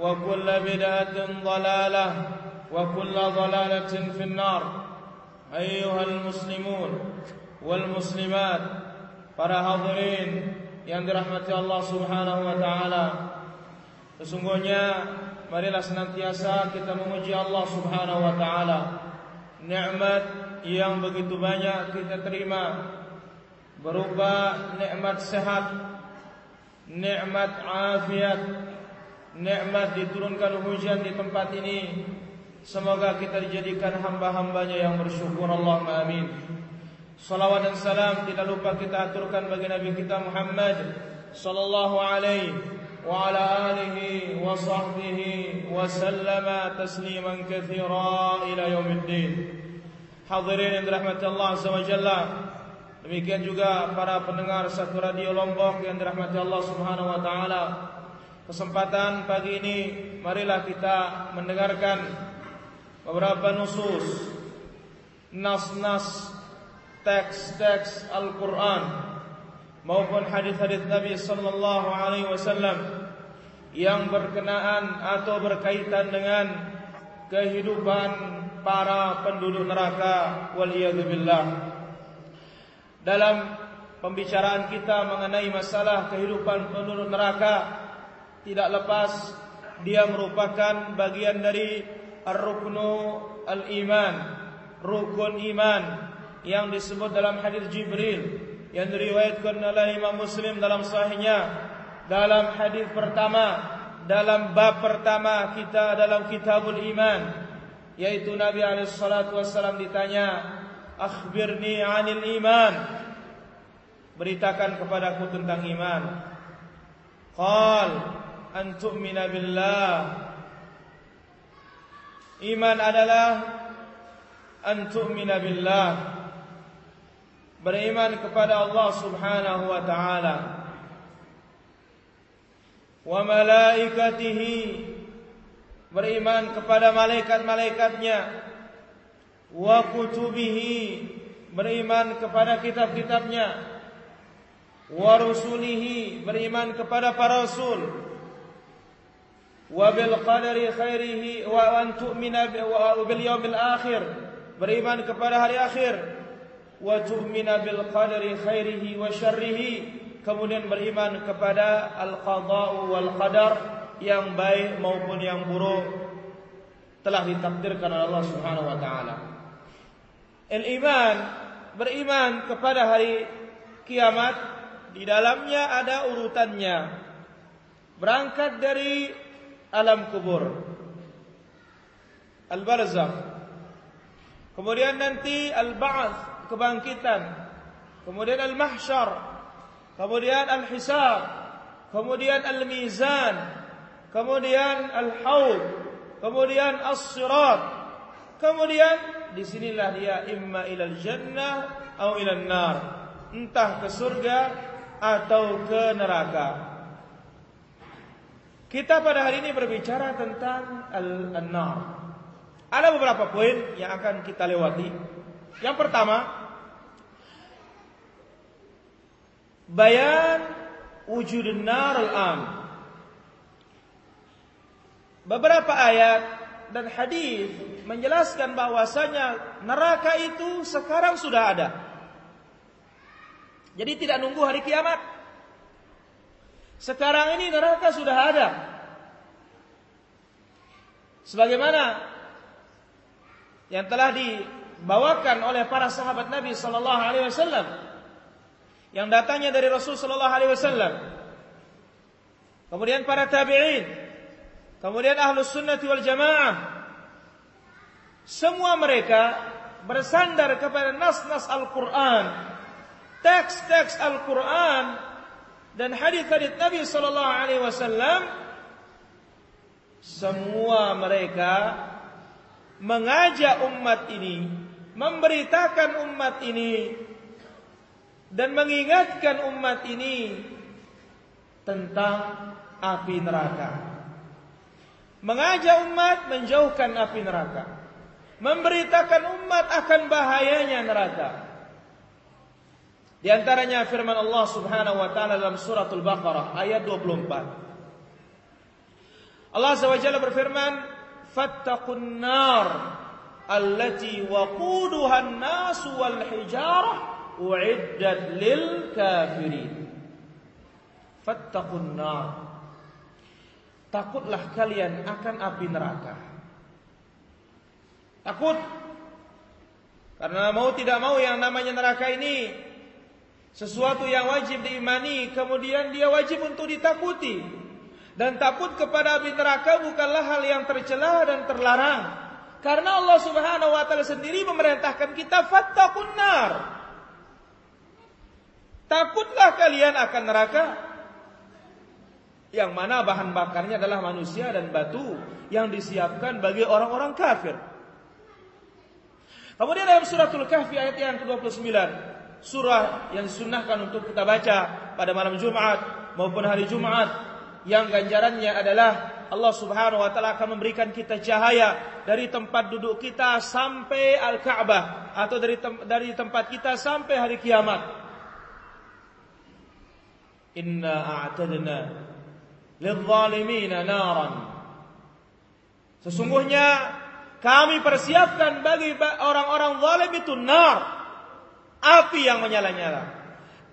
وكل بدعة ضلالة وكل ضلالة في النار أيها المسلمون والمسلمات para hadirin yang dirahmati Allah Subhanahu wa taala. Sesungguhnya marilah senantiasa kita memuji Allah Subhanahu wa taala. Nikmat yang begitu banyak kita terima berupa nikmat sehat, nikmat afiat, nikmat diturunkan hujan di tempat ini. Semoga kita dijadikan hamba-hambanya yang bersyukur Allahumma amin. Salawat dan salam tidak lupa kita aturkan bagi Nabi kita Muhammad sallallahu alaihi wa ala alihi wa sahbihi wa sallama tasliman katsira ila yaumiddin. Hadirin yang dirahmati Allah Azza wa Jalla. Demikian juga para pendengar satu radio Lombok yang dirahmati Allah Subhanahu wa taala. Kesempatan pagi ini marilah kita mendengarkan beberapa nusus nas-nas teks-teks Al-Quran maupun hadis-hadis Nabi Sallallahu Alaihi Wasallam yang berkenaan atau berkaitan dengan kehidupan para penduduk neraka waliyadzubillah dalam pembicaraan kita mengenai masalah kehidupan penduduk neraka tidak lepas dia merupakan bagian dari ar-ruknu al-iman rukun iman yang disebut dalam hadis Jibril yang diriwayatkan oleh Imam Muslim dalam sahihnya. Dalam hadis pertama dalam bab pertama kita dalam kitabul iman yaitu Nabi alaihi salatu wasallam ditanya akhbirni 'anil iman? Beritakan kepadaku tentang iman. Qal an tu'mina billah. Iman adalah an tu'mina billah. Beriman kepada Allah Subhanahu wa taala. Wa malaikatihi. Beriman kepada malaikat-malaikatnya. Wa kutubihi. Beriman kepada kitab-kitabnya. Wa rusulihi. Beriman kepada para rasul wa an tu'mina bil yaumil akhir beriman kepada hari akhir wa tu'mina bil qadari kemudian beriman kepada al qada'u wal qadar yang baik maupun yang buruk telah ditakdirkan oleh Allah Subhanahu wa taala. Al iman beriman kepada hari kiamat di dalamnya ada urutannya. Berangkat dari alam kubur. Al barzakh. Kemudian nanti al ba'ats kebangkitan, kemudian al-mahsyar, kemudian al-hisab, kemudian al-mizan, kemudian al-haud, kemudian as-sirat. Kemudian di sinilah dia imma ilal jannah atau ilal nar. Entah ke surga atau ke neraka. Kita pada hari ini berbicara tentang al-nar. Ada beberapa poin yang akan kita lewati. Yang pertama, bayan wujud nar al-am. Beberapa ayat dan hadis menjelaskan bahwasanya neraka itu sekarang sudah ada. Jadi tidak nunggu hari kiamat. Sekarang ini neraka sudah ada. Sebagaimana yang telah dibawakan oleh para sahabat Nabi sallallahu alaihi wasallam yang datangnya dari Rasul sallallahu alaihi wasallam. Kemudian para tabi'in, kemudian ahlus sunnah wal jamaah. Semua mereka bersandar kepada nas-nas Al-Qur'an, teks-teks Al-Qur'an dan hadis-hadis Nabi sallallahu alaihi wasallam semua mereka mengajak umat ini, memberitakan umat ini dan mengingatkan umat ini tentang api neraka. Mengajak umat menjauhkan api neraka. Memberitakan umat akan bahayanya neraka. Di antaranya firman Allah Subhanahu wa taala dalam suratul Baqarah ayat 24. Allah SWT berfirman, fattaqun nar allati waquduha an-nas wal hijarah uiddat lil kafirin. Fattaqun nar. Takutlah kalian akan api neraka. Takut. Karena mau tidak mau yang namanya neraka ini sesuatu yang wajib diimani kemudian dia wajib untuk ditakuti dan takut kepada api neraka bukanlah hal yang tercela dan terlarang. Karena Allah Subhanahu wa taala sendiri memerintahkan kita fattaqun nar. Takutlah kalian akan neraka yang mana bahan bakarnya adalah manusia dan batu yang disiapkan bagi orang-orang kafir. Kemudian dalam suratul kahfi ayat yang ke-29, surah yang disunnahkan untuk kita baca pada malam Jumat maupun hari Jumat yang ganjarannya adalah Allah Subhanahu wa taala akan memberikan kita cahaya dari tempat duduk kita sampai Al-Ka'bah atau dari tem dari tempat kita sampai hari kiamat. Inna a'tadna lidh-dhalimin naran. Sesungguhnya kami persiapkan bagi orang-orang zalim itu nar, api yang menyala-nyala.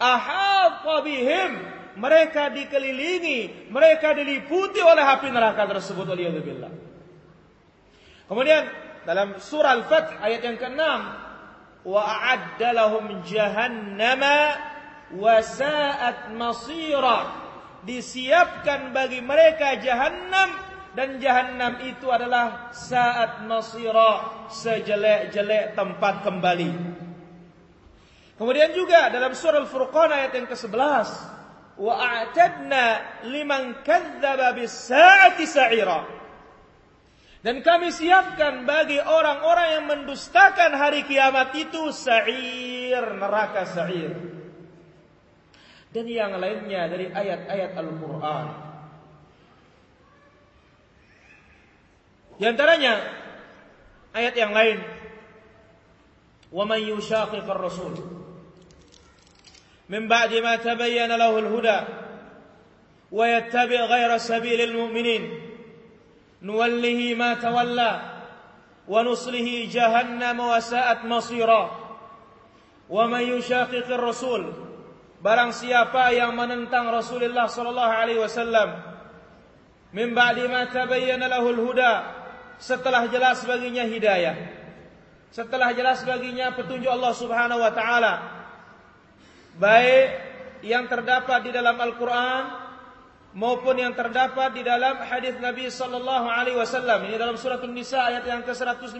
Ahata bihim mereka dikelilingi, mereka diliputi oleh api neraka tersebut waliyadzubillah. Kemudian dalam surah Al-Fath ayat yang ke-6, wa a'adda lahum jahannama wa sa'at masira. Disiapkan bagi mereka jahannam dan jahannam itu adalah saat masira, sejelek-jelek tempat kembali. Kemudian juga dalam surah Al-Furqan ayat yang ke-11, wa a'tadna liman kadzdzaba bis-sa'ati sa'ira. Dan kami siapkan bagi orang-orang yang mendustakan hari kiamat itu sa'ir, neraka sa'ir. Dan yang lainnya dari ayat-ayat Al-Qur'an. Di antaranya ayat yang lain, "Wa man yushaqiqir rasul" من بعد ما تبين له الهدى ويتبع غير سبيل المؤمنين نوله ما تولى ونصله جهنم وساءت مصيرا ومن يشاقق الرسول barang siapa yang menentang Rasulullah sallallahu alaihi wasallam min ba'di ma tabayyana lahul huda setelah jelas baginya hidayah setelah jelas baginya petunjuk Allah Subhanahu wa taala baik yang terdapat di dalam Al-Quran maupun yang terdapat di dalam hadis Nabi Sallallahu Alaihi Wasallam. Ini dalam surat An-Nisa ayat yang ke 115.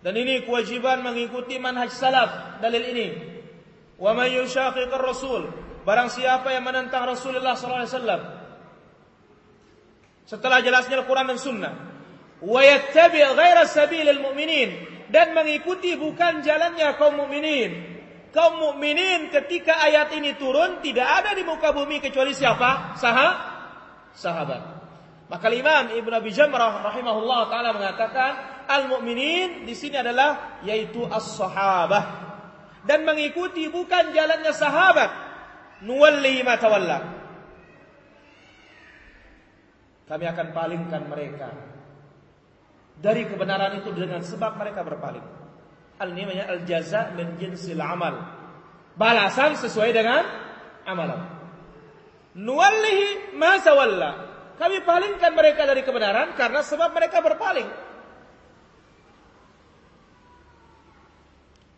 Dan ini kewajiban mengikuti manhaj salaf dalil ini. Wa may yushaqiqir rasul barang siapa yang menentang Rasulullah sallallahu alaihi wasallam setelah jelasnya Al-Quran dan Sunnah wa yattabi' ghaira sabilil mu'minin dan mengikuti bukan jalannya kaum mukminin kaum mukminin ketika ayat ini turun tidak ada di muka bumi kecuali siapa? Saha? Sahabat. Maka Imam Ibnu Abi Jamrah rahimahullah taala mengatakan al-mu'minin di sini adalah yaitu as-sahabah dan mengikuti bukan jalannya sahabat nuwalli ma tawalla kami akan palingkan mereka dari kebenaran itu dengan sebab mereka berpaling al ini namanya al jaza min jinsil amal balasan sesuai dengan amalan nuwallihi ma tawalla kami palingkan mereka dari kebenaran karena sebab mereka berpaling.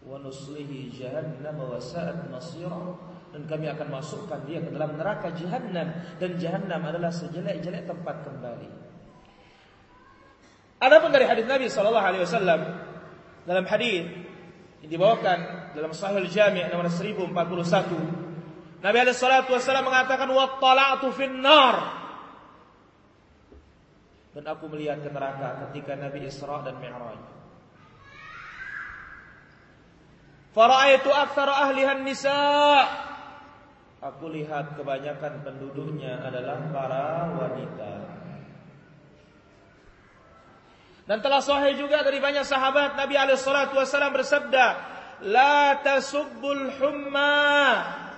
Wa nuslihi jahannam wa sa'at masira. Dan kami akan masukkan dia ke dalam neraka jahannam dan jahannam adalah sejelek-jelek tempat kembali. Adapun dari hadis Nabi sallallahu alaihi wasallam dalam hadis yang dibawakan dalam Sahih Al-Jami' nomor 1041 Nabi alaihi salatu wasallam mengatakan wa tala'tu nar dan aku melihat ke neraka ketika Nabi Isra dan Mi'raj. Fara'aitu aktsara ahlihan nisa. Aku lihat kebanyakan penduduknya adalah para wanita. Dan telah sahih juga dari banyak sahabat Nabi SAW bersabda, "La tasubbul humma."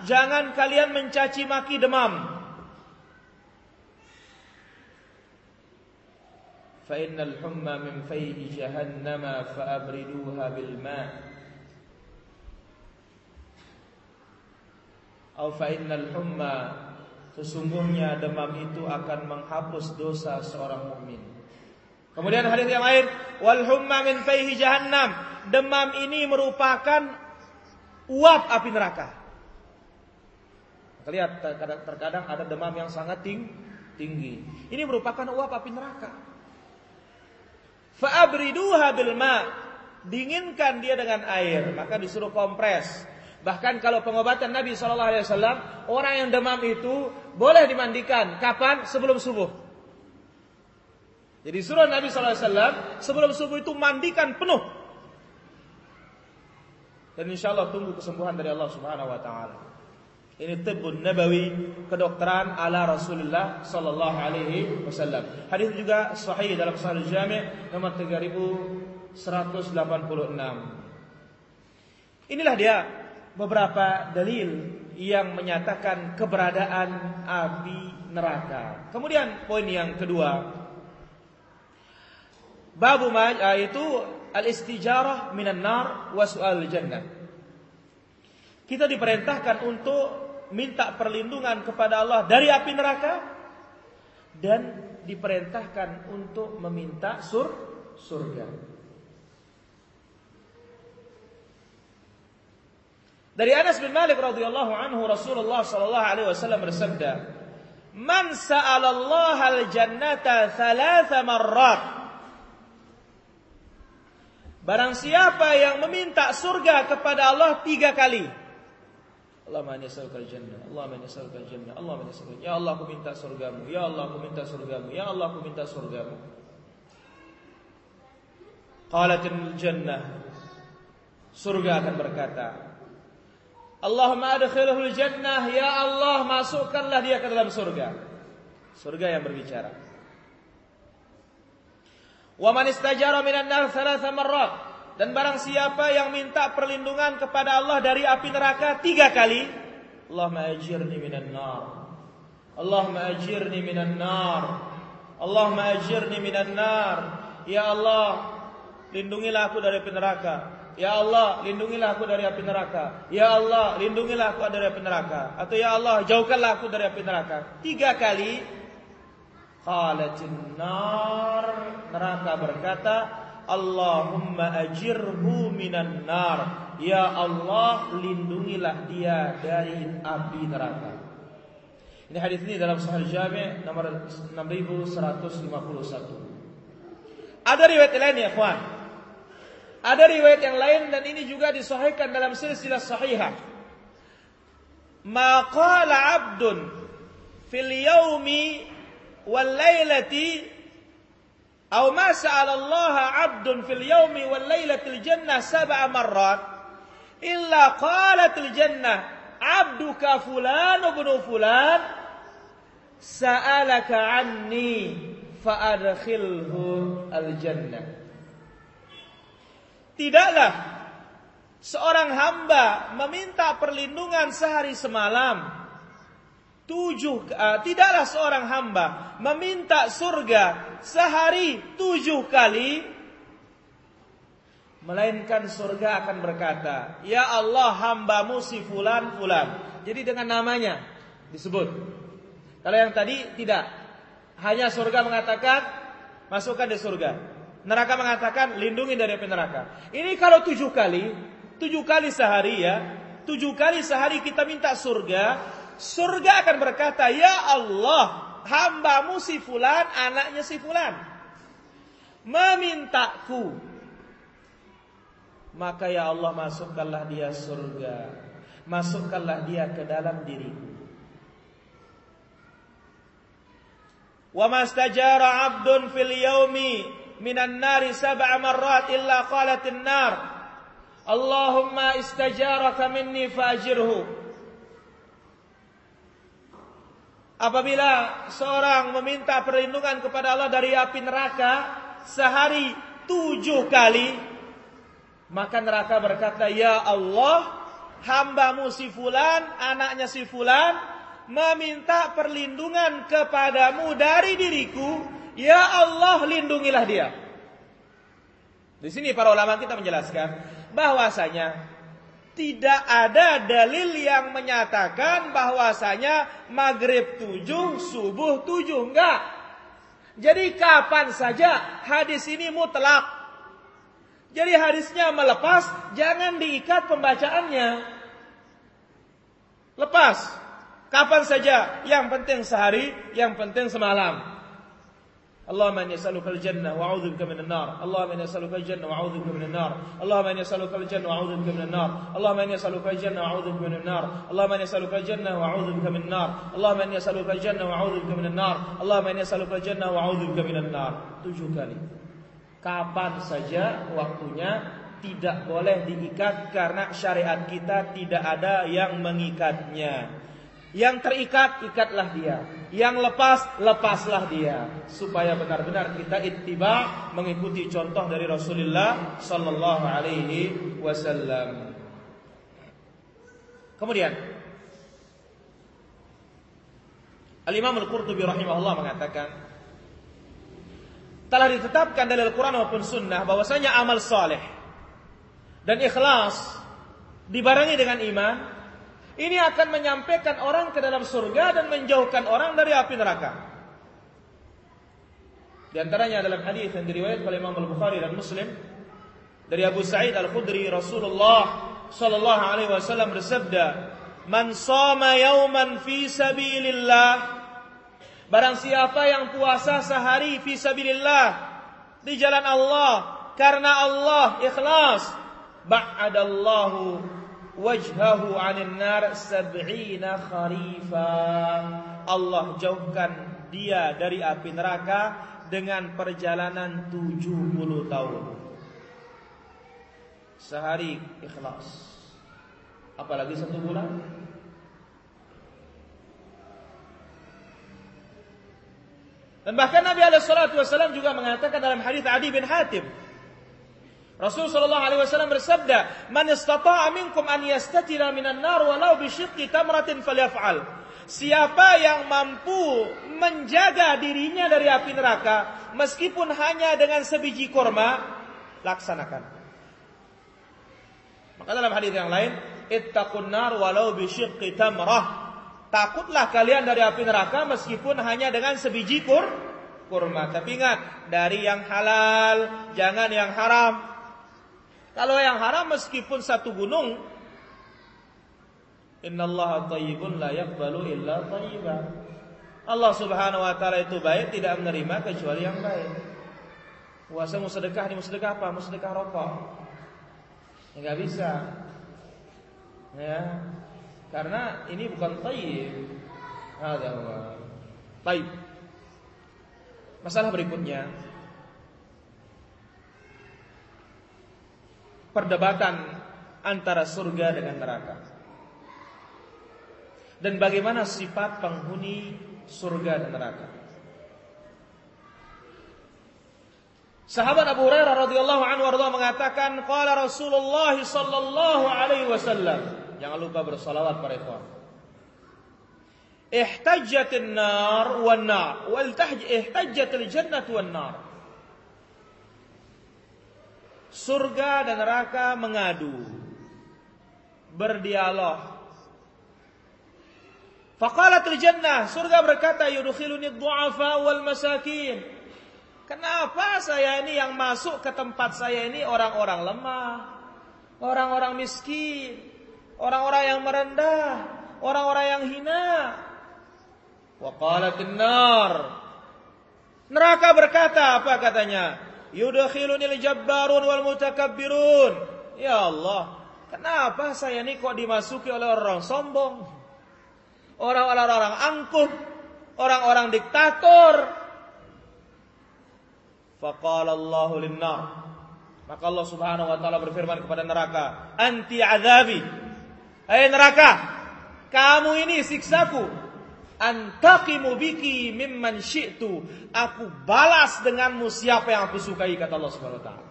Jangan kalian mencaci maki demam. Fa innal humma min fayhi jahannama fa abriduha bil ma'. Aw fa humma sesungguhnya demam itu akan menghapus dosa seorang mukmin. Kemudian hadis yang lain, wal humma min faihi jahannam. Demam ini merupakan uap api neraka. Lihat terkadang ada demam yang sangat tinggi. Ini merupakan uap api neraka. Fa'abriduha bil ma. Dinginkan dia dengan air, maka disuruh kompres. Bahkan kalau pengobatan Nabi Shallallahu Alaihi Wasallam, orang yang demam itu boleh dimandikan. Kapan? Sebelum subuh. Jadi suruh Nabi Wasallam sebelum subuh itu mandikan penuh. Dan insya Allah tunggu kesembuhan dari Allah Subhanahu Wa Taala. Ini tibbun nabawi, kedokteran ala Rasulullah sallallahu alaihi wasallam. Hadis juga sahih dalam Sahih Jami' nomor 3186. Inilah dia beberapa dalil yang menyatakan keberadaan api neraka. Kemudian poin yang kedua, babu itu al-istijarah minan nar wa su'al jannah. Kita diperintahkan untuk minta perlindungan kepada Allah dari api neraka dan diperintahkan untuk meminta sur surga. Dari Anas bin Malik radhiyallahu anhu Rasulullah sallallahu alaihi wasallam bersabda, "Man sa'ala Allah al-jannata thalatha marrat" Barang siapa yang meminta surga kepada Allah tiga kali. Al-jannah. Allahumma inni as'aluka al-jannah. Allahumma inni as'aluka. Ya Allah, aku minta surgamu. Ya Allah, aku minta surgamu. Ya Allah, aku minta surgamu. Qalatil jannah. Surga akan berkata, Allahumma adkhilhu al-jannah. Ya Allah, masukkanlah dia ke dalam surga. Surga yang berbicara. Wa man istajara minan nar thalatha marrat. Dan barang siapa yang minta perlindungan kepada Allah dari api neraka tiga kali, Allahumma ajirni minan nar. Allahumma ajirni minan nar. Allahumma ajirni minan nar. Ya Allah, lindungilah aku dari api neraka. Ya Allah, lindungilah aku dari api neraka. Ya Allah, lindungilah aku dari api neraka. Atau ya Allah, jauhkanlah aku dari api neraka. Tiga kali. Qalatin. Neraka berkata, Allahumma ajirhu minan nar. Ya Allah, lindungilah dia dari api neraka. Ini hadis ini dalam Sahih Jami' nomor 6151. Ada riwayat lain ya, kawan. Ada riwayat yang lain dan ini juga disahihkan dalam silsilah sahihah. Ma qala 'abdun fil yaumi Tidaklah seorang hamba meminta perlindungan sehari semalam tujuh uh, tidaklah seorang hamba meminta surga sehari tujuh kali melainkan surga akan berkata ya Allah hambamu si fulan fulan. Jadi dengan namanya disebut. Kalau yang tadi tidak. Hanya surga mengatakan masukkan di surga. Neraka mengatakan lindungi dari api neraka. Ini kalau tujuh kali tujuh kali sehari ya. Tujuh kali sehari kita minta surga surga akan berkata, "Ya Allah, hambamu si fulan, anaknya si fulan, memintaku." Maka ya Allah masukkanlah dia surga. Masukkanlah dia ke dalam diriku. Wa mastajara 'abdun fil yaumi minan nari sab'a marrat illa qalatin nar Allahumma istajaraka minni fajirhu Apabila seorang meminta perlindungan kepada Allah dari api neraka sehari tujuh kali, maka neraka berkata, Ya Allah, hambamu si fulan, anaknya si fulan, meminta perlindungan kepadamu dari diriku, Ya Allah, lindungilah dia. Di sini para ulama kita menjelaskan bahwasanya tidak ada dalil yang menyatakan bahwasanya maghrib tujuh, subuh tujuh. Enggak. Jadi kapan saja hadis ini mutlak. Jadi hadisnya melepas, jangan diikat pembacaannya. Lepas. Kapan saja, yang penting sehari, yang penting semalam. اللهم اني اسالك الجنه واعوذ بك من النار اللهم اني اسالك الجنه واعوذ بك من النار اللهم اني اسالك الجنه واعوذ بك من النار اللهم اني اسالك الجنه واعوذ بك من النار اللهم اني اسالك الجنه واعوذ بك من النار اللهم اني اسالك الجنه واعوذ بك من النار اللهم اني اسالك الجنه واعوذ بك من النار tujuh kali kapan saja waktunya tidak boleh diikat karena syariat kita tidak ada yang mengikatnya Yang terikat, ikatlah dia. yang lepas, lepaslah dia. Supaya benar-benar kita ittiba mengikuti contoh dari Rasulullah sallallahu alaihi wasallam. Kemudian Al-Imam Al-Qurtubi rahimahullah mengatakan telah ditetapkan dari Al-Quran maupun Sunnah bahwasanya amal saleh dan ikhlas dibarengi dengan iman ini akan menyampaikan orang ke dalam surga dan menjauhkan orang dari api neraka. Di antaranya dalam hadis yang diriwayatkan oleh Imam Al-Bukhari dan Muslim dari Abu Sa'id Al-Khudri Rasulullah sallallahu alaihi wasallam bersabda, "Man shoma yawman fi sabilillah" Barang siapa yang puasa sehari fi sabilillah di jalan Allah karena Allah ikhlas, ba'adallahu wajhahu 'anil nar sab'ina kharifa. Allah jauhkan dia dari api neraka dengan perjalanan 70 tahun. Sehari ikhlas. Apalagi satu bulan? Dan bahkan Nabi alaihi salatu wasallam juga mengatakan dalam hadis Adi bin Hatim Rasul sallallahu alaihi wasallam bersabda, "Man istata'a minkum an yastatira minan nar walau bi syiqqi tamratin falyaf'al." Siapa yang mampu menjaga dirinya dari api neraka meskipun hanya dengan sebiji kurma, laksanakan. Maka dalam hadis yang lain, "Ittaqun nar walau bi syiqqi tamrah." Takutlah kalian dari api neraka meskipun hanya dengan sebiji kur kurma. Tapi ingat, dari yang halal, jangan yang haram. Kalau yang haram meskipun satu gunung, Innallaha thayyibun la yaqbalu illa thayyiban. Allah Subhanahu wa taala itu baik, tidak menerima kecuali yang baik. Puasa mau sedekah, ini sedekah apa? Mau sedekah rokok. Enggak ya, bisa. Ya. Karena ini bukan thayyib. Ada Baik. Masalah berikutnya perdebatan antara surga dengan neraka. Dan bagaimana sifat penghuni surga dan neraka. Sahabat Abu Hurairah radhiyallahu anhu mengatakan qala Rasulullah sallallahu alaihi wasallam. Jangan lupa bersalawat para ikhwan. Ihtajjat an-nar wan nar wal ihtajjat al-jannah wan nar. Surga dan neraka mengadu. Berdialog. Faqalat al-jannah, surga berkata yudkhiluni ad-du'afa wal masakin. Kenapa saya ini yang masuk ke tempat saya ini orang-orang lemah, orang-orang miskin, orang-orang yang merendah, orang-orang yang hina. Waqalat an-nar. Neraka berkata apa katanya? Yudkhilunil jabbarun wal mutakabbirun. Ya Allah, kenapa saya ini kok dimasuki oleh orang sombong? Orang-orang angkuh, orang-orang diktator. Faqala Allahu linnar. Maka Allah Subhanahu wa taala berfirman kepada neraka, "Anti azabi." Hai neraka, kamu ini siksaku antaqimu biki mimman syi'tu. Aku balas denganmu siapa yang aku sukai kata Allah Subhanahu wa taala.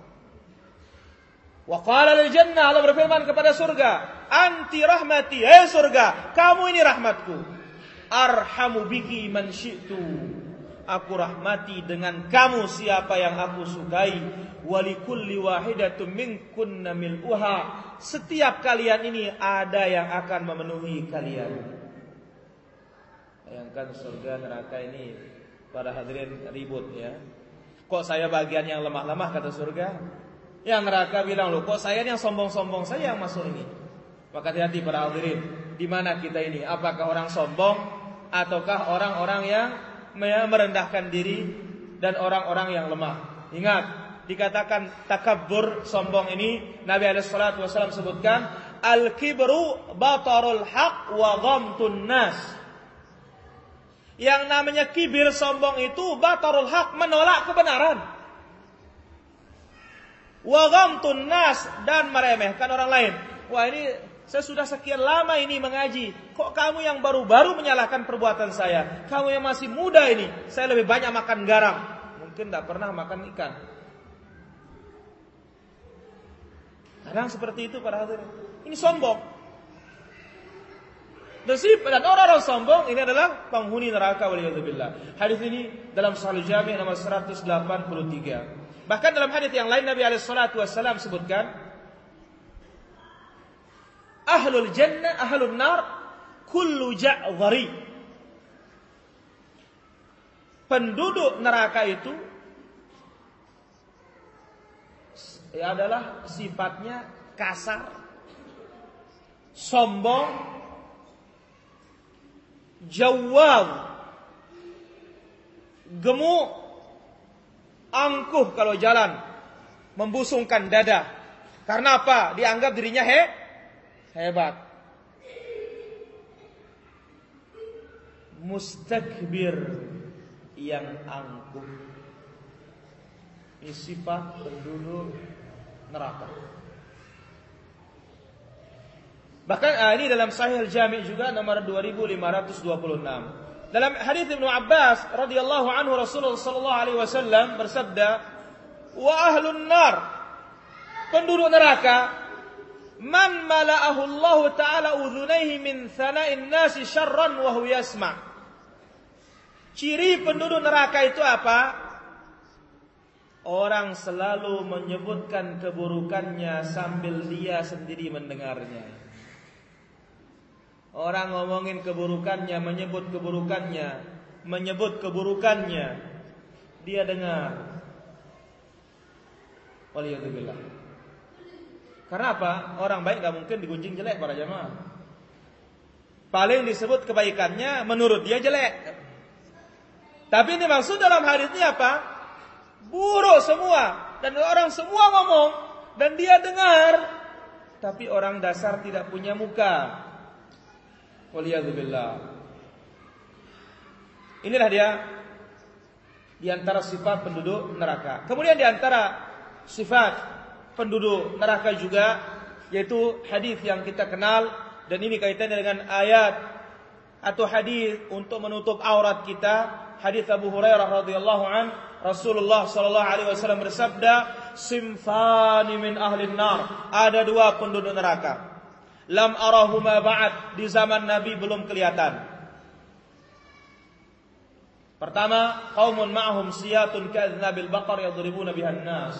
Wa qala lil jannah Allah berfirman kepada surga, "Anti rahmati, hai surga, kamu ini rahmatku. Arhamu biki man syi'tu." Aku rahmati dengan kamu siapa yang aku sukai. Walikulli wahidatum minkunna mil'uha. Setiap kalian ini ada yang akan memenuhi kalian. Bayangkan surga neraka ini para hadirin ribut ya. Kok saya bagian yang lemah-lemah kata surga? Yang neraka bilang loh, kok saya yang sombong-sombong saya yang masuk ini? Maka hati-hati para hadirin, di mana kita ini? Apakah orang sombong ataukah orang-orang yang merendahkan diri dan orang-orang yang lemah? Ingat, dikatakan takabur sombong ini Nabi alaihi salatu wasallam sebutkan al-kibru batarul haq wa ghamtun nas. Yang namanya kibir sombong itu batarul hak menolak kebenaran. Wagamtun nas dan meremehkan orang lain. Wah ini saya sudah sekian lama ini mengaji. Kok kamu yang baru-baru menyalahkan perbuatan saya? Kamu yang masih muda ini. Saya lebih banyak makan garam. Mungkin tidak pernah makan ikan. Kadang seperti itu para hadirin. Ini sombong. Dan orang-orang sombong ini adalah penghuni neraka waliyadzubillah. Hadis ini dalam Sahih Jami' nomor 183. Bahkan dalam hadis yang lain Nabi alaihi wasallam sebutkan Ahlul jannah ahlun nar kullu ja'dhari. Penduduk neraka itu adalah sifatnya kasar, sombong, jawab. Gemuk. Angkuh kalau jalan. Membusungkan dada. Karena apa? Dianggap dirinya he hebat. Mustakbir. Yang angkuh. Ini sifat penduduk neraka Bahkan ah, ini dalam Sahih Al-Jami' juga nomor 2526. Dalam hadis Ibnu Abbas radhiyallahu anhu Rasulullah sallallahu alaihi wasallam bersabda, "Wa ahlun nar" penduduk neraka man mala'ahu Allah taala udhunaihi min thana'in nasi syarran wa huwa yasma'. Ciri penduduk neraka itu apa? Orang selalu menyebutkan keburukannya sambil dia sendiri mendengarnya. Orang ngomongin keburukannya, menyebut keburukannya, menyebut keburukannya. Dia dengar. Waliyadzubillah. Karena apa? Orang baik gak mungkin digunjing jelek para jamaah. Paling disebut kebaikannya menurut dia jelek. Tapi ini maksud dalam hadis apa? Buruk semua dan orang semua ngomong dan dia dengar. Tapi orang dasar tidak punya muka. Waliyadzubillah. Inilah dia di antara sifat penduduk neraka. Kemudian di antara sifat penduduk neraka juga yaitu hadis yang kita kenal dan ini kaitannya dengan ayat atau hadis untuk menutup aurat kita hadis Abu Hurairah radhiyallahu an Rasulullah sallallahu alaihi wasallam bersabda, "Simfani min ahli nar." Ada dua penduduk neraka. Lam arahuma ba'd di zaman Nabi belum kelihatan. Pertama, qaumun ma'hum siyatun ka'adnabil baqar yadribuna bihan nas.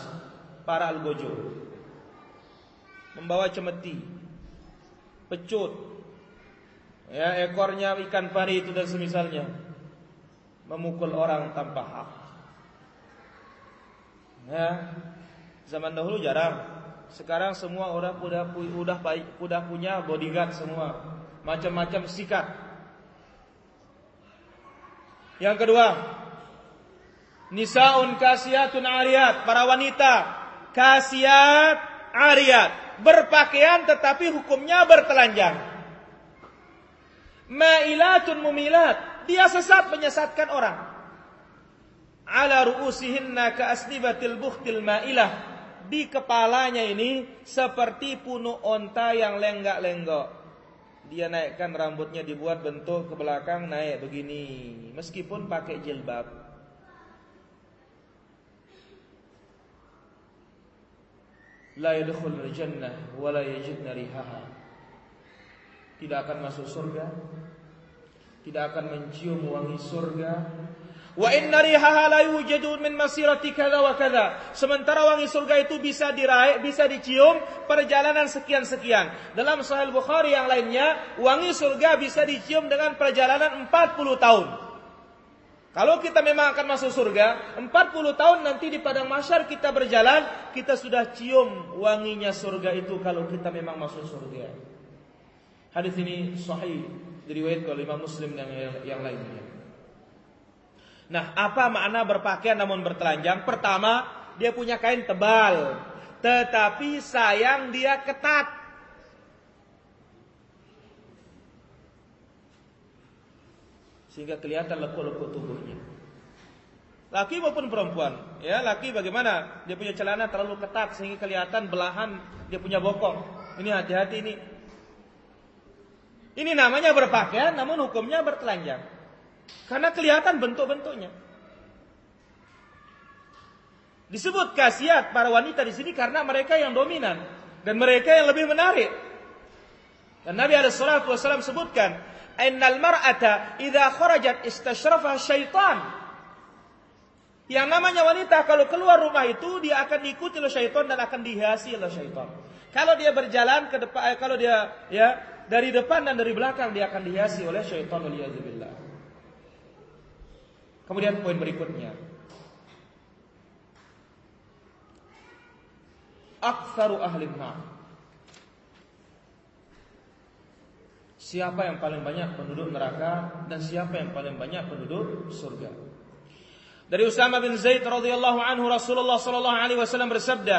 Para algojo. Membawa cemeti, pecut, ya ekornya ikan pari itu dan semisalnya memukul orang tanpa hak. Ya, zaman dahulu jarang. Sekarang semua orang udah udah udah punya bodyguard semua, macam-macam sikat yang kedua, nisaun kasiatun ariyat, para wanita kasiat ariyat, berpakaian tetapi hukumnya bertelanjang. Ma'ilatun mumilat, dia sesat menyesatkan orang. Ala ru'usihinna asnibatil bukhtil ma'ilah. Di kepalanya ini seperti punuh onta yang lenggak-lenggok. Dia naikkan rambutnya dibuat bentuk ke belakang naik begini meskipun pakai jilbab. La yadkhul jannah wa la rihaha. Tidak akan masuk surga. Tidak akan mencium wangi surga Wa inna rihaha la yujadu min masirati kadza wa kadza. Sementara wangi surga itu bisa diraih, bisa dicium perjalanan sekian-sekian. Dalam Sahih Bukhari yang lainnya, wangi surga bisa dicium dengan perjalanan 40 tahun. Kalau kita memang akan masuk surga, 40 tahun nanti di padang mahsyar kita berjalan, kita sudah cium wanginya surga itu kalau kita memang masuk surga. Hadis ini sahih diriwayatkan oleh Imam Muslim dan yang lainnya. Nah, apa makna berpakaian namun bertelanjang? Pertama, dia punya kain tebal, tetapi sayang dia ketat. Sehingga kelihatan lekuk-lekuk tubuhnya. Laki maupun perempuan, ya laki bagaimana? Dia punya celana terlalu ketat sehingga kelihatan belahan dia punya bokong. Ini hati-hati ini. Ini namanya berpakaian, namun hukumnya bertelanjang. Karena kelihatan bentuk-bentuknya. Disebut khasiat para wanita di sini karena mereka yang dominan dan mereka yang lebih menarik. Dan Nabi alaihi salatu sebutkan, "Innal mar'ata idza kharajat istashrafa syaitan." Yang namanya wanita kalau keluar rumah itu dia akan diikuti oleh syaitan dan akan dihiasi oleh syaitan. Kalau dia berjalan ke depan, eh, kalau dia ya dari depan dan dari belakang dia akan dihiasi oleh syaitan waliyadzubillah. Kemudian poin berikutnya. Aktsaru ahli nar. Siapa yang paling banyak penduduk neraka dan siapa yang paling banyak penduduk surga? Dari Usama bin Zaid radhiyallahu anhu Rasulullah sallallahu alaihi wasallam bersabda,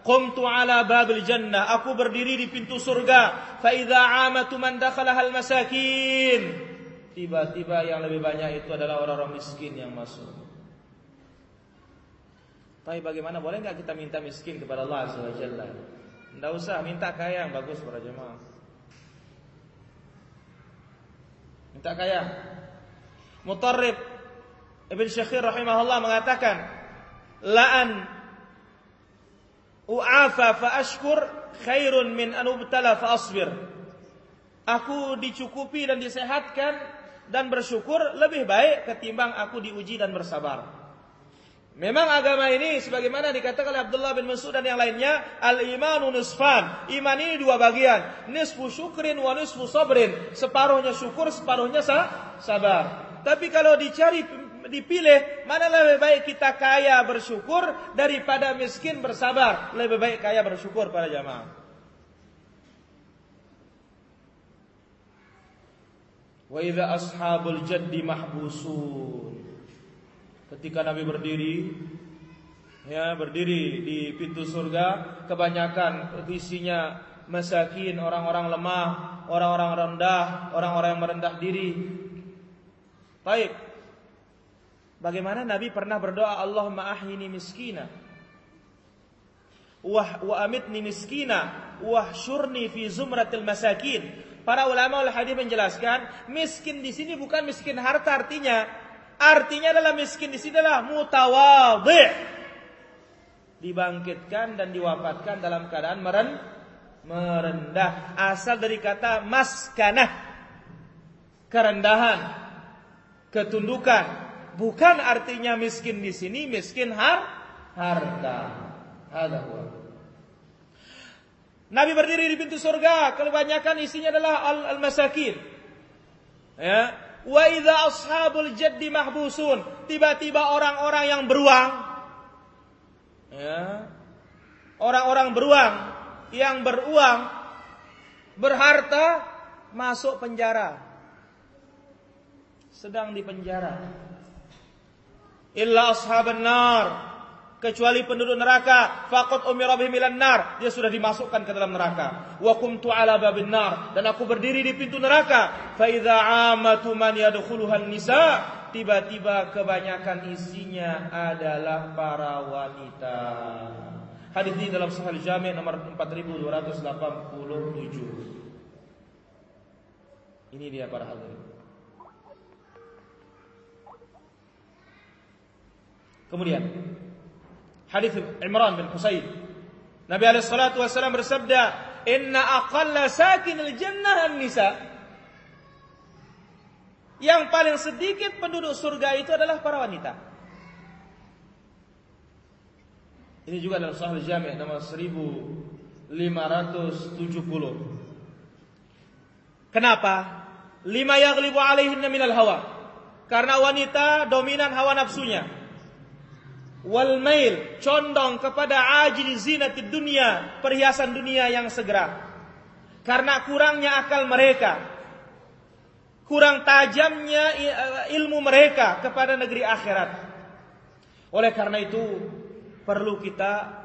"Qumtu ala babil jannah, aku berdiri di pintu surga, fa idza amatu man dakhalaha al-masakin." Tiba-tiba yang lebih banyak itu adalah orang-orang miskin yang masuk. Tapi bagaimana boleh nggak kita minta miskin kepada Allah Azza wa Jalla? Usah minta kaya yang bagus para jemaah. Minta kaya. Mutarrib Ibn Syakhir rahimahullah mengatakan, "La'an u'afa fa ashkur khairun min an ubtala fa asbir." Aku dicukupi dan disehatkan dan bersyukur lebih baik ketimbang aku diuji dan bersabar. Memang agama ini sebagaimana dikatakan oleh Abdullah bin Mas'ud dan yang lainnya, al-imanu nusfan. Iman ini dua bagian, nisfu syukrin wa nisfu sabrin. Separuhnya syukur, separuhnya sabar. Tapi kalau dicari dipilih mana lebih baik kita kaya bersyukur daripada miskin bersabar. Lebih baik kaya bersyukur para jamaah. Wa idza ashabul jaddi mahbusun. Ketika Nabi berdiri ya berdiri di pintu surga, kebanyakan isinya masakin, orang-orang lemah, orang-orang rendah, orang-orang yang merendah diri. Baik. Bagaimana Nabi pernah berdoa Allah ahini miskina wah wa amitni miskina wahsyurni fi zumratil masakin Para ulama ul hadis menjelaskan, miskin di sini bukan miskin harta artinya Artinya adalah miskin di sini adalah mutawadhi. Dibangkitkan dan diwafatkan dalam keadaan meren merendah. Asal dari kata maskanah. Kerendahan, ketundukan. Bukan artinya miskin di sini miskin har harta. Ada Nabi berdiri di pintu surga, kebanyakan isinya adalah al-masakin. Ya, wa idza ashabul jaddi mahbusun, tiba-tiba orang-orang yang beruang ya. Orang-orang beruang yang beruang berharta masuk penjara. Sedang di penjara. Illa ashaban nar, kecuali penduduk neraka faqad umira bihim nar. Dia sudah dimasukkan ke dalam neraka. Wa kuntu ala babin nar. Dan aku berdiri di pintu neraka. Fa idza amatu man yadkhuluha nisa tiba-tiba kebanyakan isinya adalah para wanita. Hadis ini dalam sahih jami' nomor 4287 ini dia para hadirin. Kemudian Hadis Imran bin Husayn. Nabi alaihi salatu wasallam bersabda, "Inna aqalla sakinil jannah an-nisa." Yang paling sedikit penduduk surga itu adalah para wanita. Ini juga dalam Sahih Jami' nomor 1570. Kenapa? Lima yaghlibu alaihinna minal hawa. Karena wanita dominan hawa nafsunya wal mail condong kepada ajil zinatid dunia perhiasan dunia yang segera. Karena kurangnya akal mereka kurang tajamnya eh, ilmu mereka kepada negeri akhirat. Oleh karena itu perlu kita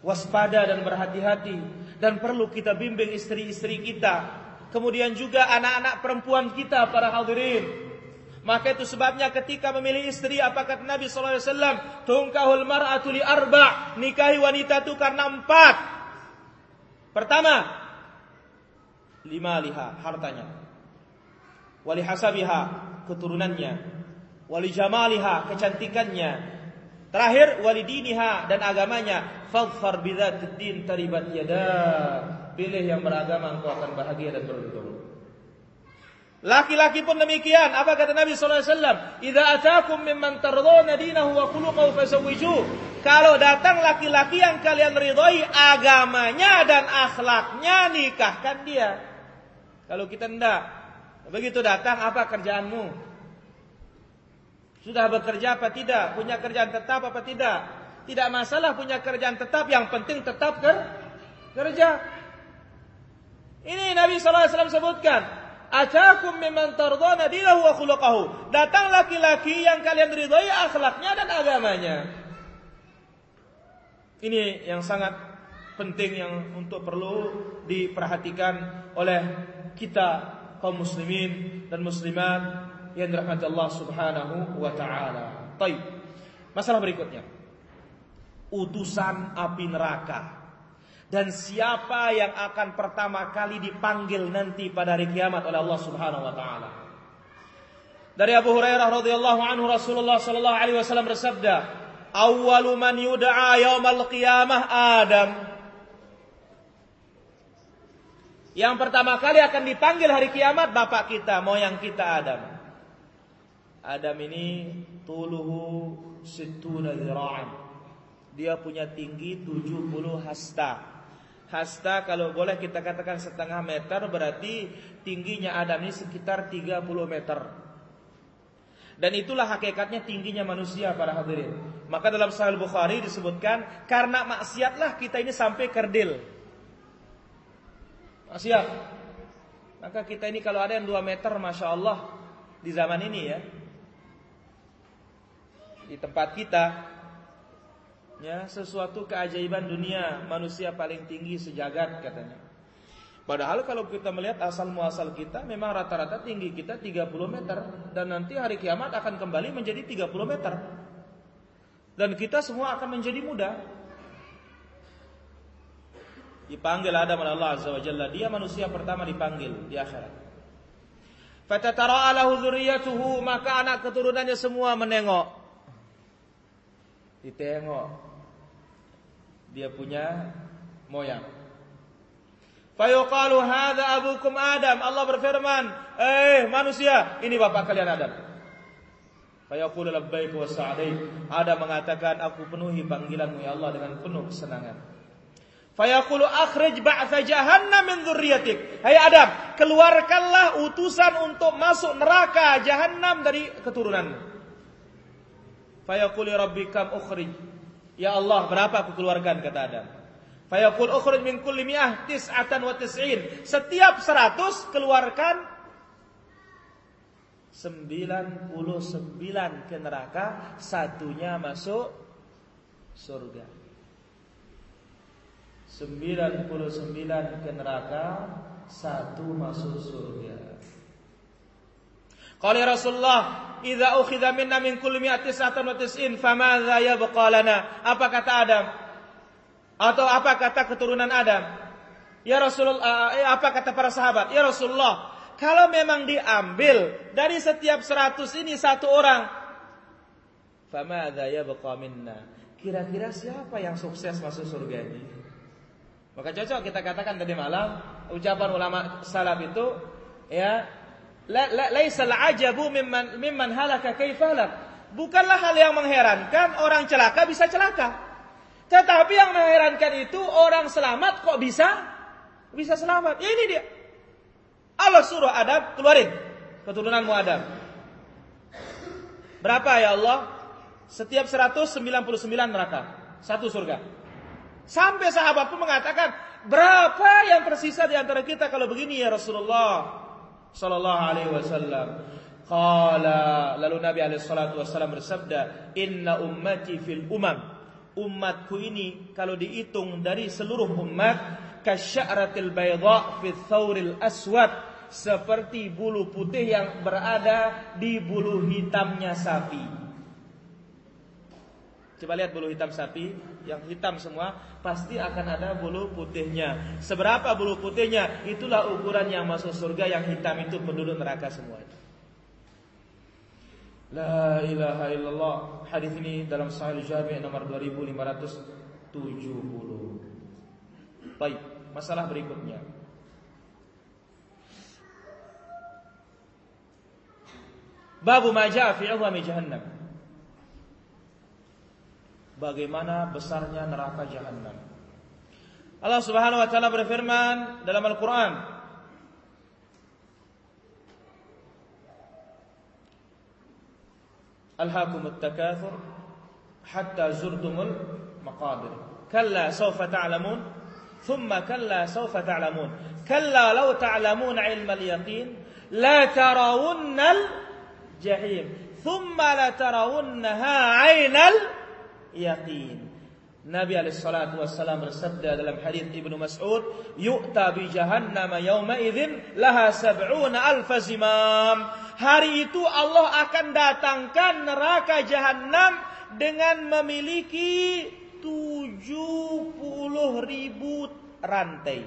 waspada dan berhati-hati dan perlu kita bimbing istri-istri kita kemudian juga anak-anak perempuan kita para hadirin maka itu sebabnya ketika memilih istri apa kata Nabi wasallam, "Tungkahul mar'atu li arba'." Nikahi wanita itu karena empat. Pertama, lima liha hartanya. Wali hasabiha keturunannya. Wali jamaliha kecantikannya. Terakhir wali diniha dan agamanya. Fadfar bidzatid din taribat yada. Pilih yang beragama engkau akan bahagia dan beruntung. Laki-laki pun demikian. Apa kata Nabi sallallahu alaihi wasallam? "Idza atakum mimman tardawna dinahu wa khuluquhu fasawwiju." Kalau datang laki-laki yang kalian ridhoi agamanya dan akhlaknya, nikahkan dia. Kalau kita tidak, begitu datang apa kerjaanmu? Sudah bekerja apa tidak? Punya kerjaan tetap apa tidak? Tidak masalah punya kerjaan tetap, yang penting tetap ker kerja. Ini Nabi sallallahu alaihi wasallam sebutkan, Atakum mimman tardana dinahu wa khuluquhu. Datang laki-laki yang kalian ridhoi akhlaknya dan agamanya. Ini yang sangat penting yang untuk perlu diperhatikan oleh kita kaum muslimin dan muslimat yang dirahmati Allah Subhanahu wa taala. Baik. Masalah berikutnya. Utusan api neraka dan siapa yang akan pertama kali dipanggil nanti pada hari kiamat oleh Allah Subhanahu wa taala. Dari Abu Hurairah radhiyallahu anhu Rasulullah sallallahu alaihi wasallam bersabda, "Awwalu man yud'a yaumal qiyamah Adam." Yang pertama kali akan dipanggil hari kiamat bapak kita, moyang kita Adam. Adam ini tuluhu situna zira'an. Dia punya tinggi 70 hasta. Hasta kalau boleh kita katakan setengah meter berarti tingginya Adam ini sekitar 30 meter. Dan itulah hakikatnya tingginya manusia para hadirin. Maka dalam Sahih Bukhari disebutkan karena maksiatlah kita ini sampai kerdil. Maksiat. Maka kita ini kalau ada yang 2 meter Masya Allah di zaman ini ya. Di tempat kita ya sesuatu keajaiban dunia manusia paling tinggi sejagat katanya. Padahal kalau kita melihat asal muasal kita memang rata-rata tinggi kita 30 meter dan nanti hari kiamat akan kembali menjadi 30 meter. Dan kita semua akan menjadi muda. Dipanggil Adam oleh Allah Azza wa Jalla, dia manusia pertama dipanggil di akhirat. Fatatara'alahu dzurriyyatuhu maka anak keturunannya semua menengok. Ditengok. Dia punya moyang. Fayuqalu hadza abukum Adam. Allah berfirman, "Eh manusia, ini bapak kalian Adam." Fayaqulu labbaik wa sa'daik. Adam mengatakan, "Aku penuhi panggilanmu ya Allah dengan penuh kesenangan." Fayaqulu akhrij ba'tha jahannam min dzurriyyatik. Hai Adam, keluarkanlah utusan untuk masuk neraka jahannam dari keturunanmu. Fayaqulu rabbi ukhrij. Ya Allah, berapa aku keluarkan kata Adam. Fayaqul ukhrij min kulli mi'ah tis'atan wa tis'in. Setiap 100 keluarkan 99 ke neraka, satunya masuk surga. 99 ke neraka, satu masuk surga. Qala Rasulullah, "Idza ukhidha minna min kulli mi'ati sa'atan wa tis'in, famadza yabqa lana?" Apa kata Adam? Atau apa kata keturunan Adam? Ya Rasulullah, eh, apa kata para sahabat? Ya Rasulullah, kalau memang diambil dari setiap seratus ini satu orang, famadza yabqa minna? Kira-kira siapa yang sukses masuk surga ini? Maka cocok kita katakan tadi malam ucapan ulama salaf itu ya la, la, laisa ajabu mimman mimman halaka kaifalak. Bukanlah hal yang mengherankan orang celaka bisa celaka. Tetapi yang mengherankan itu orang selamat kok bisa bisa selamat. Ini dia. Allah suruh Adam keluarin keturunanmu Adam. Berapa ya Allah? Setiap 199 neraka, satu surga. Sampai sahabat pun mengatakan, berapa yang tersisa di antara kita kalau begini ya Rasulullah sallallahu alaihi wasallam. Qala lalu Nabi alaihi salatu wasallam bersabda, "Inna ummati fil umam." Umatku ini kalau dihitung dari seluruh umat kasya'ratil bayda fi thawril aswad seperti bulu putih yang berada di bulu hitamnya sapi. Coba lihat bulu hitam sapi, yang hitam semua pasti akan ada bulu putihnya. Seberapa bulu putihnya? Itulah ukuran yang masuk surga yang hitam itu penduduk neraka semua. La ilaha illallah. Hadis ini dalam Sahih Jami' nomor 2570. Baik, masalah berikutnya. Babu ma ja'a fi jahannam bagaimana besarnya neraka jahanam. Allah Subhanahu wa taala berfirman dalam Al-Qur'an Alhaakumut takatsur hatta zurtumul maqabir. Kalla sawfa ta'lamun thumma kalla sawfa ta'lamun. Kalla law ta'lamun 'ilmal yaqin la tarawunnal jahim thumma la tarawunnaha 'ainal yakin. Nabi alaihissalatu bersabda dalam hadis Ibnu Mas'ud, "Yu'ta bi jahannam yawma idzin laha sab'una alf zimam." Hari itu Allah akan datangkan neraka jahanam dengan memiliki 70 ribu rantai.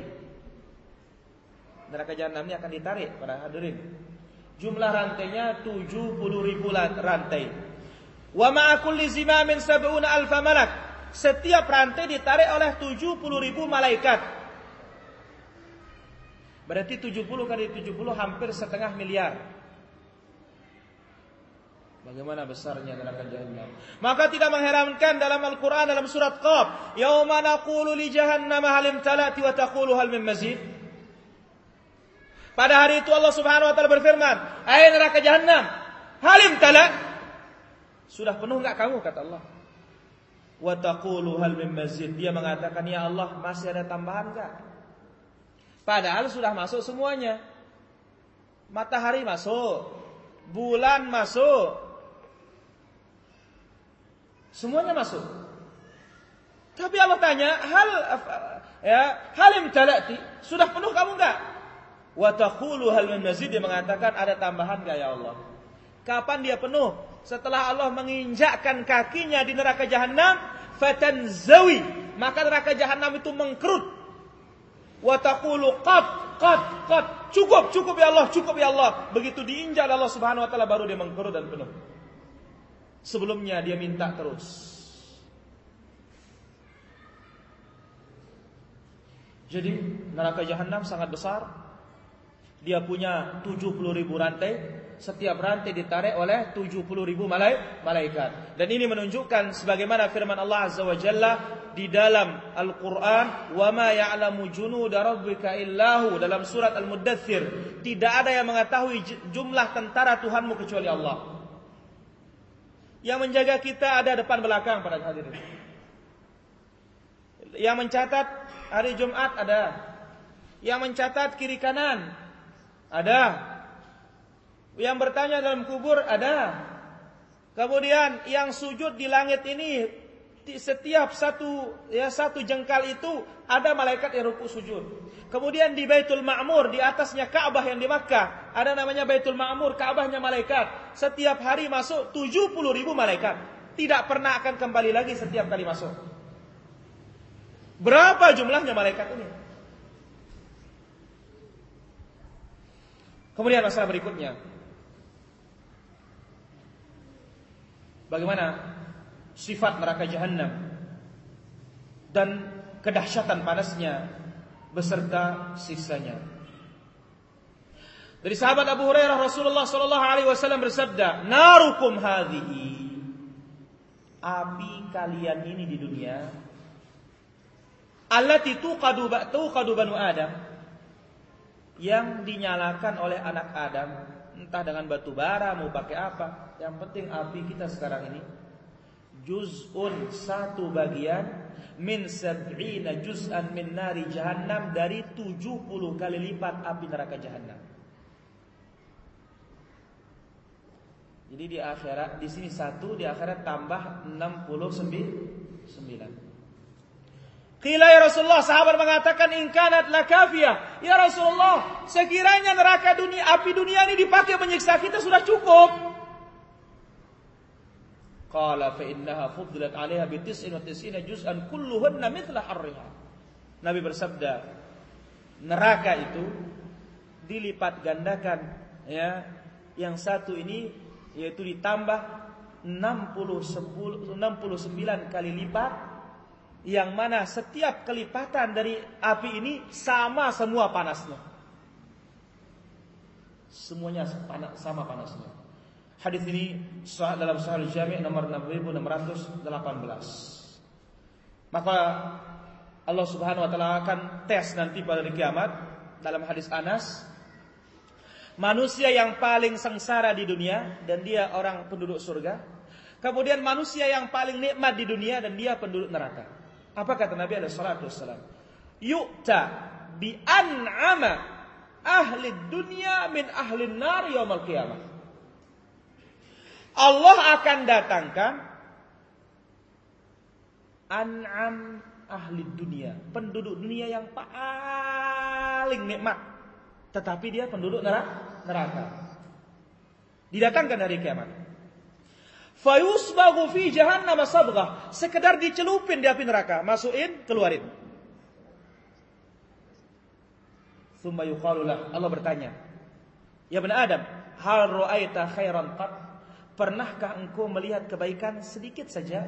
Neraka jahanam ini akan ditarik para hadirin. Jumlah rantainya 70 ribu rantai. Wa ma'a kulli zimamin sab'una alfa malak. Setiap rantai ditarik oleh 70 ribu malaikat. Berarti 70 kali 70 hampir setengah miliar. Bagaimana besarnya neraka jahannam. Maka tidak mengherankan dalam Al-Quran dalam surat Qaf. Yawma naqulu li jahannam halim talati wa taqulu hal min mazid. Pada hari itu Allah subhanahu wa ta'ala berfirman. Hai neraka jahannam. Halim talat. Sudah penuh enggak kamu kata Allah? Wa taqulu hal min. Dia mengatakan, "Ya Allah, masih ada tambahan enggak?" Padahal sudah masuk semuanya. Matahari masuk, bulan masuk. Semuanya masuk. Tapi Allah tanya, "Hal ya, halim talati? Sudah penuh kamu enggak?" Wa taqulu hal min mazid. Dia mengatakan, "Ada tambahan enggak ya Allah?" Kapan dia penuh? Setelah Allah menginjakkan kakinya di neraka jahanam, fatanzawi, maka neraka jahanam itu mengkerut. Wa taqulu qad qad, qad. Cukup, cukup ya Allah, cukup ya Allah. Begitu diinjak Allah Subhanahu wa taala baru dia mengkerut dan penuh. Sebelumnya dia minta terus. Jadi neraka jahanam sangat besar. Dia punya 70 ribu rantai Setiap rantai ditarik oleh 70 ribu malaikat. Dan ini menunjukkan sebagaimana firman Allah Azza wa Jalla di dalam Al-Quran. وَمَا يَعْلَمُ جُنُودَ رَبِّكَ إِلَّهُ Dalam surat Al-Muddathir. Tidak ada yang mengetahui jumlah tentara Tuhanmu kecuali Allah. Yang menjaga kita ada depan belakang pada hadirin. Yang mencatat hari Jumat ada. Yang mencatat kiri kanan ada. Yang bertanya dalam kubur ada. Kemudian yang sujud di langit ini setiap satu ya satu jengkal itu ada malaikat yang ruku sujud. Kemudian di Baitul Ma'mur di atasnya Ka'bah yang di Makkah ada namanya Baitul Ma'mur Ka'bahnya malaikat. Setiap hari masuk 70 ribu malaikat. Tidak pernah akan kembali lagi setiap kali masuk. Berapa jumlahnya malaikat ini? Kemudian masalah berikutnya. Bagaimana sifat neraka jahanam dan kedahsyatan panasnya beserta siksanya. Dari sahabat Abu Hurairah Rasulullah sallallahu alaihi wasallam bersabda, "Narukum hadhihi." Api kalian ini di dunia allati tuqadu tuqadu banu Adam yang dinyalakan oleh anak Adam entah dengan batu bara mau pakai apa. Yang penting api kita sekarang ini juz'un satu bagian min sab'ina juz'an min nari jahannam dari 70 kali lipat api neraka jahannam. Jadi di akhirat di sini satu di akhirat tambah 69 Qila ya Rasulullah, sahabat mengatakan ingkanat la kafiyah. Ya Rasulullah, sekiranya neraka dunia, api dunia ini dipakai menyiksa kita sudah cukup. Qala fa innaha fuddilat 'alaiha bi 99 juz'an kulluhunna mithla harriha. Nabi bersabda, neraka itu dilipat gandakan ya. Yang satu ini yaitu ditambah 60 69 kali lipat yang mana setiap kelipatan dari api ini sama semua panasnya. Semuanya sama panasnya. Hadis ini dalam Sahih Jami' nomor 6618. Maka Allah Subhanahu wa taala akan tes nanti pada hari kiamat dalam hadis Anas manusia yang paling sengsara di dunia dan dia orang penduduk surga. Kemudian manusia yang paling nikmat di dunia dan dia penduduk neraka. Apa kata Nabi alaihi salatu wassalam? Yu'ta bi an'ama ahli dunia min ahli nar yaumil qiyamah. Allah akan datangkan an'am ahli dunia, penduduk dunia yang paling nikmat. Tetapi dia penduduk neraka. Didatangkan dari kiamat. Fayusbagu fi jahannam sabghah. Sekedar dicelupin di api neraka, masukin, keluarin. Tsumma yuqalulah. Allah bertanya, "Ya bani Adam, hal ra'aita khairan qat?" Pernahkah engkau melihat kebaikan sedikit saja?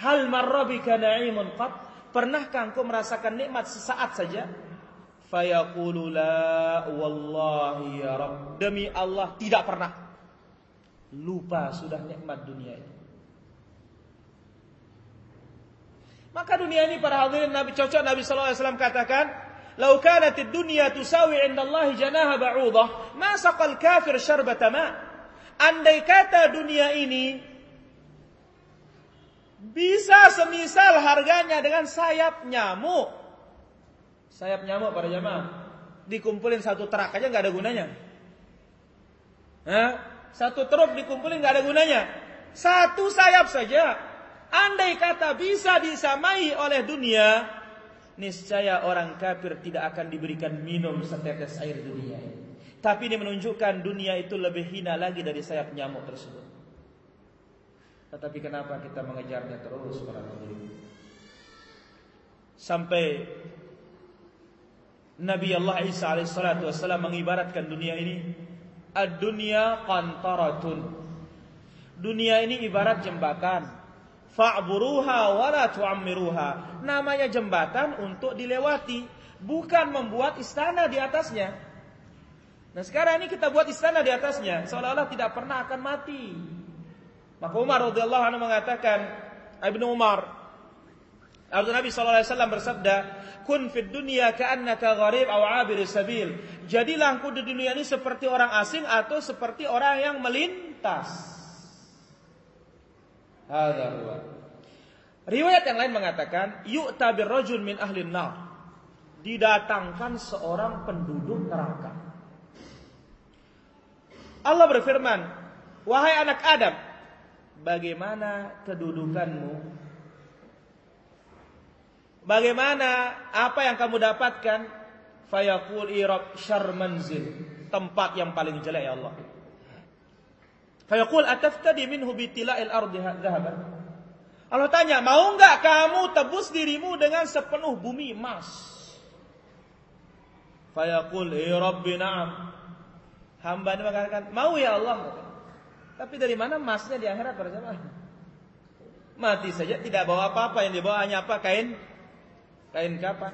Hal marrabika na'imun qat? Pernahkah engkau merasakan nikmat sesaat saja? Fayaqulu la wallahi ya Rabb. Demi Allah tidak pernah lupa sudah nikmat dunia ini. Maka dunia ini para hadirin Nabi cocok Nabi sallallahu alaihi wasallam katakan, "Lau kanatid dunya tusawi 'inda Allah janaha ba'udah, ma saqal kafir syarbata ma." Andai kata dunia ini bisa semisal harganya dengan sayap nyamuk. Sayap nyamuk para jamaah dikumpulin satu terak aja nggak ada gunanya. Hah? Satu truk dikumpulin nggak ada gunanya. Satu sayap saja. Andai kata bisa disamai oleh dunia, niscaya orang kafir tidak akan diberikan minum setetes air dunia Tapi ini menunjukkan dunia itu lebih hina lagi dari sayap nyamuk tersebut. Tetapi kenapa kita mengejarnya terus para hadirin? Sampai Nabi Allah Isa alaihissalatu wassalam mengibaratkan dunia ini ad-dunya qantaratun. Dunia ini ibarat jembatan. Fa'buruha wa la tu'ammiruha. Namanya jembatan untuk dilewati, bukan membuat istana di atasnya. Nah sekarang ini kita buat istana di atasnya, seolah-olah tidak pernah akan mati. Maka Umar radhiyallahu anhu mengatakan, Ibnu Umar, Abdul Nabi wasallam bersabda, "Kun fid dunya ka'annaka gharib aw 'abir sabil." Jadilah engkau di dunia ini seperti orang asing atau seperti orang yang melintas. Hadza. Riwayat yang lain mengatakan, "Yu'ta birrajul min ahli nar." Didatangkan seorang penduduk neraka. Allah berfirman, "Wahai anak Adam, bagaimana kedudukanmu? Bagaimana apa yang kamu dapatkan? Fayaqul irab syar manzil, tempat yang paling jelek ya Allah. Fayaqul ataftadi minhu bitila'il ardi dhahaban. Allah tanya, mau enggak kamu tebus dirimu dengan sepenuh bumi emas? Fayaqul ya rabbi na'am. Hamba ini mengatakan, mau ya Allah. Tapi dari mana emasnya di akhirat para? Mati saja tidak bawa apa-apa yang dibawa hanya apa kain kain kapan.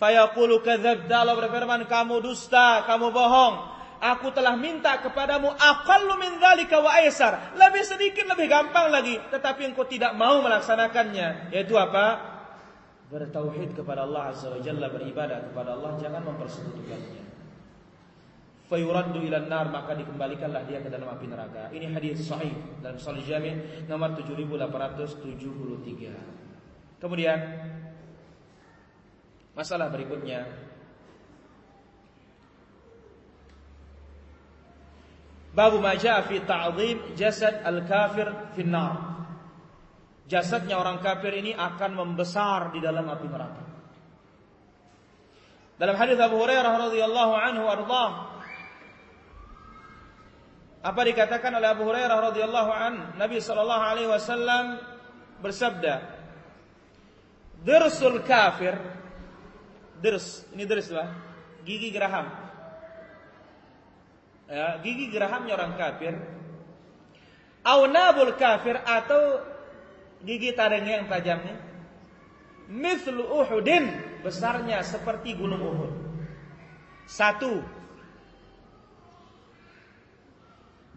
Fayaqulu kadzabta Allah berfirman kamu dusta, kamu bohong. Aku telah minta kepadamu aqallu min dzalika wa aisar. Lebih sedikit lebih gampang lagi, tetapi engkau tidak mau melaksanakannya. Yaitu apa? Bertauhid kepada Allah Azza wa Jalla, beribadah kepada Allah, jangan mempersekutukannya fayuraddu ila nar maka dikembalikanlah dia ke dalam api neraka. Ini hadis sahih dalam Sahih Jami nomor 7873. Kemudian masalah berikutnya Babu maja fi ta'zim jasad al-kafir fi nar. Jasadnya orang kafir ini akan membesar di dalam api neraka. Dalam hadis Abu Hurairah radhiyallahu anhu ardhah apa dikatakan oleh Abu Hurairah radhiyallahu an, Nabi sallallahu alaihi wasallam bersabda, "Dirsul kafir" Dirs, ini dirs lah, gigi geraham. Ya, gigi gerahamnya orang kafir. Au nabul kafir atau gigi taringnya yang tajamnya. Mithlu Uhudin, besarnya seperti gunung Uhud. Satu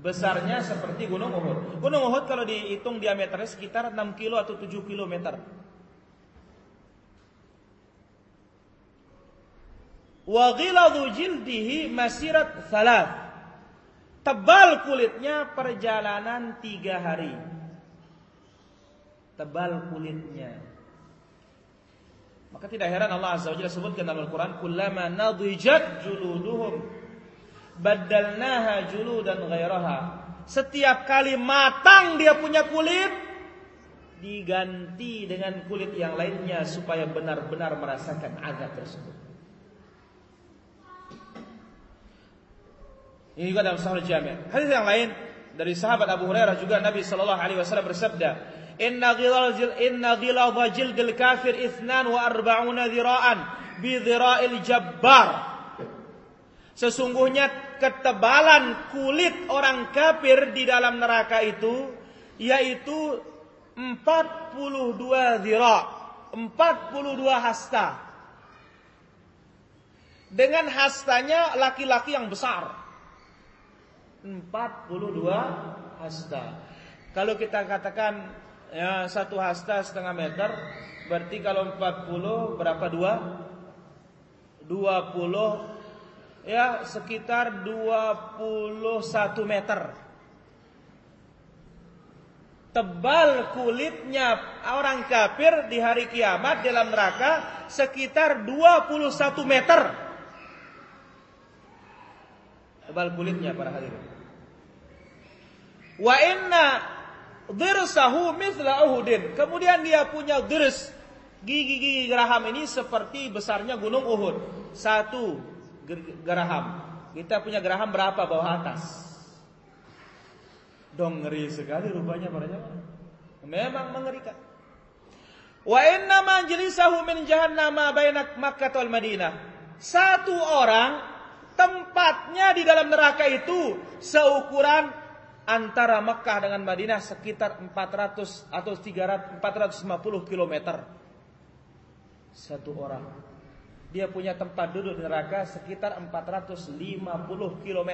besarnya seperti Gunung Uhud. Gunung Uhud kalau dihitung diameternya sekitar 6 kilo atau 7 kilometer. Wa ghiladu jildihi masirat thalath. Tebal kulitnya perjalanan tiga hari. Tebal kulitnya. Maka tidak heran Allah Azza wa Jalla sebutkan dalam Al-Quran, Kullama nadijat juluduhum badalnaha juludan ghairaha. Setiap kali matang dia punya kulit diganti dengan kulit yang lainnya supaya benar-benar merasakan azab tersebut. Ini juga dalam Sahih Jami'. Hadis yang lain dari sahabat Abu Hurairah juga Nabi sallallahu alaihi wasallam bersabda, "Inna ghilal inna ghilal jildil kafir 42 dhira'an bi dhira'il jabbar." Sesungguhnya ketebalan kulit orang kafir di dalam neraka itu yaitu 42 zira, 42 hasta. Dengan hastanya laki-laki yang besar. 42 hasta. Kalau kita katakan ya satu hasta setengah meter, berarti kalau 40 berapa dua? 20 ya sekitar 21 meter. Tebal kulitnya orang kafir di hari kiamat dalam neraka sekitar 21 meter. Tebal kulitnya para hadirin. Wa inna dirsahu mithla Uhudin. Kemudian dia punya dirs gigi-gigi geraham ini seperti besarnya gunung Uhud. Satu, geraham. Kita punya geraham berapa bawah atas? Dong ngeri sekali rupanya para jemaah. Memang mengerikan. Wa inna majlisahu min jahannam bainak Makkah wal Madinah. Satu orang tempatnya di dalam neraka itu seukuran antara Mekah dengan Madinah sekitar 400 atau 300 450 km. Satu orang. Dia punya tempat duduk di neraka sekitar 450 km.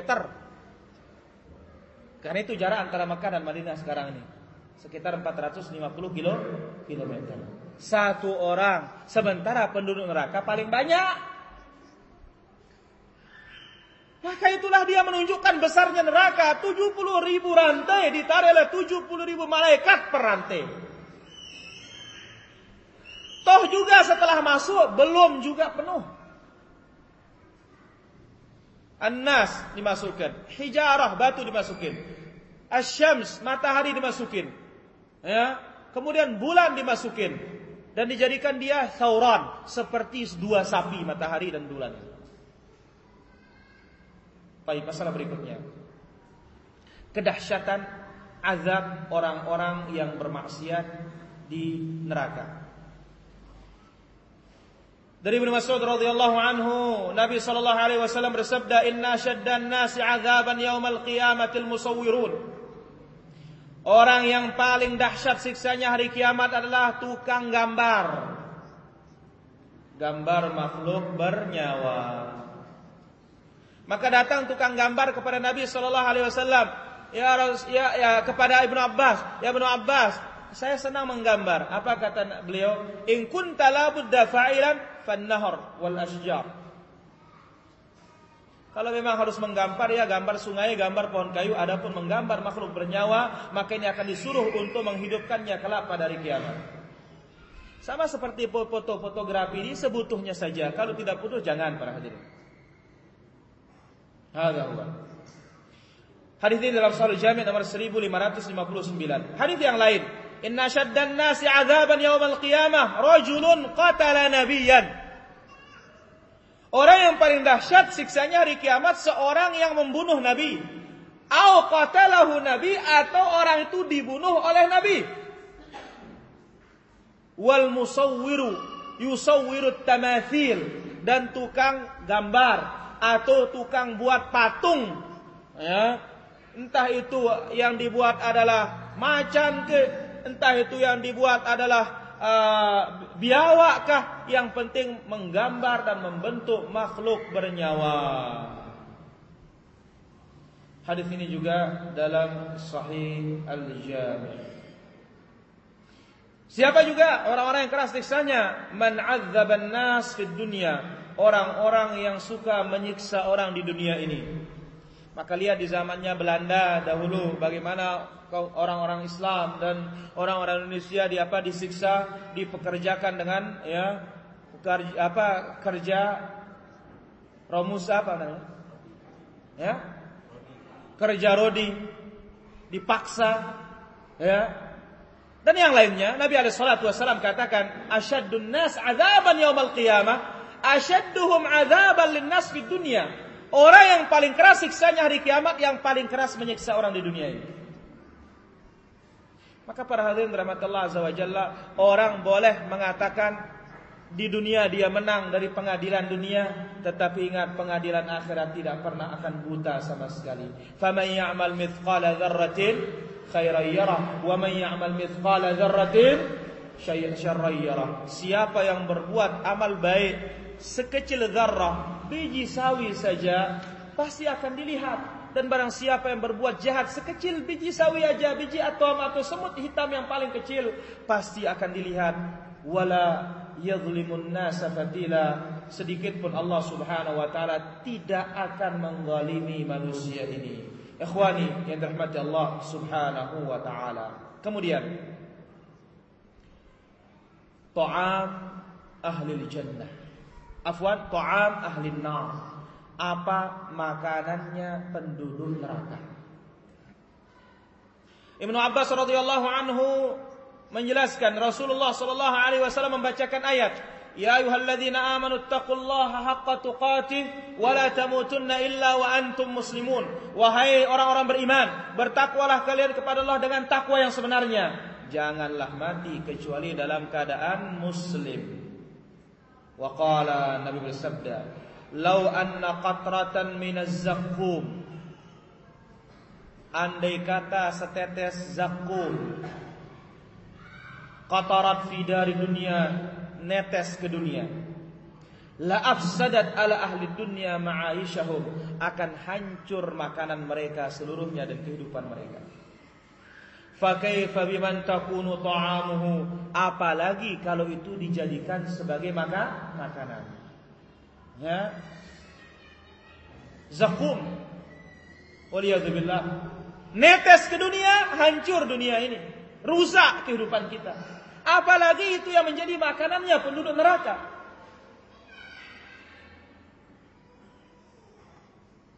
Karena itu jarak antara Mekah dan Madinah sekarang ini. Sekitar 450 kilo, kilometer. Satu orang. Sementara penduduk neraka paling banyak. Maka itulah dia menunjukkan besarnya neraka. 70 ribu rantai ditarik oleh 70 ribu malaikat per rantai. Toh juga setelah masuk belum juga penuh. An-nas dimasukkan, hijarah batu dimasukin, asyams matahari dimasukin, ya, kemudian bulan dimasukin dan dijadikan dia sauran seperti dua sapi matahari dan bulan. Baik, masalah berikutnya. Kedahsyatan azab orang-orang yang bermaksiat di neraka. Dari Ibnu Mas'ud radhiyallahu anhu, Nabi sallallahu alaihi wasallam bersabda, "Inna syaddan nasi 'adzaban yaumal qiyamatil musawwirun." Orang yang paling dahsyat siksanya hari kiamat adalah tukang gambar. Gambar makhluk bernyawa. Maka datang tukang gambar kepada Nabi Shallallahu Alaihi Wasallam. Ya, ya, ya kepada Ibnu Abbas. Ya Ibnu Abbas, saya senang menggambar. Apa kata beliau? In kunta la budda fa'ilan fannahar wal asjar. Kalau memang harus menggambar ya gambar sungai, gambar pohon kayu, adapun menggambar makhluk bernyawa, maka ini akan disuruh untuk menghidupkannya kelak pada hari kiamat. Sama seperti foto fotografi ini sebutuhnya saja. Kalau tidak butuh jangan para hadirin. Hadza huwa. Hadis ini dalam Sahih Jami' nomor 1559. Hadis yang lain, "Inna syaddan nasi 'adzaban yaumal qiyamah rajulun qatala nabiyyan." Orang yang paling dahsyat siksanya hari kiamat seorang yang membunuh nabi. Au qatalahu nabi atau orang itu dibunuh oleh nabi. Wal musawwiru yusawwiru tamathil dan tukang gambar atau tukang buat patung. Ya. Entah itu yang dibuat adalah macan ke entah itu yang dibuat adalah uh, biawak kah yang penting menggambar dan membentuk makhluk bernyawa. Hadis ini juga dalam sahih al-jami' Siapa juga orang-orang yang keras siksanya? Man azzaban nas fid dunya orang-orang yang suka menyiksa orang di dunia ini. Maka lihat di zamannya Belanda dahulu bagaimana orang-orang Islam dan orang-orang Indonesia di apa disiksa, dipekerjakan dengan ya kerja, apa kerja romus apa namanya? Ya. Kerja rodi dipaksa ya. Dan yang lainnya Nabi alaihi salatu wasallam katakan asyaddun nas azaban yaumal qiyamah asyadduhum adzaban linnas di dunia. Orang yang paling keras siksanya hari kiamat yang paling keras menyiksa orang di dunia ini. Maka para hadirin rahmatullah azza wa jalla, orang boleh mengatakan di dunia dia menang dari pengadilan dunia, tetapi ingat pengadilan akhirat tidak pernah akan buta sama sekali. Faman ya'mal mithqala dzarratin khairan yarah wa man ya'mal mithqala dzarratin syarran yarah. Siapa yang berbuat amal baik sekecil zarrah, biji sawi saja pasti akan dilihat. Dan barang siapa yang berbuat jahat sekecil biji sawi aja, biji atom atau semut hitam yang paling kecil pasti akan dilihat. Wala yadhlimun nasa fatila. Sedikit pun Allah Subhanahu wa taala tidak akan mengghalimi manusia ini. Ikhwani yang dirahmati Allah Subhanahu wa taala. Kemudian ta'am ahli jannah afwan ta'am ahli nar. Apa makanannya penduduk neraka? Ibnu Abbas radhiyallahu anhu menjelaskan Rasulullah sallallahu alaihi wasallam membacakan ayat Ya ayyuhalladzina amanu taqullaha haqqa tuqatih wa la tamutunna illa wa antum muslimun. Wahai orang-orang beriman bertakwalah kalian kepada Allah dengan takwa yang sebenarnya. Janganlah mati kecuali dalam keadaan muslim Waqala Nabi bersabda, Lau anna qatratan minaz zakum Andai kata setetes zakum Qatarat fi dari dunia Netes ke dunia. La afsadat ala ahli dunia ma'aishahum Akan hancur makanan mereka seluruhnya dan kehidupan mereka Fakaifa biman takunu ta'amuhu Apalagi kalau itu dijadikan sebagai maka, makanan Ya Zakum Waliyahzubillah Netes ke dunia, hancur dunia ini. Rusak kehidupan kita. Apalagi itu yang menjadi makanannya penduduk neraka.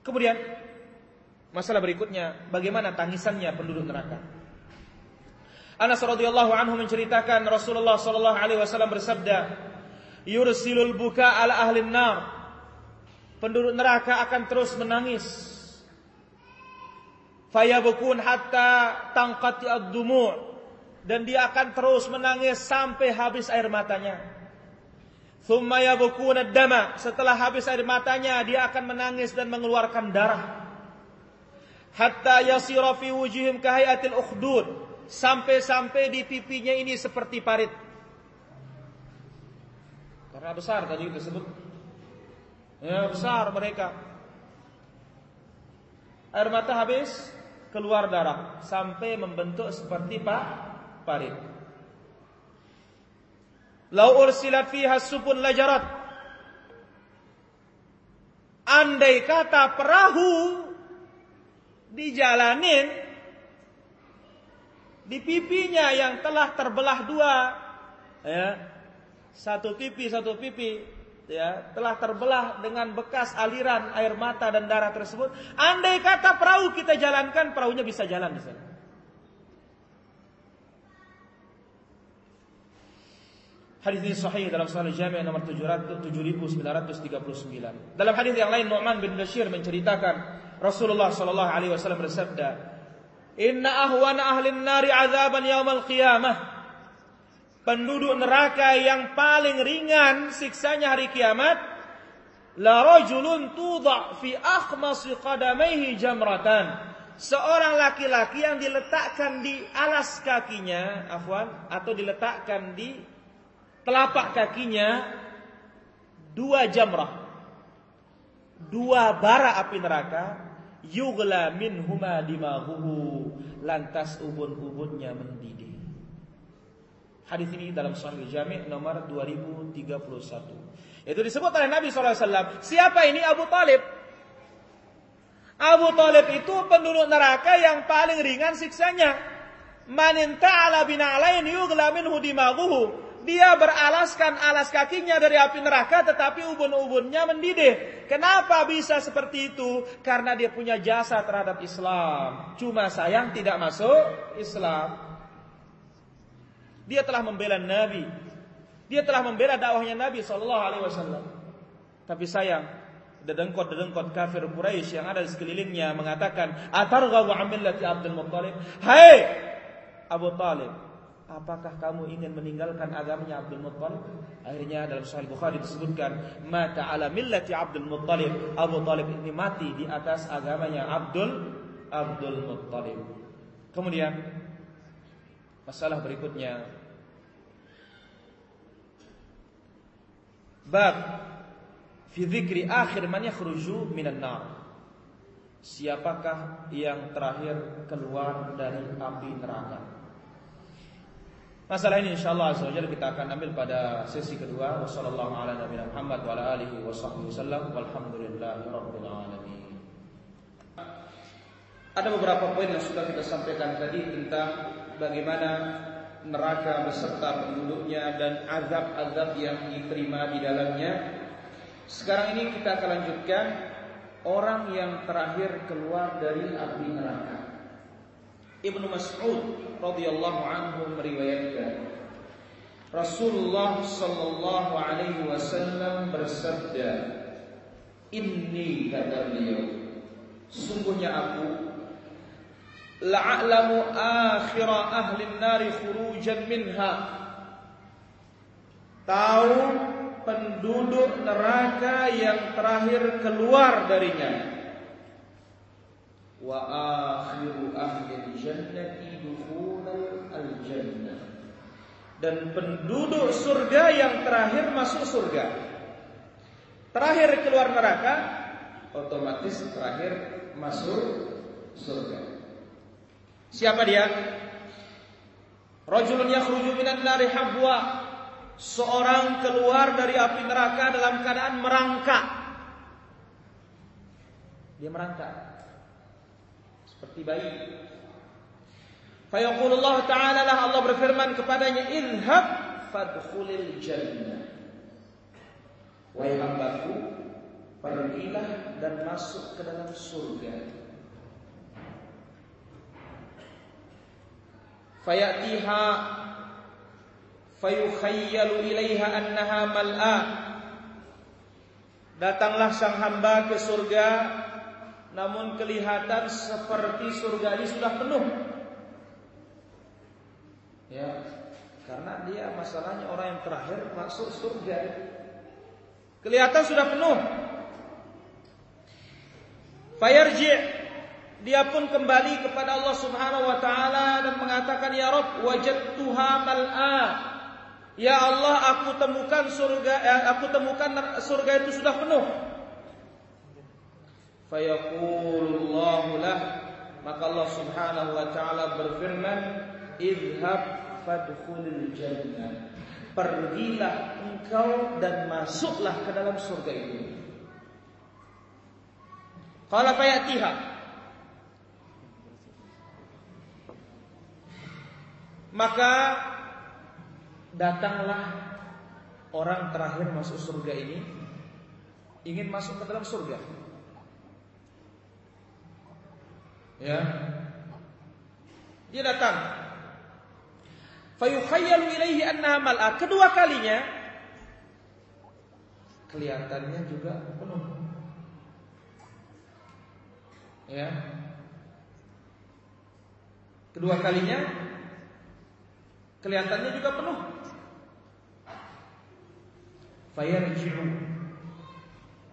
Kemudian masalah berikutnya, bagaimana tangisannya penduduk neraka? Anas radhiyallahu anhu menceritakan Rasulullah sallallahu alaihi wasallam bersabda, "Yursilul buka ala ahli nar." Penduduk neraka akan terus menangis fayabkun hatta tangqati ad-dumu' dan dia akan terus menangis sampai habis air matanya. Thumma yabkun ad-dama, setelah habis air matanya dia akan menangis dan mengeluarkan darah. Hatta yasira fi wujuhim kahayatil ukhdud, sampai-sampai di pipinya ini seperti parit. Karena besar tadi disebut. Ya, besar mereka. Air mata habis, keluar darah sampai membentuk seperti pak parit. Lau ursilat fiha supun lajarat. Andai kata perahu dijalanin di pipinya yang telah terbelah dua, ya, satu pipi satu pipi ya telah terbelah dengan bekas aliran air mata dan darah tersebut. Andai kata perahu kita jalankan, perahunya bisa jalan di sana. Hadis ini sahih dalam Sahih Jami' nomor 7939. Dalam hadis yang lain Nu'man bin Bashir menceritakan Rasulullah sallallahu alaihi wasallam bersabda, "Inna ahwana ahli nari 'adzaban yaumal qiyamah." penduduk neraka yang paling ringan siksanya hari kiamat la rajulun tudha fi akhmasi qadamaihi jamratan seorang laki-laki yang diletakkan di alas kakinya afwan atau diletakkan di telapak kakinya dua jamrah dua bara api neraka yughla minhuma dimaghuhu lantas ubun-ubunnya mendidih Hadis ini dalam Sahih Jami' nomor 2031. Itu disebut oleh Nabi SAW. Siapa ini Abu Talib? Abu Talib itu penduduk neraka yang paling ringan siksanya. Manin ta'ala bina'alain yughla minhu dimaghuhu. Dia beralaskan alas kakinya dari api neraka tetapi ubun-ubunnya mendidih. Kenapa bisa seperti itu? Karena dia punya jasa terhadap Islam. Cuma sayang tidak masuk Islam. Dia telah membela Nabi. Dia telah membela dakwahnya Nabi Shallallahu Alaihi Wasallam. Tapi sayang, dedengkot-dedengkot kafir Quraisy yang ada di sekelilingnya mengatakan, "Atarghabu amillati Abdul Muttalib?" Hai Abu Talib, apakah kamu ingin meninggalkan agamanya Abdul Muttalib? Akhirnya dalam Sahih Bukhari disebutkan, "Mata ala millati Abdul Muttalib." Abu Talib ini mati di atas agamanya Abdul Abdul Muttalib. Kemudian masalah berikutnya Bab fi dzikri akhir man yakhruju minan nar. Siapakah yang terakhir keluar dari api neraka? Masalah ini insyaallah azza wajalla kita akan ambil pada sesi kedua. Wassallallahu ala nabiyina Muhammad wa ala alihi wasallam. Walhamdulillahirabbil alamin. Ada beberapa poin yang sudah kita sampaikan tadi tentang bagaimana neraka beserta penduduknya dan azab-azab yang diterima di dalamnya. Sekarang ini kita akan lanjutkan orang yang terakhir keluar dari api neraka. Ibnu Mas'ud radhiyallahu anhu meriwayatkan Rasulullah sallallahu alaihi wasallam bersabda, "Inni kata beliau, sungguhnya aku la'alamu akhira ahli nari khurujan minha tahu penduduk neraka yang terakhir keluar darinya. Akhiru ahli jannati dukhulal al-jannah. Dan penduduk surga yang terakhir masuk surga. Terakhir keluar neraka, otomatis terakhir masuk surga. Siapa dia? Rajulun yakhruju minan nari habwa seorang keluar dari api neraka dalam keadaan merangkak. Dia merangkak seperti bayi. Fayaqulullah ta'ala lah Allah berfirman kepadanya, "Idhhab fadkhulil jannah." Wahai hambaku, pergilah dan masuk ke dalam surga. Fayatiha fayukhayyalu ilaiha annaha mal'a Datanglah sang hamba ke surga namun kelihatan seperti surga ini sudah penuh. Ya, karena dia masalahnya orang yang terakhir masuk surga. Kelihatan sudah penuh. Fayarji' dia pun kembali kepada Allah Subhanahu wa taala dan mengatakan ya Rabb wajadtuha mal'a Ya Allah, aku temukan surga, eh, aku temukan surga itu sudah penuh. Fayaqulullahu lah, maka Allah Subhanahu wa taala berfirman, "Idhhab fadkhulil jannah." Pergilah engkau dan masuklah ke dalam surga itu. Qala fayatiha. Maka datanglah orang terakhir masuk surga ini ingin masuk ke dalam surga. Ya. Dia datang. Fayukhayyalu ilaihi annaha mal'a. Kedua kalinya kelihatannya juga penuh. Ya. Kedua kalinya kelihatannya juga penuh. Fayarji'u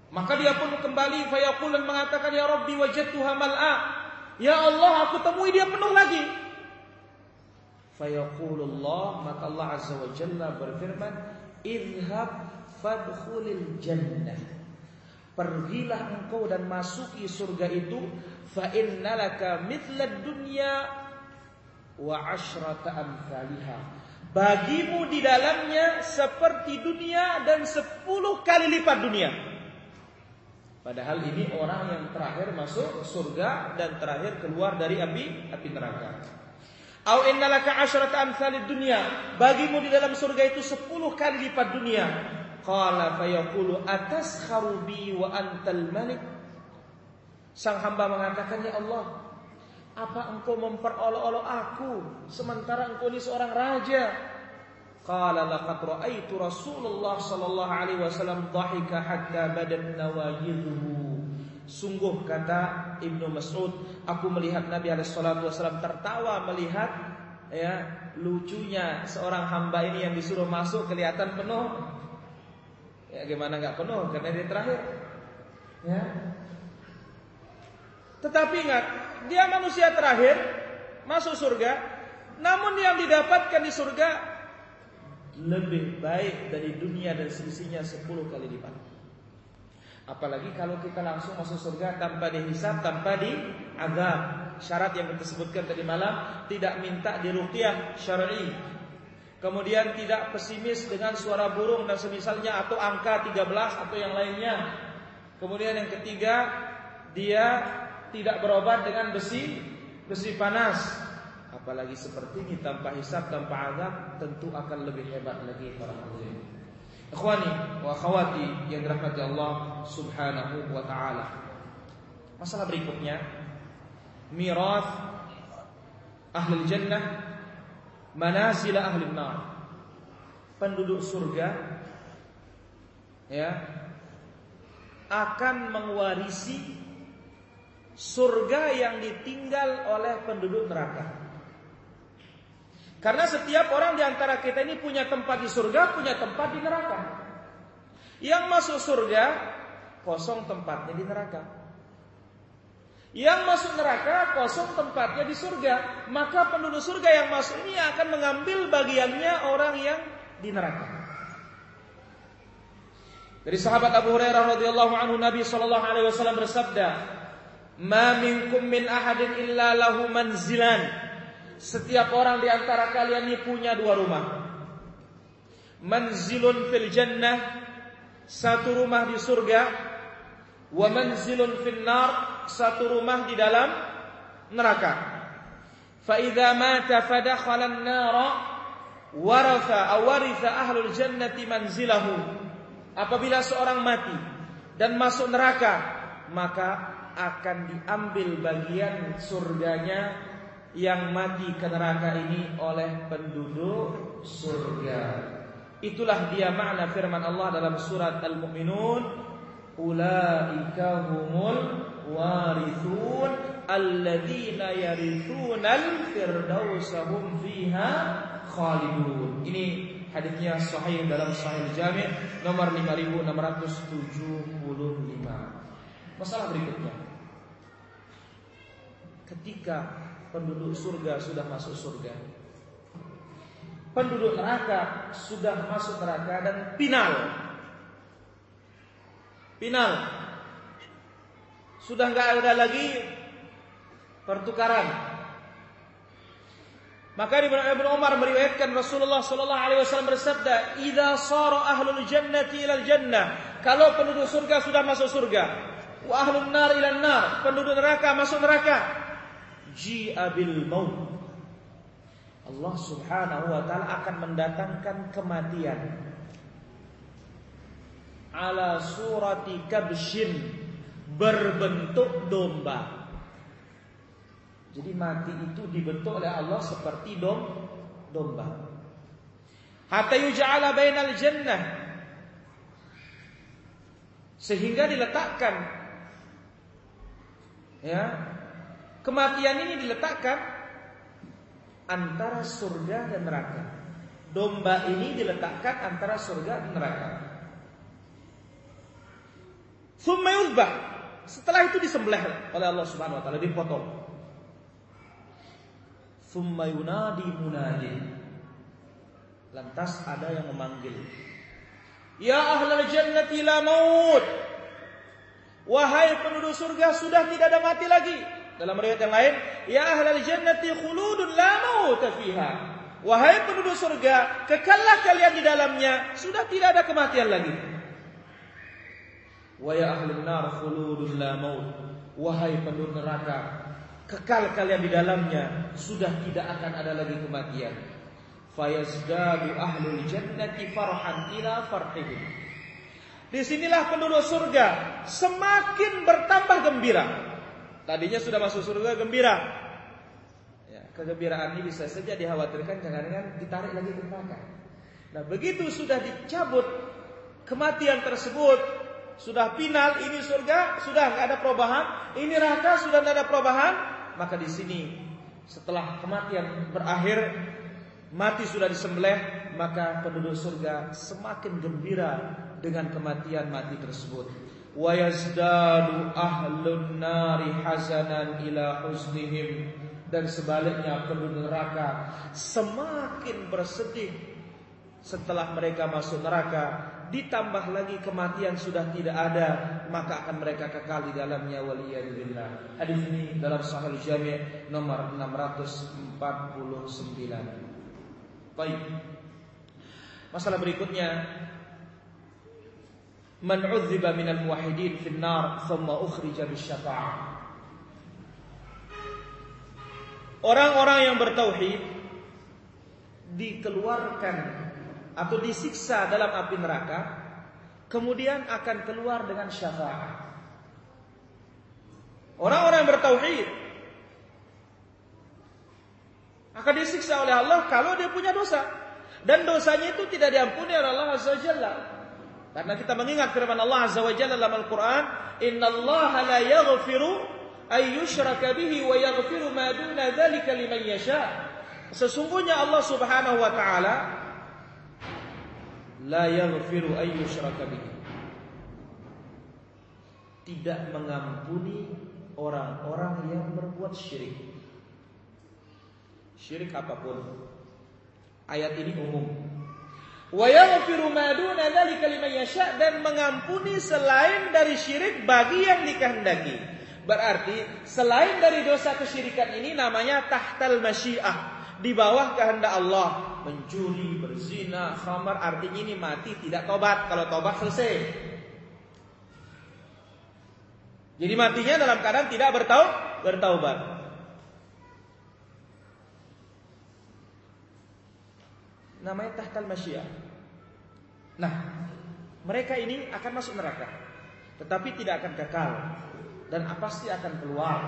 Maka dia pun kembali fayaqul dan mengatakan ya Rabbi wajadtuha mal'a. Ya Allah aku temui dia penuh lagi. Fayaqulullah maka Allah Azza wa Jalla berfirman, "Idhhab fadkhulil jannah." Pergilah engkau dan masuki surga itu fa innalaka mithlad dunya wa asyrata amsalihah Bagimu di dalamnya seperti dunia dan sepuluh kali lipat dunia. Padahal ini orang yang terakhir masuk surga dan terakhir keluar dari api api neraka. Au innalaka asyrata amsalid dunya. Bagimu di dalam surga itu sepuluh kali lipat dunia. Qala fayaqulu atas kharubi wa antal malik. Sang hamba mengatakan ya Allah, apa engkau memperolok-olok aku sementara engkau ini seorang raja? Qala laqad ra'aitu Rasulullah sallallahu alaihi wasallam dhahika hatta badat nawajidhu. Sungguh kata Ibnu Mas'ud, aku melihat Nabi alaihi salatu wasallam tertawa melihat ya lucunya seorang hamba ini yang disuruh masuk kelihatan penuh. Ya gimana nggak penuh karena dia terakhir. Ya. Tetapi ingat, dia manusia terakhir masuk surga, namun yang didapatkan di surga lebih baik dari dunia dan selisihnya 10 kali lipat. Apalagi kalau kita langsung masuk surga tanpa dihisap, tanpa diazab. Syarat yang kita sebutkan tadi malam tidak minta diruqyah syar'i. Kemudian tidak pesimis dengan suara burung dan semisalnya atau angka 13 atau yang lainnya. Kemudian yang ketiga, dia tidak berobat dengan besi besi panas. Apalagi seperti ini tanpa hisab, tanpa azab, tentu akan lebih hebat lagi para hadirin. Ikhwani wa akhwati yang dirahmati Allah Subhanahu wa taala. Masalah berikutnya mirath ahli jannah manazil ahli nar. Penduduk surga ya akan mewarisi surga yang ditinggal oleh penduduk neraka. Karena setiap orang di antara kita ini punya tempat di surga, punya tempat di neraka. Yang masuk surga kosong tempatnya di neraka. Yang masuk neraka kosong tempatnya di surga. Maka penduduk surga yang masuk ini akan mengambil bagiannya orang yang di neraka. Dari sahabat Abu Hurairah radhiyallahu anhu Nabi sallallahu alaihi wasallam bersabda, "Ma minkum min ahadin illa lahu manzilan." Setiap orang di antara kalian ini punya dua rumah. Manzilun fil jannah, satu rumah di surga, wa manzilun fil nar, satu rumah di dalam neraka. Fa idza mata fadakhala an-nara waratha aw waritha ahlul jannati manzilahu apabila seorang mati dan masuk neraka, maka akan diambil bagian surganya yang mati ke neraka ini oleh penduduk surga. Itulah dia makna firman Allah dalam surat Al-Mu'minun, ulaika humul warithun alladzina yarithunal firdausa hum fiha khalidun. Ini Hadisnya sahih dalam Sahih Jami' nomor 5675. Masalah berikutnya. Ketika penduduk surga sudah masuk surga, penduduk neraka sudah masuk neraka dan final. Final. Sudah nggak ada lagi pertukaran maka Ibnu Umar meriwayatkan Rasulullah sallallahu alaihi wasallam bersabda, "Idza sara ahlul jannati ilal jannah." Kalau penduduk surga sudah masuk surga, wa ahlun nar ilal penduduk neraka masuk neraka. Ji'a bil maut. Allah Subhanahu wa taala akan mendatangkan kematian ala surati kabshin berbentuk domba. Jadi mati itu dibentuk oleh Allah seperti dom domba. Hatta yuj'ala bainal jannah sehingga diletakkan ya kematian ini diletakkan antara surga dan neraka. Domba ini diletakkan antara surga dan neraka. Thumma Setelah itu disembelih oleh Allah Subhanahu wa taala dipotong. Thumma yunadi munadi. Lantas ada yang memanggil. Ya ahlal jannati la maut. Wahai penduduk surga sudah tidak ada mati lagi. Dalam riwayat yang lain, ya ahlal jannati khuludun la maut fiha. Wahai penduduk surga, kekallah kalian di dalamnya, sudah tidak ada kematian lagi. Wa ya ahlun nar khuludun la maut. Wahai penduduk neraka, kekal kalian di dalamnya sudah tidak akan ada lagi kematian fayazdadu ahlul jannati farhan ila farhihim Di sinilah penduduk surga semakin bertambah gembira. Tadinya sudah masuk surga gembira. Ya, kegembiraan ini bisa saja dikhawatirkan jangan-jangan ditarik lagi ke neraka. Nah, begitu sudah dicabut kematian tersebut, sudah final ini surga, sudah nggak ada perubahan, ini neraka sudah tidak ada perubahan, maka di sini setelah kematian berakhir mati sudah disembelih maka penduduk surga semakin gembira dengan kematian mati tersebut yazdadu ahlun nari ila husnihim dan sebaliknya penduduk neraka. Semakin bersedih setelah mereka masuk neraka ditambah lagi kematian sudah tidak ada maka akan mereka kekal di dalamnya waliyadzubillah. Hadis ini dalam sahih jami' nomor 649 baik. Masalah berikutnya man udziba minal muwahhidin fin nar thumma ukhrija bisyafa'ah orang-orang yang bertauhid dikeluarkan atau disiksa dalam api neraka, kemudian akan keluar dengan syafaat. Orang-orang yang bertauhid akan disiksa oleh Allah kalau dia punya dosa dan dosanya itu tidak diampuni oleh Allah Azza Jalla. Karena kita mengingat firman Allah Azza wa Jalla dalam Al-Qur'an, "Innallaha la yaghfiru ay yushraka bihi wa yaghfiru ma duna dzalika liman yasha." Sesungguhnya Allah Subhanahu wa taala la yaghfiru ay yushraka bihi. tidak mengampuni orang-orang yang berbuat syirik. Syirik apa pun. Ayat ini umum. Wa yaghfiru ma duna dzalika liman dan mengampuni selain dari syirik bagi yang dikehendaki. Berarti selain dari dosa kesyirikan ini namanya tahtal masyiah. Di bawah kehendak Allah Mencuri, berzina, khamar Artinya ini mati tidak tobat Kalau tobat selesai jadi matinya dalam keadaan tidak bertau bertaubat. Namanya tahtal masyiah. Nah, mereka ini akan masuk neraka. Tetapi tidak akan kekal dan pasti akan keluar.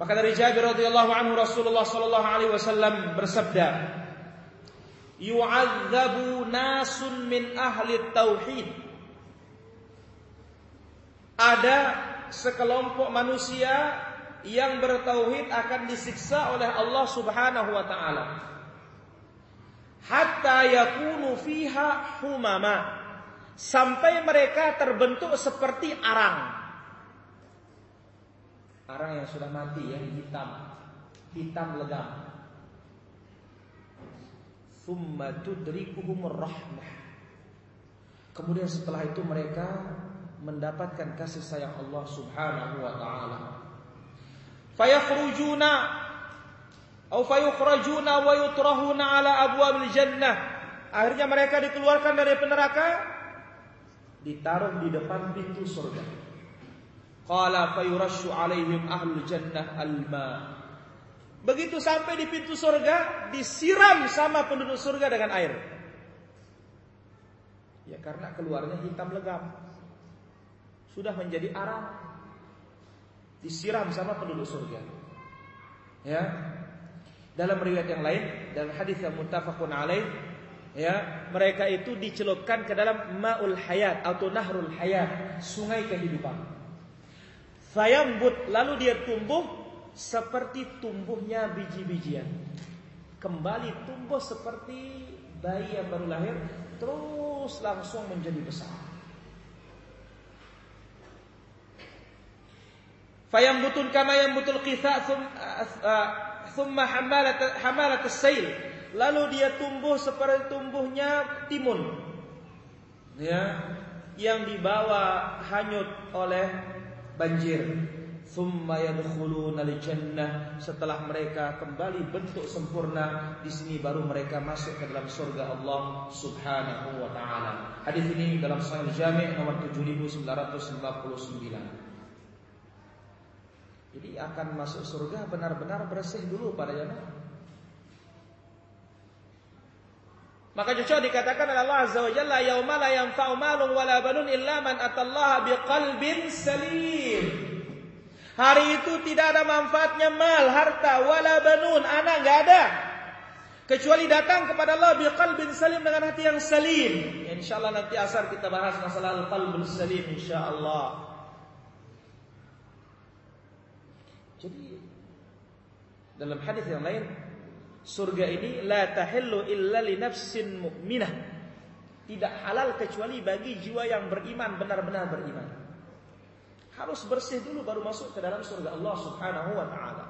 Maka dari Jabir radhiyallahu anhu Rasulullah sallallahu alaihi wasallam bersabda, "Yu'adzabu nasun min ahli tauhid ada sekelompok manusia yang bertauhid akan disiksa oleh Allah Subhanahu wa taala. Hatta yakunu fiha humama. Sampai mereka terbentuk seperti arang. Arang yang sudah mati yang hitam. Hitam legam. Thumma tudrikuhumur rahmah. Kemudian setelah itu mereka mendapatkan kasih sayang Allah Subhanahu wa taala. Fayakhrujuna atau fayukhrajuna wa yutrahuna ala abwabil jannah. Akhirnya mereka dikeluarkan dari neraka ditaruh di depan pintu surga. Qala fayurashu alaihim ahlul jannah alma. Begitu sampai di pintu surga disiram sama penduduk surga dengan air. Ya karena keluarnya hitam legam sudah menjadi arang disiram sama penduduk surga. Ya. Dalam riwayat yang lain dalam hadis yang muttafaqun alaih ya, mereka itu dicelupkan ke dalam maul hayat atau nahrul hayat, sungai kehidupan. Fayambut lalu dia tumbuh seperti tumbuhnya biji-bijian. Kembali tumbuh seperti bayi yang baru lahir terus langsung menjadi besar. fayambutun kama yambutul qitha thumma hamalat hamalat as-sail lalu dia tumbuh seperti tumbuhnya timun. Ya yang dibawa hanyut oleh banjir. Thumma yadkhuluna al-jannah. Setelah mereka kembali bentuk sempurna di sini baru mereka masuk ke dalam surga Allah Subhanahu wa taala. Hadis ini dalam Sahih Jami' nomor 7959 jadi akan masuk surga benar-benar bersih dulu pada jamaah. Maka cocok dikatakan oleh Allah Azza wa Jalla yauma la yanfa'u malun wala banun illa man atallaha biqalbin salim. Hari itu tidak ada manfaatnya mal, harta, wala banun, anak enggak ada. Kecuali datang kepada Allah biqalbin salim dengan hati yang salim. Insyaallah nanti asar kita bahas masalah al-qalbul salim insyaallah. Jadi dalam hadis yang lain surga ini la tahillu illa li nafsin mu'minah. Tidak halal kecuali bagi jiwa yang beriman benar-benar beriman. Harus bersih dulu baru masuk ke dalam surga Allah Subhanahu wa taala.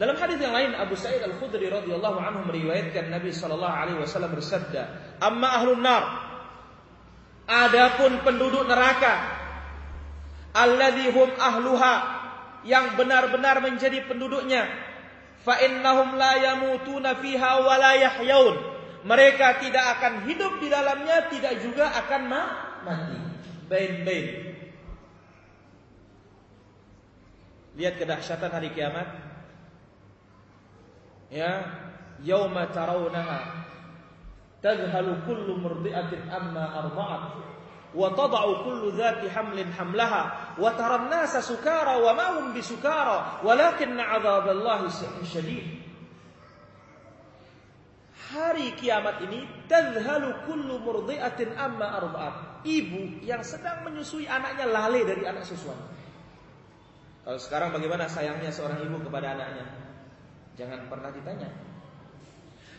Dalam hadis yang lain Abu Sa'id Al-Khudri radhiyallahu anhu meriwayatkan Nabi sallallahu alaihi wasallam bersabda, "Amma ahlun nar" Adapun penduduk neraka alladzi hum ahluha yang benar-benar menjadi penduduknya. Fa innahum la yamutuna fiha wa la yahyaun mereka tidak akan hidup di dalamnya tidak juga akan ma mati. Bain-bain. Lihat kedahsyatan hari kiamat. Ya yauma tarawunaha tadhhalu kullu murdi'atin amma arda'at وَتَضَعُ كُلُّ ذَاتِ حَمْلٍ حَمْلَهَا Hari kiamat ini tadhalu kullu murdi'atin amma arba'at. Ibu yang sedang menyusui anaknya lalai dari anak susuannya Kalau sekarang bagaimana sayangnya seorang ibu kepada anaknya? Jangan pernah ditanya.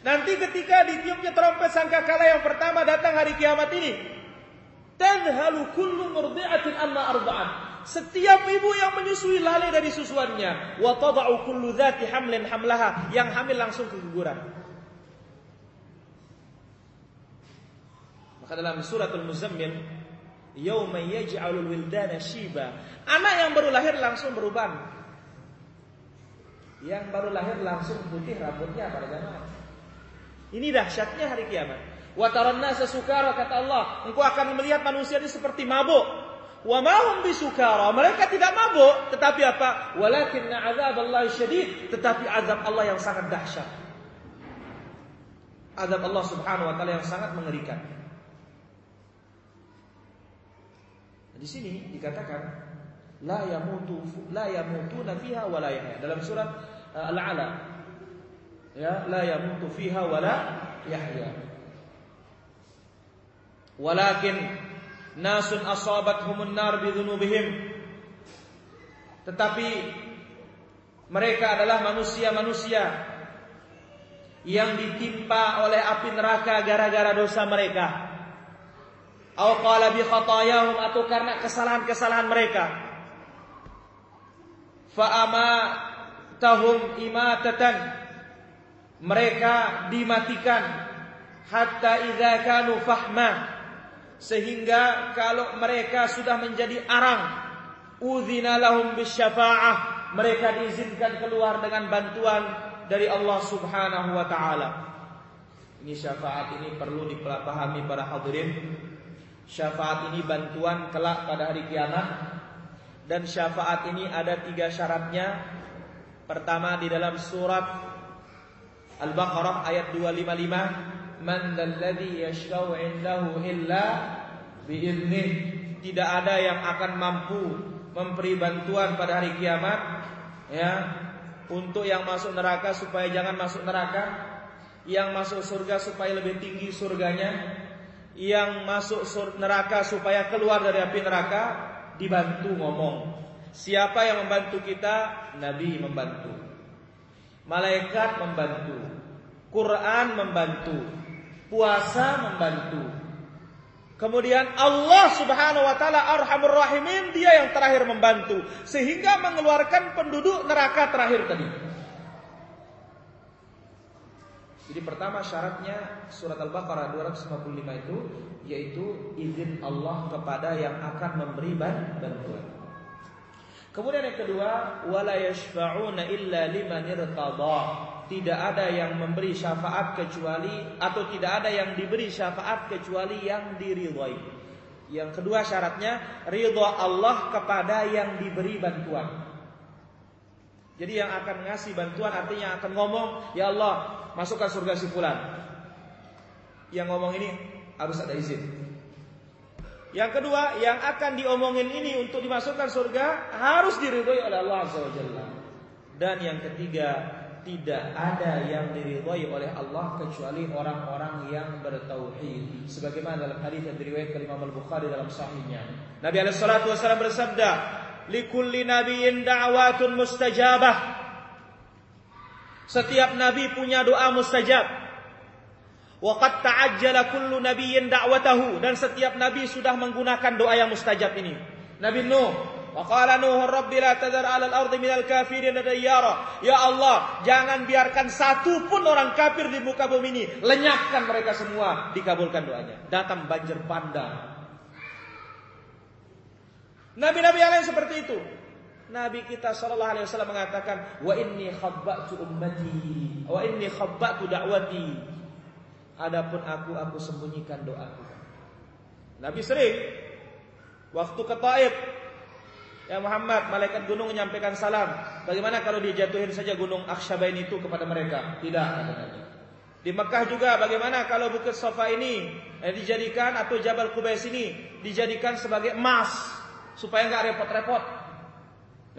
Nanti ketika ditiupnya trompet sangkakala yang pertama datang hari kiamat ini Tadhalu kullu murdi'atin amma arba'an. Setiap ibu yang menyusui lalai dari susuannya, wa tada'u kullu dzati hamlin hamlaha, yang hamil langsung keguguran. Maka dalam suratul Muzammil, yauma yaj'alul wildana shiba. Anak yang baru lahir langsung beruban. Yang baru lahir langsung putih rambutnya pada zaman. Ini dahsyatnya hari kiamat. Wa sesukara kata Allah, engkau akan melihat manusia ini seperti mabuk. Wa ma hum bisukara. Mereka tidak mabuk, tetapi apa? Walakinna azab Allah syadid, tetapi azab Allah yang sangat dahsyat. Azab Allah Subhanahu wa taala yang sangat mengerikan. Di sini dikatakan la yamutu la yamutuna fiha wa la yahya. Dalam surat uh, Al-Ala. Ya, la yamutu fiha wa la yahya. Walakin nasun asabathumun nar bidzunubihim. Tetapi mereka adalah manusia-manusia yang ditimpa oleh api neraka gara-gara dosa mereka. Atau qala bi khatayahum atau karena kesalahan-kesalahan mereka. Fa tahum imatatan mereka dimatikan hatta idza kanu fahma sehingga kalau mereka sudah menjadi arang udzina lahum bisyafa'ah mereka diizinkan keluar dengan bantuan dari Allah Subhanahu wa taala. Ini syafaat ini perlu dipahami para hadirin. Syafaat ini bantuan kelak pada hari kiamat. Dan syafaat ini ada tiga syaratnya. Pertama di dalam surat Al-Baqarah ayat 255 man dalladhi yashfa'u indahu illa. Tidak ada yang akan mampu memberi bantuan pada hari kiamat ya untuk yang masuk neraka supaya jangan masuk neraka, yang masuk surga supaya lebih tinggi surganya, yang masuk neraka supaya keluar dari api neraka dibantu ngomong. Siapa yang membantu kita? Nabi membantu. Malaikat membantu. Quran membantu puasa membantu. Kemudian Allah Subhanahu wa taala Arhamur Rahimin dia yang terakhir membantu sehingga mengeluarkan penduduk neraka terakhir tadi. Jadi pertama syaratnya surat Al-Baqarah 255 itu yaitu izin Allah kepada yang akan memberi bantuan. Kemudian yang kedua, wala yashfa'una illa liman tidak ada yang memberi syafaat kecuali atau tidak ada yang diberi syafaat kecuali yang diridhoi. Yang kedua syaratnya ridha Allah kepada yang diberi bantuan. Jadi yang akan ngasih bantuan artinya akan ngomong, "Ya Allah, masukkan surga si fulan." Yang ngomong ini harus ada izin. Yang kedua, yang akan diomongin ini untuk dimasukkan surga harus diridhoi oleh Allah Azza wa Jalla. Dan yang ketiga, tidak ada yang diridhai oleh Allah kecuali orang-orang yang bertauhid. Sebagaimana dalam hadis yang diriwayatkan Imam Al-Bukhari dalam sahihnya. Nabi alaihi salatu wasallam bersabda, "Likulli nabiyyin da'watun mustajabah." Setiap nabi punya doa mustajab. Wa qad ta'ajjala kullu nabiyyin da'watahu dan setiap nabi sudah menggunakan doa yang mustajab ini. Nabi Nuh Waqala Nuh Rabbi la tadar 'ala al-ardi minal kafirin dayyara. Ya Allah, jangan biarkan satu pun orang kafir di muka bumi ini. Lenyapkan mereka semua. Dikabulkan doanya. Datang banjir bandang. Nabi-nabi yang lain seperti itu. Nabi kita sallallahu alaihi wasallam mengatakan, "Wa inni khabbatu ummati, wa inni khabbatu da'wati." Adapun aku aku sembunyikan doaku. Nabi sering waktu ke Taif Ya Muhammad, malaikat gunung menyampaikan salam. Bagaimana kalau dijatuhin saja gunung Akshabain itu kepada mereka? Tidak, Di Mekah juga bagaimana kalau Bukit Sofa ini eh, dijadikan atau Jabal Kubais ini dijadikan sebagai emas supaya nggak repot-repot.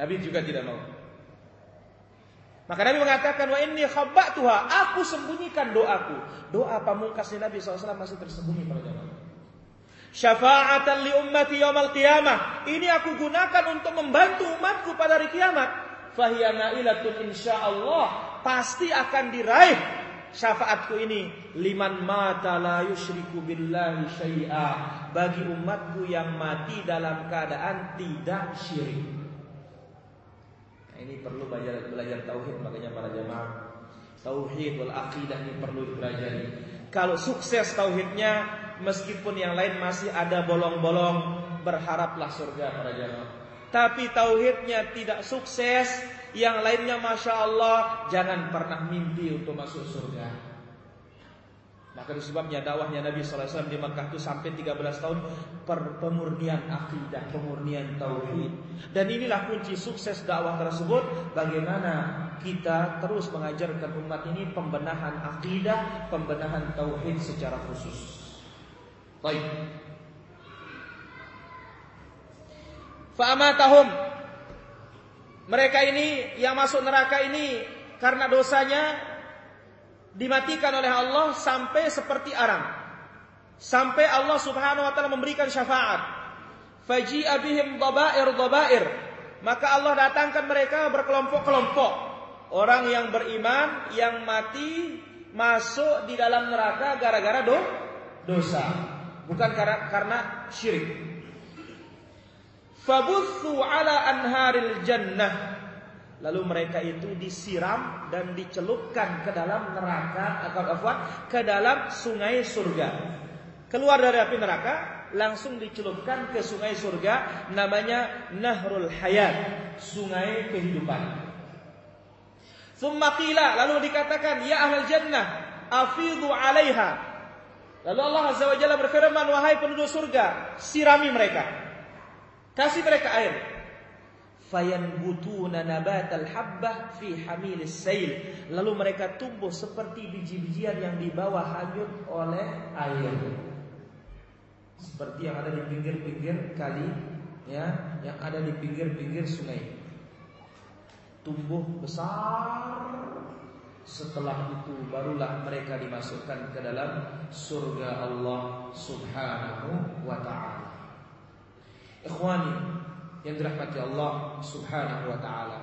Nabi juga tidak mau. Maka Nabi mengatakan wa inni khabbatuha, aku sembunyikan doaku. Doa pamungkasnya Nabi SAW masih tersembunyi pada zaman Syafa'atan li ummati yaumal qiyamah. Ini aku gunakan untuk membantu umatku pada hari kiamat. Fahiya nailatun insyaallah pasti akan diraih syafaatku ini liman mata la yusyriku billahi syai'a bagi umatku yang mati dalam keadaan tidak syirik. Nah, ini perlu belajar belajar tauhid makanya para jemaah tauhid wal aqidah ini perlu dipelajari. Kalau sukses tauhidnya meskipun yang lain masih ada bolong-bolong berharaplah surga para jemaah. Tapi tauhidnya tidak sukses, yang lainnya Masya Allah Jangan pernah mimpi untuk masuk surga Maka sebabnya dakwahnya Nabi SAW di Makkah itu sampai 13 tahun per pemurnian akidah, pemurnian tauhid. Dan inilah kunci sukses dakwah tersebut. Bagaimana kita terus mengajarkan umat ini pembenahan akidah, pembenahan tauhid secara khusus. Baik. Fa'amatahum mereka ini yang masuk neraka ini karena dosanya dimatikan oleh Allah sampai seperti arang. Sampai Allah Subhanahu wa taala memberikan syafaat. Faji'a bihim dhabair dhabair. Maka Allah datangkan mereka berkelompok-kelompok. Orang yang beriman yang mati masuk di dalam neraka gara-gara do, dosa. Bukan karena karena syirik. Fabuthu ala anharil jannah. Lalu mereka itu disiram dan dicelupkan ke dalam neraka atau afwan, ke dalam sungai surga. Keluar dari api neraka, langsung dicelupkan ke sungai surga namanya Nahrul Hayat, sungai kehidupan. Qila, lalu dikatakan, ya ahlul jannah, afidhu 'alaiha. Lalu Allah Azza wa Jalla berfirman, wahai penduduk surga, sirami mereka. Kasih mereka air. Fayanbutuna nabatal habbah fi hamilis sail. Lalu mereka tumbuh seperti biji-bijian yang dibawa hanyut oleh air. Seperti yang ada di pinggir-pinggir kali ya, yang ada di pinggir-pinggir sungai. Tumbuh besar setelah itu barulah mereka dimasukkan ke dalam surga Allah Subhanahu wa taala. Ikhwani yang dirahmati Allah Subhanahu wa taala.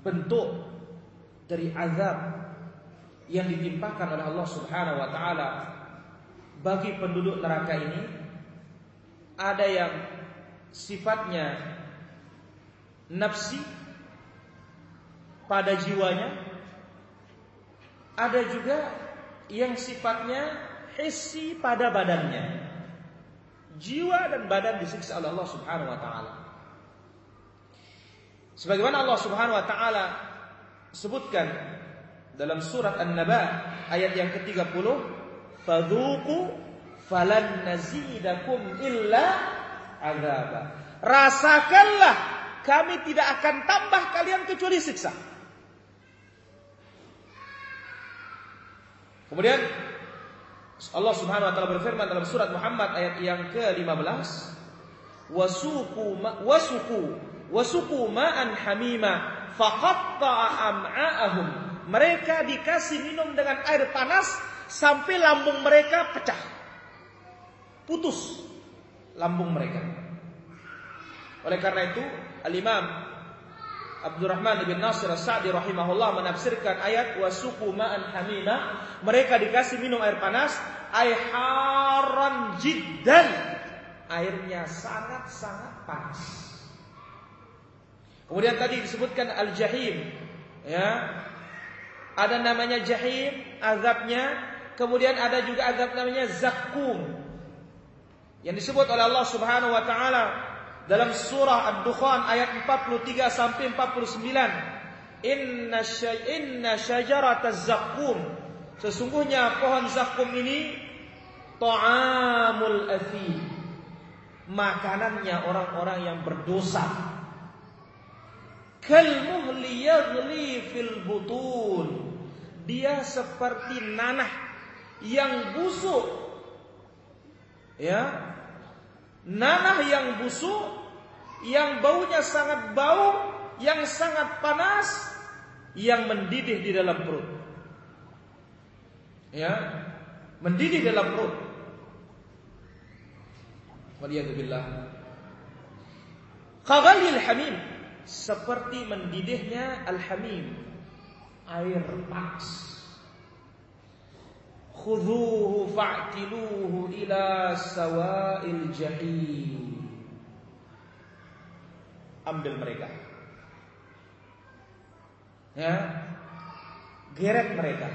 Bentuk dari azab yang ditimpakan oleh Allah Subhanahu wa taala bagi penduduk neraka ini ada yang sifatnya nafsi pada jiwanya ada juga yang sifatnya hissi pada badannya. Jiwa dan badan disiksa oleh Allah Subhanahu wa taala. Sebagaimana Allah Subhanahu wa taala sebutkan dalam surat An-Naba ayat yang ke-30, "Fadzuqu falan nazidakum illa azaba." Rasakanlah kami tidak akan tambah kalian kecuali siksa. Kemudian Allah Subhanahu wa taala berfirman dalam surat Muhammad ayat yang ke-15, "Wasuqu wasuqu wasuqu ma'an hamima faqatta'a am'a'ahum." Mereka dikasih minum dengan air panas sampai lambung mereka pecah. Putus lambung mereka. Oleh karena itu, Al-Imam Abdurrahman bin Nasir As-Sa'di rahimahullah menafsirkan ayat wasuku ma'an hamima. Mereka dikasih minum air panas, ayharan jiddan. Airnya sangat-sangat panas. Kemudian tadi disebutkan al-jahim, ya. Ada namanya jahim, azabnya. Kemudian ada juga azab namanya zakum. Yang disebut oleh Allah Subhanahu wa taala dalam surah Ad-Dukhan ayat 43 sampai 49 inna inna syajarataz zakum. Sesungguhnya pohon zakum ini ta'amul athim. Makanannya orang-orang yang berdosa. Kal muhli yaghli fil butun. Dia seperti nanah yang busuk. Ya nanah yang busuk, yang baunya sangat bau, yang sangat panas, yang mendidih di dalam perut. Ya, mendidih dalam perut. Waliyadzubillah. Kaghalil hamim seperti mendidihnya al-hamim, air panas. Khudhuhu fa'tiluhu ila sawa'il jahim. Ambil mereka. Ya. Geret mereka.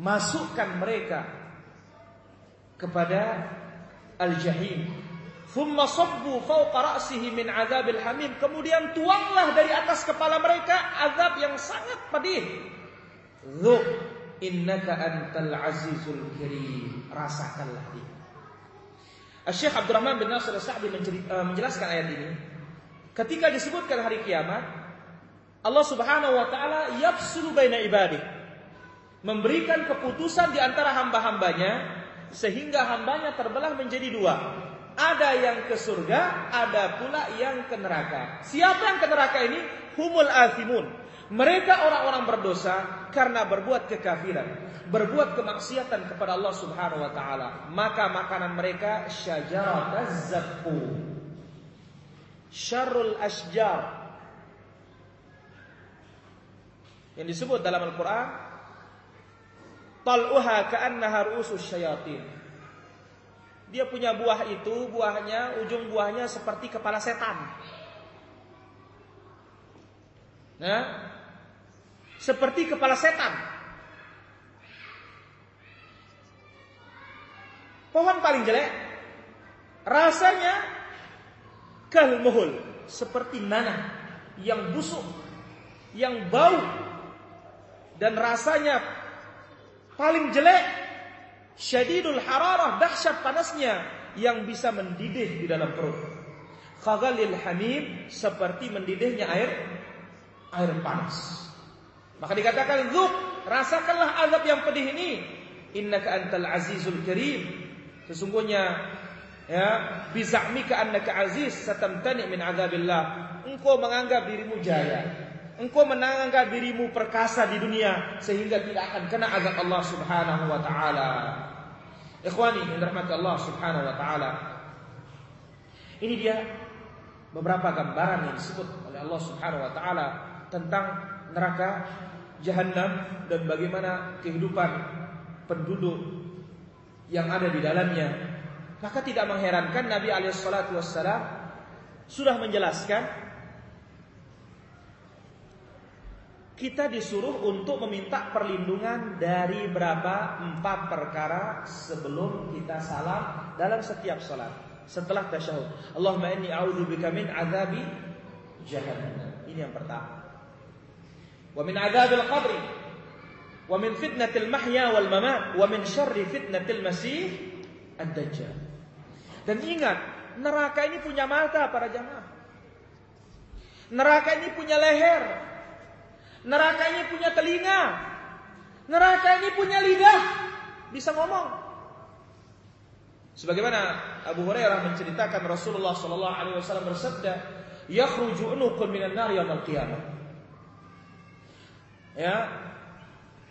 Masukkan mereka kepada al-jahim. Thumma sabbu fawqa ra'sihi min adzabil hamim. Kemudian tuanglah dari atas kepala mereka azab yang sangat pedih. Dzuk innaka antal azizul karim rasakanlah ini Syekh Abdurrahman bin Nasir Sa'di eh, menjelaskan ayat ini. Ketika disebutkan hari kiamat Allah Subhanahu wa taala yafsulu baina ibadih. Memberikan keputusan di antara hamba-hambanya sehingga hambanya terbelah menjadi dua. Ada yang ke surga ada pula yang ke neraka. Siapa yang ke neraka ini? Humul athimun mereka orang-orang berdosa karena berbuat kekafiran, berbuat kemaksiatan kepada Allah Subhanahu wa taala. Maka makanan mereka syajarat zaqqum. Syarrul asjar. Yang disebut dalam Al-Qur'an tal'uha ka'annaha ru'usus syayatin. Dia punya buah itu, buahnya, ujung buahnya seperti kepala setan. Nah, seperti kepala setan. Pohon paling jelek rasanya kalmuhul seperti nanah yang busuk, yang bau dan rasanya paling jelek syadidul hararah dahsyat panasnya yang bisa mendidih di dalam perut. Khagalil hamim seperti mendidihnya air air panas. Maka dikatakan zuk, rasakanlah azab yang pedih ini. Innaka antal azizul karim. Sesungguhnya ya, bizamika annaka aziz satamtani min azabillah. Engkau menganggap dirimu jaya. Engkau menanggap dirimu perkasa di dunia sehingga tidak akan kena azab Allah Subhanahu wa taala. Ikhwani yang dirahmati Allah Subhanahu wa taala. Ini dia beberapa gambaran yang disebut oleh Allah Subhanahu wa taala tentang neraka jahanam dan bagaimana kehidupan penduduk yang ada di dalamnya. Maka tidak mengherankan Nabi alaihissalatu wassalam sudah menjelaskan kita disuruh untuk meminta perlindungan dari berapa empat perkara sebelum kita salam dalam setiap salat setelah tasyahud. Allahumma inni a'udzubika min azabi jahannam. Ini yang pertama wa min adzabil qabri wa min fitnatil min syarri fitnatil masih ad-dajjal. Dan ingat, neraka ini punya mata para jamaah. Neraka ini punya leher. Neraka ini punya telinga. Neraka ini punya lidah. Bisa ngomong. Sebagaimana Abu Hurairah menceritakan Rasulullah sallallahu alaihi wasallam bersabda, "Yakhruju unuqun minan nar yaumil qiyamah." Ya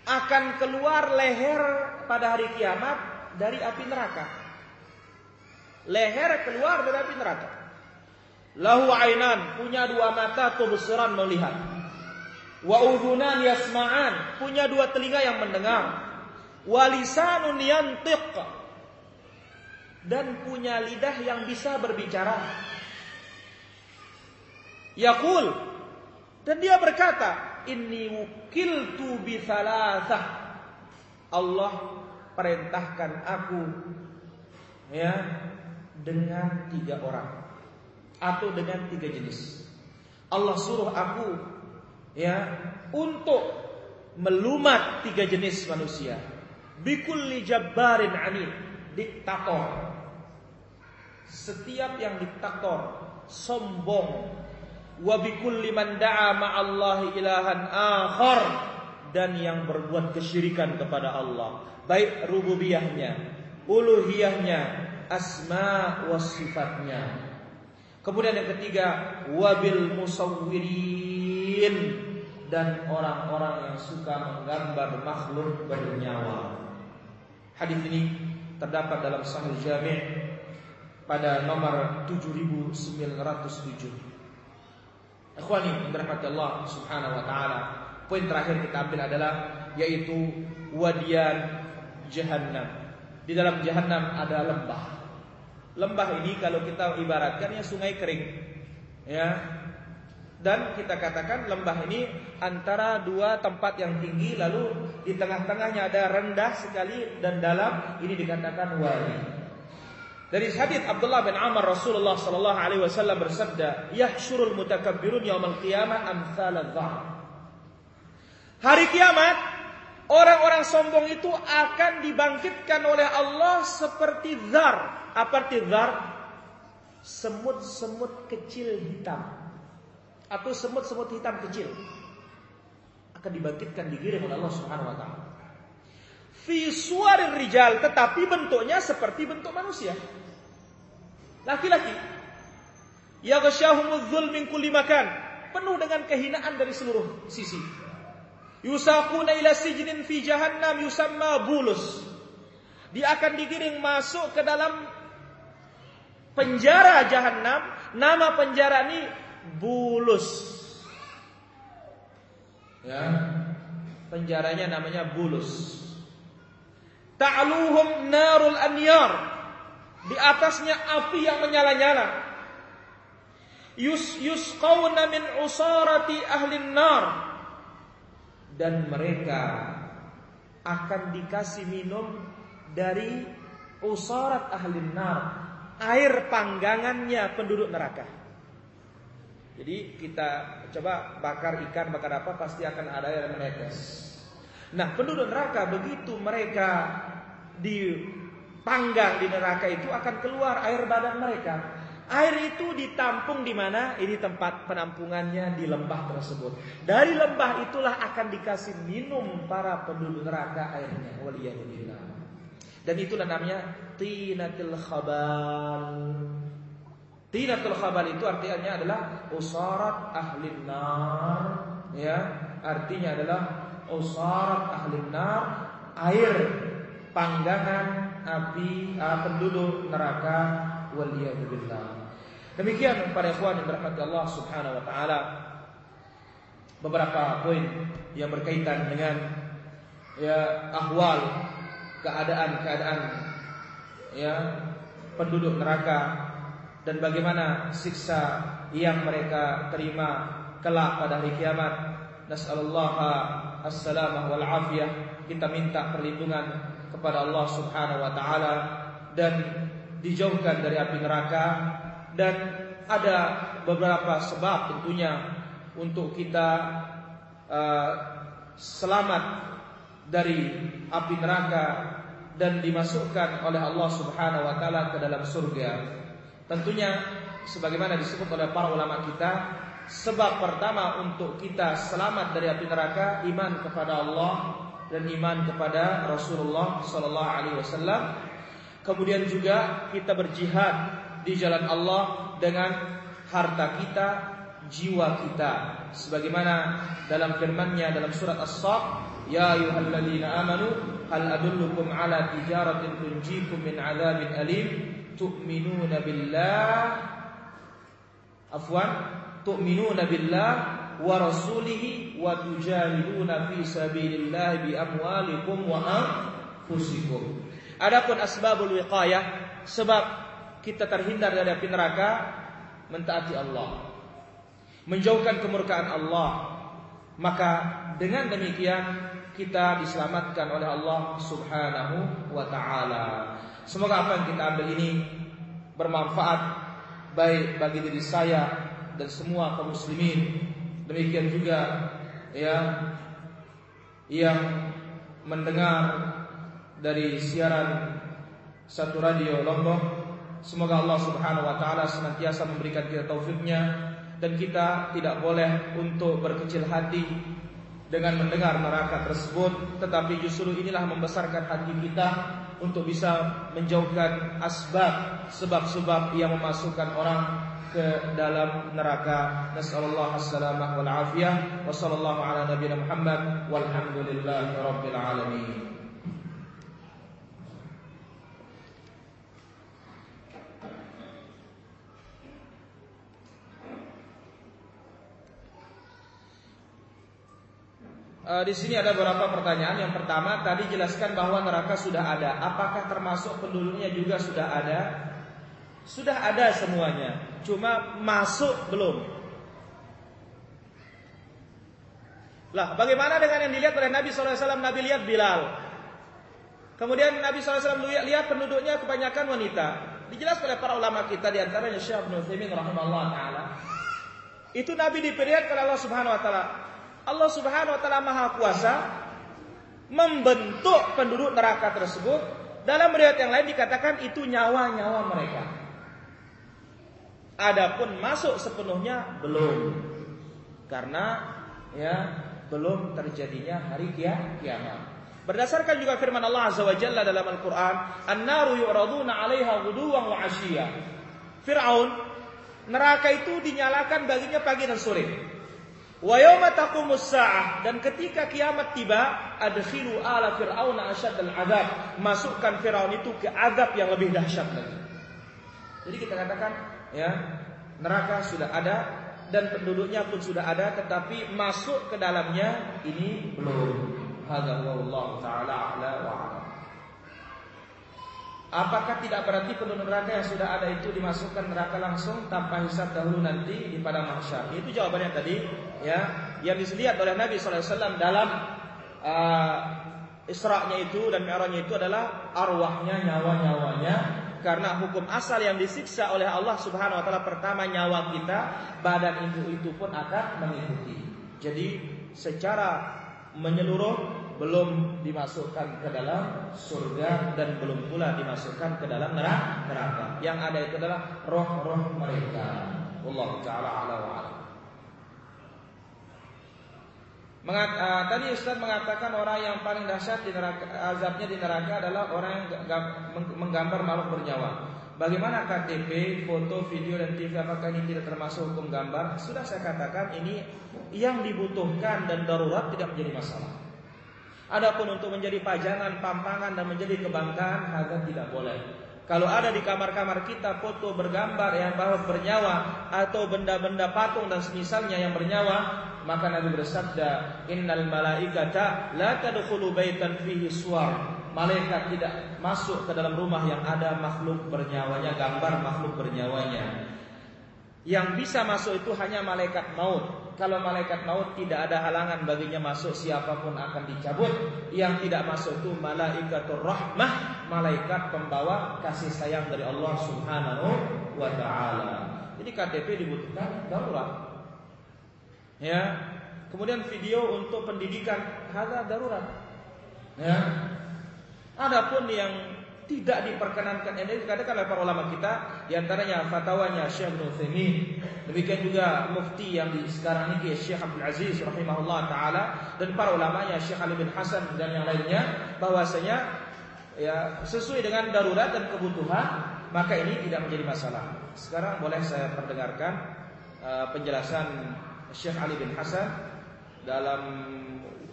akan keluar leher pada hari kiamat dari api neraka. Leher keluar dari api neraka. Lahu ainan, punya dua mata tubsiran melihat. Wa udhunan yasma'an, punya dua telinga yang mendengar. Wa lisanun yantiq dan punya lidah yang bisa berbicara. Yaqul dan dia berkata, inni wukiltu bi thalathah. Allah perintahkan aku ya dengan tiga orang atau dengan tiga jenis. Allah suruh aku ya untuk melumat tiga jenis manusia. Bikulli jabbarin anid, diktator. Setiap yang diktator, sombong, wa man da'a ilahan akhar. Dan yang berbuat kesyirikan kepada Allah. Baik rububiyahnya uluhiyahnya asma wa sifatnya. Kemudian yang ketiga wabil musawwirin. Dan orang-orang yang suka menggambar makhluk bernyawa. Hadis ini terdapat dalam sahih jami' pada nomor 7907 Ikhwani yang Allah Subhanahu wa taala. Poin terakhir kita ambil adalah yaitu wadian jahannam. Di dalam jahannam ada lembah. Lembah ini kalau kita ibaratkan ya sungai kering. Ya. Dan kita katakan lembah ini antara dua tempat yang tinggi lalu di tengah-tengahnya ada rendah sekali dan dalam ini dikatakan wadi. Dari hadis Abdullah bin Amr Rasulullah sallallahu alaihi wasallam bersabda, "Yahsyurul mutakabbirun yaumal qiyamah amsal Hari kiamat orang-orang sombong itu akan dibangkitkan oleh Allah seperti zar. Apa arti zar? Semut-semut kecil hitam atau semut-semut hitam kecil akan dibangkitkan digiring oleh Allah Subhanahu wa taala. Fi suarir rijal tetapi bentuknya seperti bentuk manusia. Laki-laki. Yaghsyahumudz zulm min kulli makan. Penuh dengan kehinaan dari seluruh sisi. Yusaquna ila sijnin fi jahannam yusamma bulus. Dia akan digiring masuk ke dalam penjara jahanam. Nama penjara ini bulus. Ya. Penjaranya namanya bulus. Ta'luhum narul anyar di atasnya api yang menyala-nyala. Yus yusqawna min usarati ahli nar dan mereka akan dikasih minum dari usarat ahli nar, air panggangannya penduduk neraka. Jadi kita coba bakar ikan, bakar apa pasti akan ada yang menetes. Nah, penduduk neraka begitu mereka di panggang di neraka itu akan keluar air badan mereka. Air itu ditampung di mana? Ini tempat penampungannya di lembah tersebut. Dari lembah itulah akan dikasih minum para penduduk neraka airnya. Waliyahulillah. Dan itulah namanya tinatil khabal. Tinatul khabal itu artinya adalah usarat ahli nar. Ya, artinya adalah usarat ahli nar, air panggangan api uh, penduduk neraka waliyadzubillah. Demikian para ikhwan yang dirahmati Allah Subhanahu wa taala beberapa poin yang berkaitan dengan ya ahwal keadaan-keadaan ya penduduk neraka dan bagaimana siksa yang mereka terima kelak pada hari kiamat. Nasallallahu as-salamah wal afiyah. Kita minta perlindungan kepada Allah Subhanahu wa taala dan dijauhkan dari api neraka dan ada beberapa sebab tentunya untuk kita uh, selamat dari api neraka dan dimasukkan oleh Allah Subhanahu wa taala ke dalam surga. Tentunya sebagaimana disebut oleh para ulama kita, sebab pertama untuk kita selamat dari api neraka iman kepada Allah dan iman kepada Rasulullah sallallahu alaihi wasallam. Kemudian juga kita berjihad di jalan Allah dengan harta kita, jiwa kita. Sebagaimana dalam firman-Nya dalam surat As-Saff, "Ya ayyuhalladzina amanu, hal adullukum ala tijaratin tunjikum min 'adzabin alim, tu'minuna billah" Afwan, tu'minuna billah wa rasulihi wa tujahiduna fi sabilillah bi amwalikum wa anfusikum. Adapun asbabul wiqayah sebab kita terhindar dari api neraka mentaati Allah. Menjauhkan kemurkaan Allah. Maka dengan demikian kita diselamatkan oleh Allah Subhanahu wa taala. Semoga apa yang kita ambil ini bermanfaat baik bagi diri saya dan semua kaum muslimin Demikian juga ya yang mendengar dari siaran satu radio Lombok. Semoga Allah Subhanahu wa taala senantiasa memberikan kita taufiknya dan kita tidak boleh untuk berkecil hati dengan mendengar neraka tersebut tetapi justru inilah membesarkan hati kita untuk bisa menjauhkan asbab sebab-sebab yang memasukkan orang ke dalam neraka. Nasallallahu assalamah wal afiyah wa sallallahu ala nabiyina Muhammad walhamdulillahi rabbil alamin. uh, di sini ada beberapa pertanyaan. Yang pertama tadi jelaskan bahwa neraka sudah ada. Apakah termasuk penduduknya juga sudah ada? Sudah ada semuanya. Cuma masuk belum. Lah, bagaimana dengan yang dilihat oleh Nabi SAW? Nabi lihat Bilal. Kemudian Nabi SAW lihat penduduknya kebanyakan wanita. Dijelaskan oleh para ulama kita di antaranya Syekh Ibnu Utsaimin rahimahullah taala. Itu Nabi diperlihatkan oleh Allah Subhanahu wa taala. Allah Subhanahu wa taala Maha Kuasa membentuk penduduk neraka tersebut. Dalam riwayat yang lain dikatakan itu nyawa-nyawa mereka. Adapun masuk sepenuhnya belum. Karena ya belum terjadinya hari kiamat. Berdasarkan juga firman Allah Azza wa Jalla dalam Al-Qur'an, "An-naru yu'raduna 'alaiha ghuduwan wa 'ashiyya." Firaun neraka itu dinyalakan baginya pagi dan sore. Wa yawma taqumus sa'ah dan ketika kiamat tiba, adkhilu ala fir'auna asyaddal azab. Masukkan Firaun itu ke azab yang lebih dahsyat lagi. Jadi kita katakan ya, neraka sudah ada dan penduduknya pun sudah ada tetapi masuk ke dalamnya ini belum. Hadza wallahu taala a'la wa. Apakah tidak berarti penduduk neraka yang sudah ada itu dimasukkan neraka langsung tanpa hisab dahulu nanti di padang mahsyar? Itu jawabannya tadi, ya. Yang dilihat oleh Nabi SAW dalam uh, Isra'nya itu dan Mi'rajnya itu adalah arwahnya, nyawa-nyawanya karena hukum asal yang disiksa oleh Allah Subhanahu wa taala pertama nyawa kita, badan itu itu pun akan mengikuti. Jadi secara menyeluruh belum dimasukkan ke dalam surga dan belum pula dimasukkan ke dalam neraka. Yang ada itu adalah roh-roh mereka. Allah taala ala wa ala. Mengat, uh, tadi Ustaz mengatakan orang yang paling dahsyat di neraka azabnya di neraka adalah orang yang menggambar makhluk bernyawa. Bagaimana KTP, foto, video dan TV apakah ini tidak termasuk hukum gambar? Sudah saya katakan ini yang dibutuhkan dan darurat tidak menjadi masalah. Adapun untuk menjadi pajangan, pampangan dan menjadi kebanggaan, harga tidak boleh. Kalau ada di kamar-kamar kita foto bergambar yang bahwa bernyawa atau benda-benda patung dan semisalnya yang bernyawa, maka Nabi bersabda, "Innal malaikata la tadkhulu baitan fihi suwar." Malaikat tidak masuk ke dalam rumah yang ada makhluk bernyawanya, gambar makhluk bernyawanya. Yang bisa masuk itu hanya malaikat maut kalau malaikat maut tidak ada halangan baginya masuk siapa pun akan dicabut. Yang tidak masuk itu malaikatur rahmah, malaikat pembawa kasih sayang dari Allah Subhanahu wa taala. Jadi KTP dibutuhkan darurat. Ya. Kemudian video untuk pendidikan hadza darurat. Ya. Adapun yang tidak diperkenankan ini dikatakan oleh para ulama kita di antaranya fatwanya Syekh Ibnu Utsaimin demikian juga mufti yang di sekarang ini Syekh Abdul Aziz rahimahullah taala dan para ulamanya Syekh Ali bin Hasan dan yang lainnya bahwasanya ya sesuai dengan darurat dan kebutuhan maka ini tidak menjadi masalah. Sekarang boleh saya perdengarkan uh, penjelasan Syekh Ali bin Hasan dalam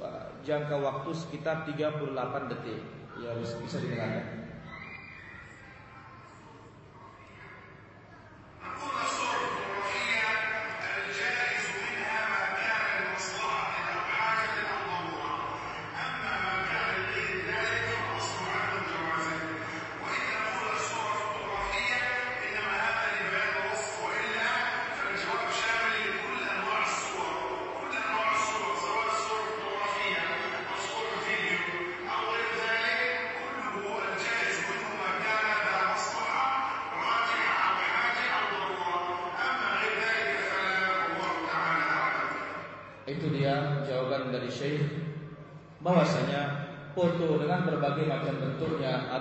uh, jangka waktu sekitar 38 detik. Ya bisa didengarkan.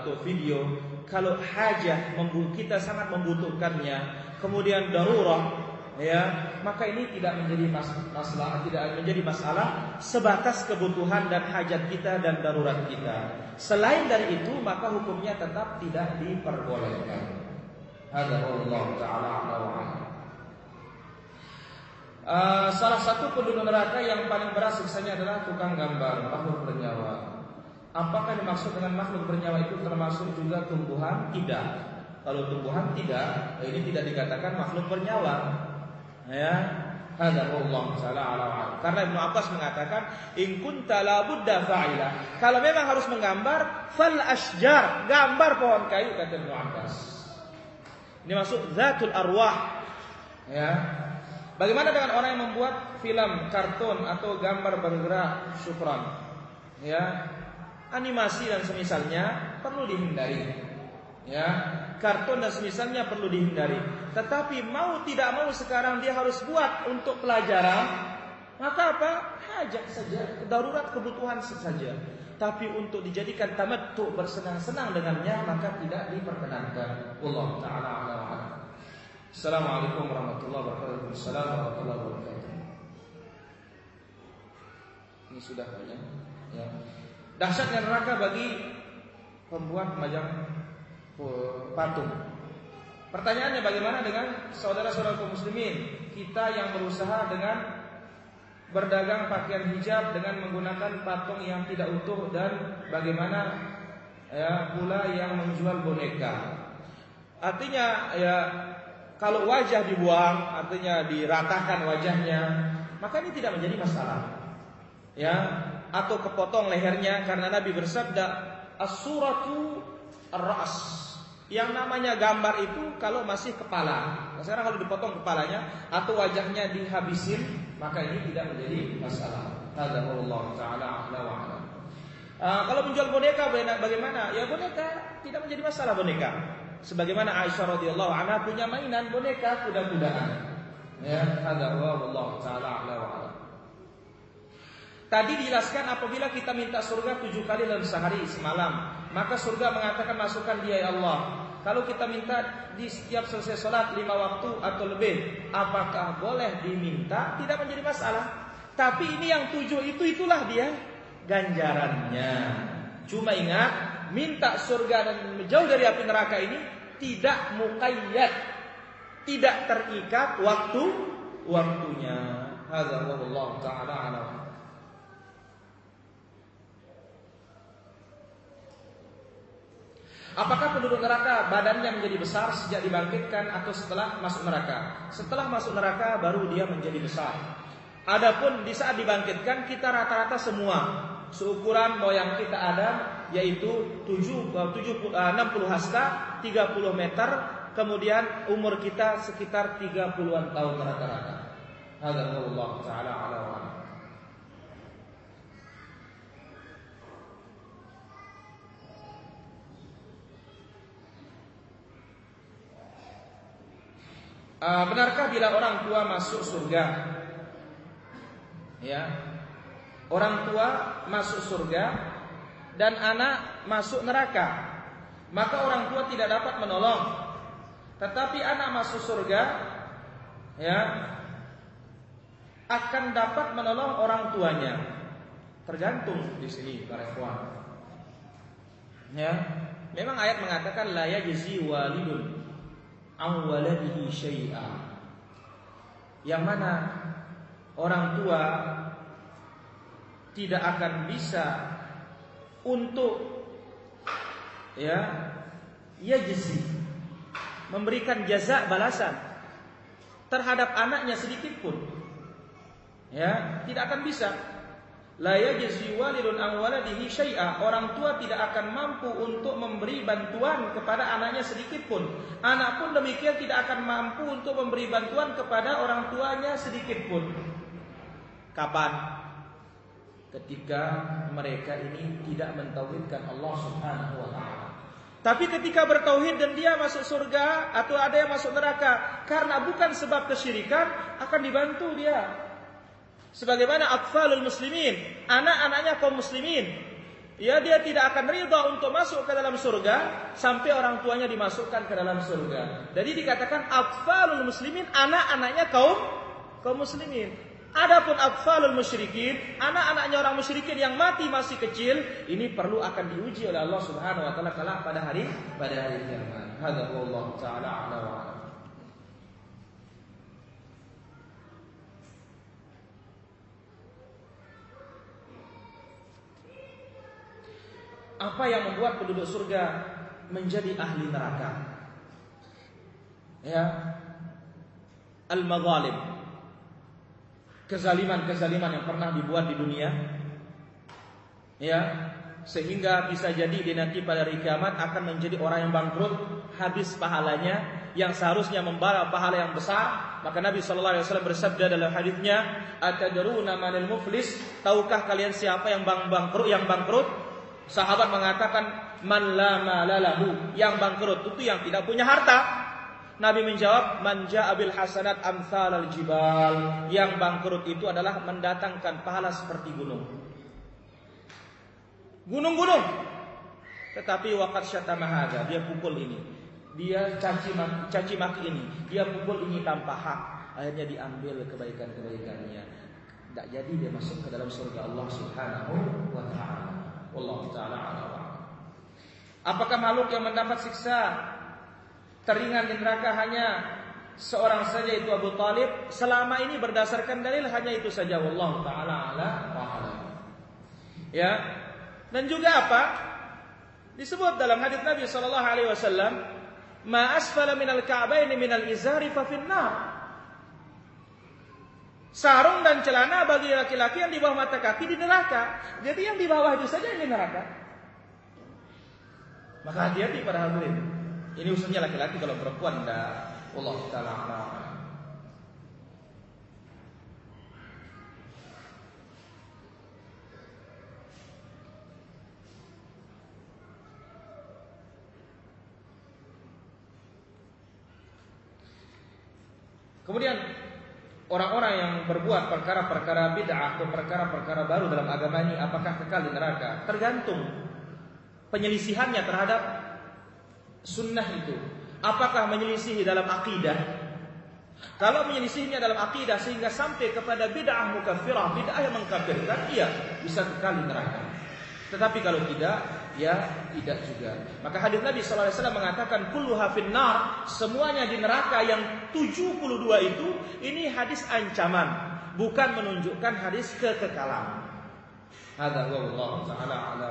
Atau video kalau hajah kita sangat membutuhkannya kemudian darurat ya maka ini tidak menjadi mas masalah tidak menjadi masalah sebatas kebutuhan dan hajat kita dan darurat kita. Selain dari itu maka hukumnya tetap tidak diperbolehkan. Hadza Allah taala Uh, salah satu penduduk neraka yang paling berat siksanya adalah tukang gambar makhluk bernyawa. Apakah dimaksud dengan makhluk bernyawa itu termasuk juga tumbuhan? Tidak. Kalau tumbuhan tidak, ini tidak dikatakan makhluk bernyawa. Ya. Hada Allah taala ala Karena Ibnu Abbas mengatakan, "In kunta la budda fa'ila." Kalau memang harus menggambar, fal asjar, gambar pohon kayu kata Ibnu Abbas. Ini masuk zatul arwah. Ya. Bagaimana dengan orang yang membuat film, kartun atau gambar bergerak syukran? Ya. Animasi dan semisalnya perlu dihindari. Ya, kartun dan semisalnya perlu dihindari. Tetapi mau tidak mau sekarang dia harus buat untuk pelajaran, maka apa? Hajat saja, darurat kebutuhan saja. Tapi untuk dijadikan tamattu bersenang-senang dengannya maka tidak diperkenankan. Allah taala ala Assalamualaikum warahmatullahi wabarakatuh. Assalamualaikum warahmatullahi wabarakatuh. Ini sudah banyak ya. Dahsyatnya neraka bagi pembuat majang patung. Pertanyaannya bagaimana dengan saudara-saudara kaum muslimin kita yang berusaha dengan berdagang pakaian hijab dengan menggunakan patung yang tidak utuh dan bagaimana ya pula yang menjual boneka. Artinya ya kalau wajah dibuang artinya diratakan wajahnya maka ini tidak menjadi masalah. Ya, atau kepotong lehernya karena Nabi bersabda as-suratu ar-ra's yang namanya gambar itu kalau masih kepala. Sekarang kalau dipotong kepalanya atau wajahnya dihabisin, maka ini tidak menjadi masalah. Hadza Allah taala a'la wa a'lam. Uh, kalau menjual boneka bagaimana? Ya boneka tidak menjadi masalah boneka. Sebagaimana Aisyah radhiyallahu anha punya mainan boneka kuda-kudaan. Ya, hadza Allah taala a'la wa a'lam. Tadi dijelaskan apabila kita minta surga tujuh kali dalam sehari semalam maka surga mengatakan masukkan dia ya Allah. Kalau kita minta di setiap selesai sholat lima waktu atau lebih, apakah boleh diminta? Tidak menjadi masalah. Tapi ini yang tujuh itu itulah dia ganjarannya. Cuma ingat, minta surga dan menjauh dari api neraka ini tidak mukayyad, tidak terikat waktu waktunya. Hadza Allah taala alam. Apakah penduduk neraka badannya menjadi besar sejak dibangkitkan atau setelah masuk neraka? Setelah masuk neraka baru dia menjadi besar. Adapun di saat dibangkitkan kita rata-rata semua seukuran moyang kita ada yaitu 7 70 60 hasta, 30 meter, kemudian umur kita sekitar 30-an tahun rata-rata. Hadza Allah taala ala benarkah bila orang tua masuk surga? Ya. Orang tua masuk surga dan anak masuk neraka. Maka orang tua tidak dapat menolong. Tetapi anak masuk surga ya akan dapat menolong orang tuanya. Tergantung di sini para ikhwan. Ya. Memang ayat mengatakan la yajzi walidun awwaladihi syai'a. Yang mana orang tua tidak akan bisa untuk ya yajzi memberikan jaza balasan terhadap anaknya sedikit pun ya tidak akan bisa La walidun an syai'a. Orang tua tidak akan mampu untuk memberi bantuan kepada anaknya sedikit pun. Anak pun demikian tidak akan mampu untuk memberi bantuan kepada orang tuanya sedikit pun. Kapan? Ketika mereka ini tidak mentauhidkan Allah Subhanahu wa taala. Tapi ketika bertauhid dan dia masuk surga atau ada yang masuk neraka karena bukan sebab kesyirikan akan dibantu dia sebagaimana atfalul muslimin, anak-anaknya kaum muslimin. Ya dia tidak akan ridha untuk masuk ke dalam surga sampai orang tuanya dimasukkan ke dalam surga. Jadi dikatakan atfalul muslimin, anak-anaknya kaum kaum muslimin. Adapun atfalul musyrikin, anak-anaknya orang musyrikin yang mati masih kecil, ini perlu akan diuji oleh Allah Subhanahu wa taala pada hari pada hari kiamat. Hadza Allah taala ala wa apa yang membuat penduduk surga menjadi ahli neraka? Ya. Al-madzalim. kezaliman-kezaliman yang pernah dibuat di dunia. Ya, sehingga bisa jadi dia nanti pada hari kiamat akan menjadi orang yang bangkrut, habis pahalanya yang seharusnya membawa pahala yang besar. Maka Nabi sallallahu alaihi wasallam bersabda dalam hadisnya, "Atadruna manil muflis?" Tahukah kalian siapa yang bang bangkrut yang bangkrut? Sahabat mengatakan, "Man la malalahu." Yang bangkrut itu yang tidak punya harta. Nabi menjawab, "Manja abil hasanat amsal al jibal." Yang bangkrut itu adalah mendatangkan pahala seperti gunung. Gunung-gunung. Tetapi wakat syatamahaga, dia pukul ini. Dia caci maki, caci maki ini. Dia pukul ini tanpa hak. Akhirnya diambil kebaikan-kebaikannya. Tidak jadi dia masuk ke dalam surga Allah Subhanahu wa taala. Allah taala Apakah makhluk yang mendapat siksa teringan di neraka hanya seorang saja itu Abu Talib? Selama ini berdasarkan dalil hanya itu saja. Wallahu taala ala ya. Dan juga apa? Disebut dalam hadis Nabi sallallahu alaihi wasallam ma asfala minal ka'baini minal izari fa finnar Sarung dan celana bagi laki-laki yang di bawah mata kaki di neraka. Jadi yang di bawah itu saja yang di neraka. Maka hati-hati pada hadirin. Ini usulnya laki-laki kalau perempuan enggak. Allah taala Kemudian orang-orang yang berbuat perkara-perkara bid'ah atau perkara-perkara baru dalam agama ini apakah kekal di neraka? Tergantung penyelisihannya terhadap sunnah itu? Apakah menyelisihi dalam akidah? Kalau menyelisihinya dalam akidah sehingga sampai kepada bid'ah mukaffirah, bid'ah yang mengkafirkan, iya bisa kekal neraka. Tetapi kalau tidak, ya tidak juga. Maka hadis Nabi SAW mengatakan kulluha finnar, semuanya di neraka yang 72 itu, ini hadis ancaman, bukan menunjukkan hadis kekekalan. Hadza wallahu taala ala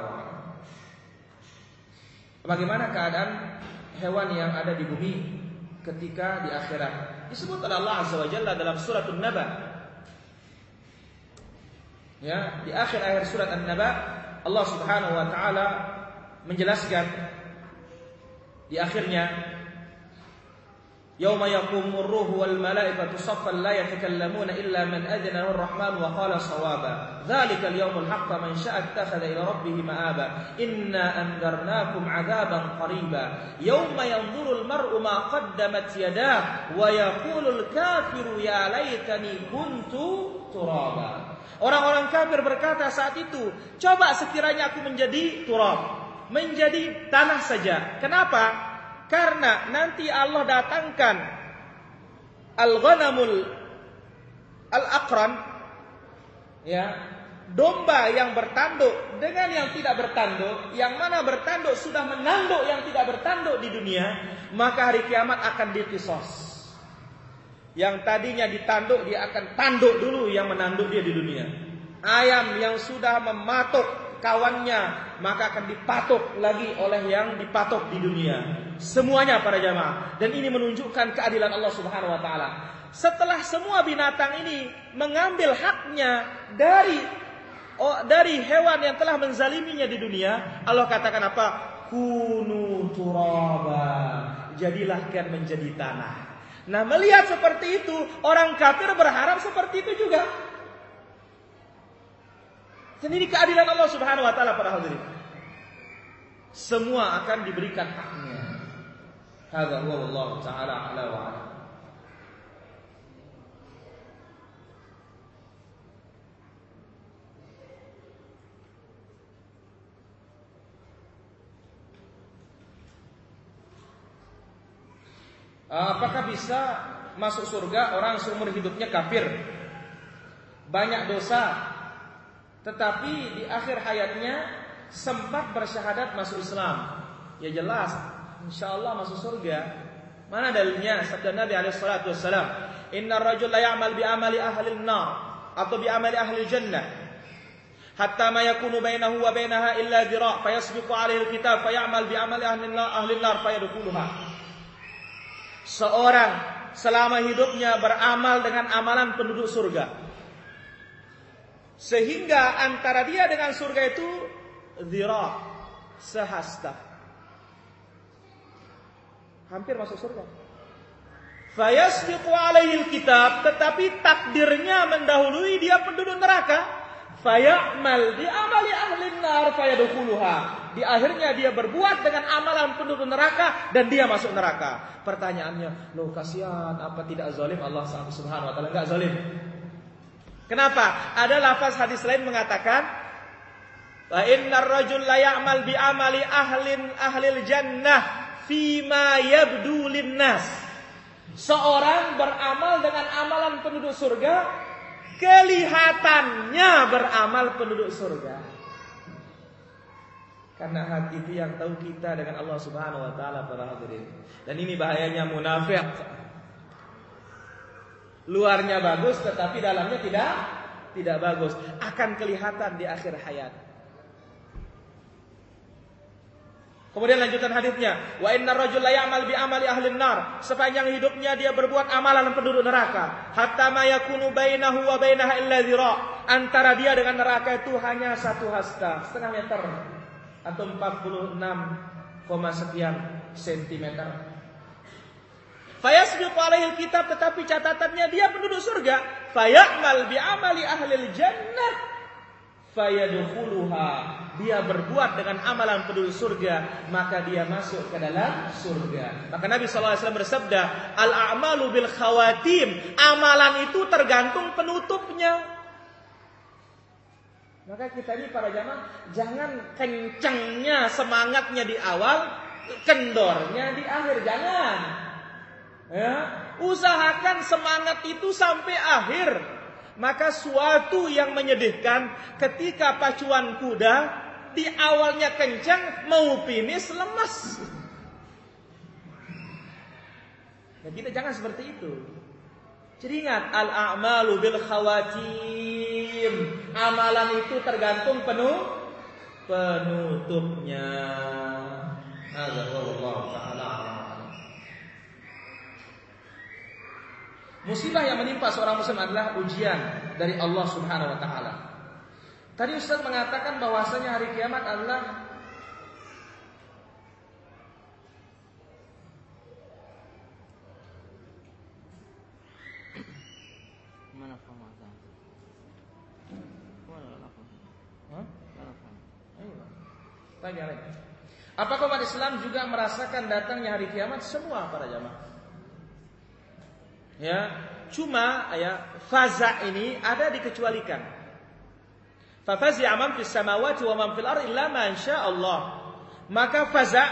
Bagaimana keadaan hewan yang ada di bumi ketika di akhirat? Disebut oleh Allah Azza wa Jalla dalam surat An-Naba. Ya, di akhir akhir surat An-Naba Allah Subhanahu wa taala menjelaskan di akhirnya Yauma yaqumur ruhu wal malaikatu saffan la yatakallamuna illa man adhina ar-rahman wa qala sawaba. Dzalika al-yawmul haqq man syaa ittakhadha ila rabbih ma'aba. Inna anzarnakum 'adaban qariba. Yauma yanzuru al-mar'u ma qaddamat yadah wa yaqulu al-kafiru ya laitani kuntu turaba. Orang-orang kafir berkata saat itu, coba sekiranya aku menjadi turab menjadi tanah saja. Kenapa? Karena nanti Allah datangkan al-ghanamul al-aqran ya, domba yang bertanduk dengan yang tidak bertanduk, yang mana bertanduk sudah menanduk yang tidak bertanduk di dunia, maka hari kiamat akan dikisos. Yang tadinya ditanduk dia akan tanduk dulu yang menanduk dia di dunia. Ayam yang sudah mematuk kawannya maka akan dipatok lagi oleh yang dipatok di dunia. Semuanya para jamaah dan ini menunjukkan keadilan Allah Subhanahu wa taala. Setelah semua binatang ini mengambil haknya dari oh, dari hewan yang telah menzaliminya di dunia, Allah katakan apa? Kunu turaba. Jadilah kalian menjadi tanah. Nah, melihat seperti itu, orang kafir berharap seperti itu juga. Ini keadilan Allah Subhanahu wa taala para hadirin. Semua akan diberikan haknya. Hadza huwa Allah taala ala wa ala. Apakah bisa masuk surga orang seumur hidupnya kafir? Banyak dosa, tetapi di akhir hayatnya sempat bersyahadat masuk Islam. Ya jelas, insya Allah masuk surga. Mana dalilnya? Sabda Nabi alaihi wassalam, "Inna rajul la ya'mal bi amali ahli an-nar atau bi amali ahli jannah hatta ma yakunu bainahu wa bainaha illa dira' fayasbiqu alaihi al-kitab fayamal bi amali ahli an-nar ahli fayadkhuluha." Seorang selama hidupnya beramal dengan amalan penduduk surga Sehingga antara dia dengan surga itu zira sehasta. Hampir masuk surga. Fayasbiqu alaihi kitab tetapi takdirnya mendahului dia penduduk neraka. Fayamal di amali ahli nar fayadkhuluha. Di akhirnya dia berbuat dengan amalan penduduk neraka dan dia masuk neraka. Pertanyaannya, "Loh kasihan, apa tidak zalim Allah Subhanahu wa taala? Enggak zalim. Kenapa? Ada lafaz hadis lain mengatakan, "Wa innar rajul la ya'mal bi amali ahlin ahlil jannah fima yabdu linnas." Seorang beramal dengan amalan penduduk surga, kelihatannya beramal penduduk surga. Karena hati itu yang tahu kita dengan Allah Subhanahu wa taala para hadirin. Dan ini bahayanya munafik. Luarnya bagus tetapi dalamnya tidak tidak bagus. Akan kelihatan di akhir hayat. Kemudian lanjutan hadisnya, wa inna rajul la ya'mal bi amali ahli nar. Sepanjang hidupnya dia berbuat amalan penduduk neraka. Hatta ma yakunu bainahu wa bainaha illa. Antara dia dengan neraka itu hanya satu hasta, setengah meter atau 46, sekian sentimeter. Fayasbiqu alaihi kitab tetapi catatannya dia penduduk surga. Fayamal bi amali ahli jannah. Fayadkhuluha. Dia berbuat dengan amalan penduduk surga maka dia masuk ke dalam surga. Maka Nabi SAW bersabda al a'malu bil khawatim. Amalan itu tergantung penutupnya. Maka kita ini para jamaah jangan kencangnya semangatnya di awal kendornya di akhir. Jangan ya usahakan semangat itu sampai akhir maka suatu yang menyedihkan ketika pacuan kuda di awalnya kencang mau finish lemas. Nah, kita jangan seperti itu. Jadi ingat al-a'malu bil khawatim. Amalan itu tergantung penuh penutupnya. Allah taala. Musibah yang menimpa seorang muslim adalah ujian dari Allah Subhanahu wa taala. Tadi Ustaz mengatakan bahwasanya hari kiamat adalah mana Apakah umat Islam juga merasakan datangnya hari kiamat? Semua para jamaah. Ya, cuma ya faza ini ada dikecualikan. Fa fazi'a man fis samawati wa man fil ardi illa Allah. Maka faza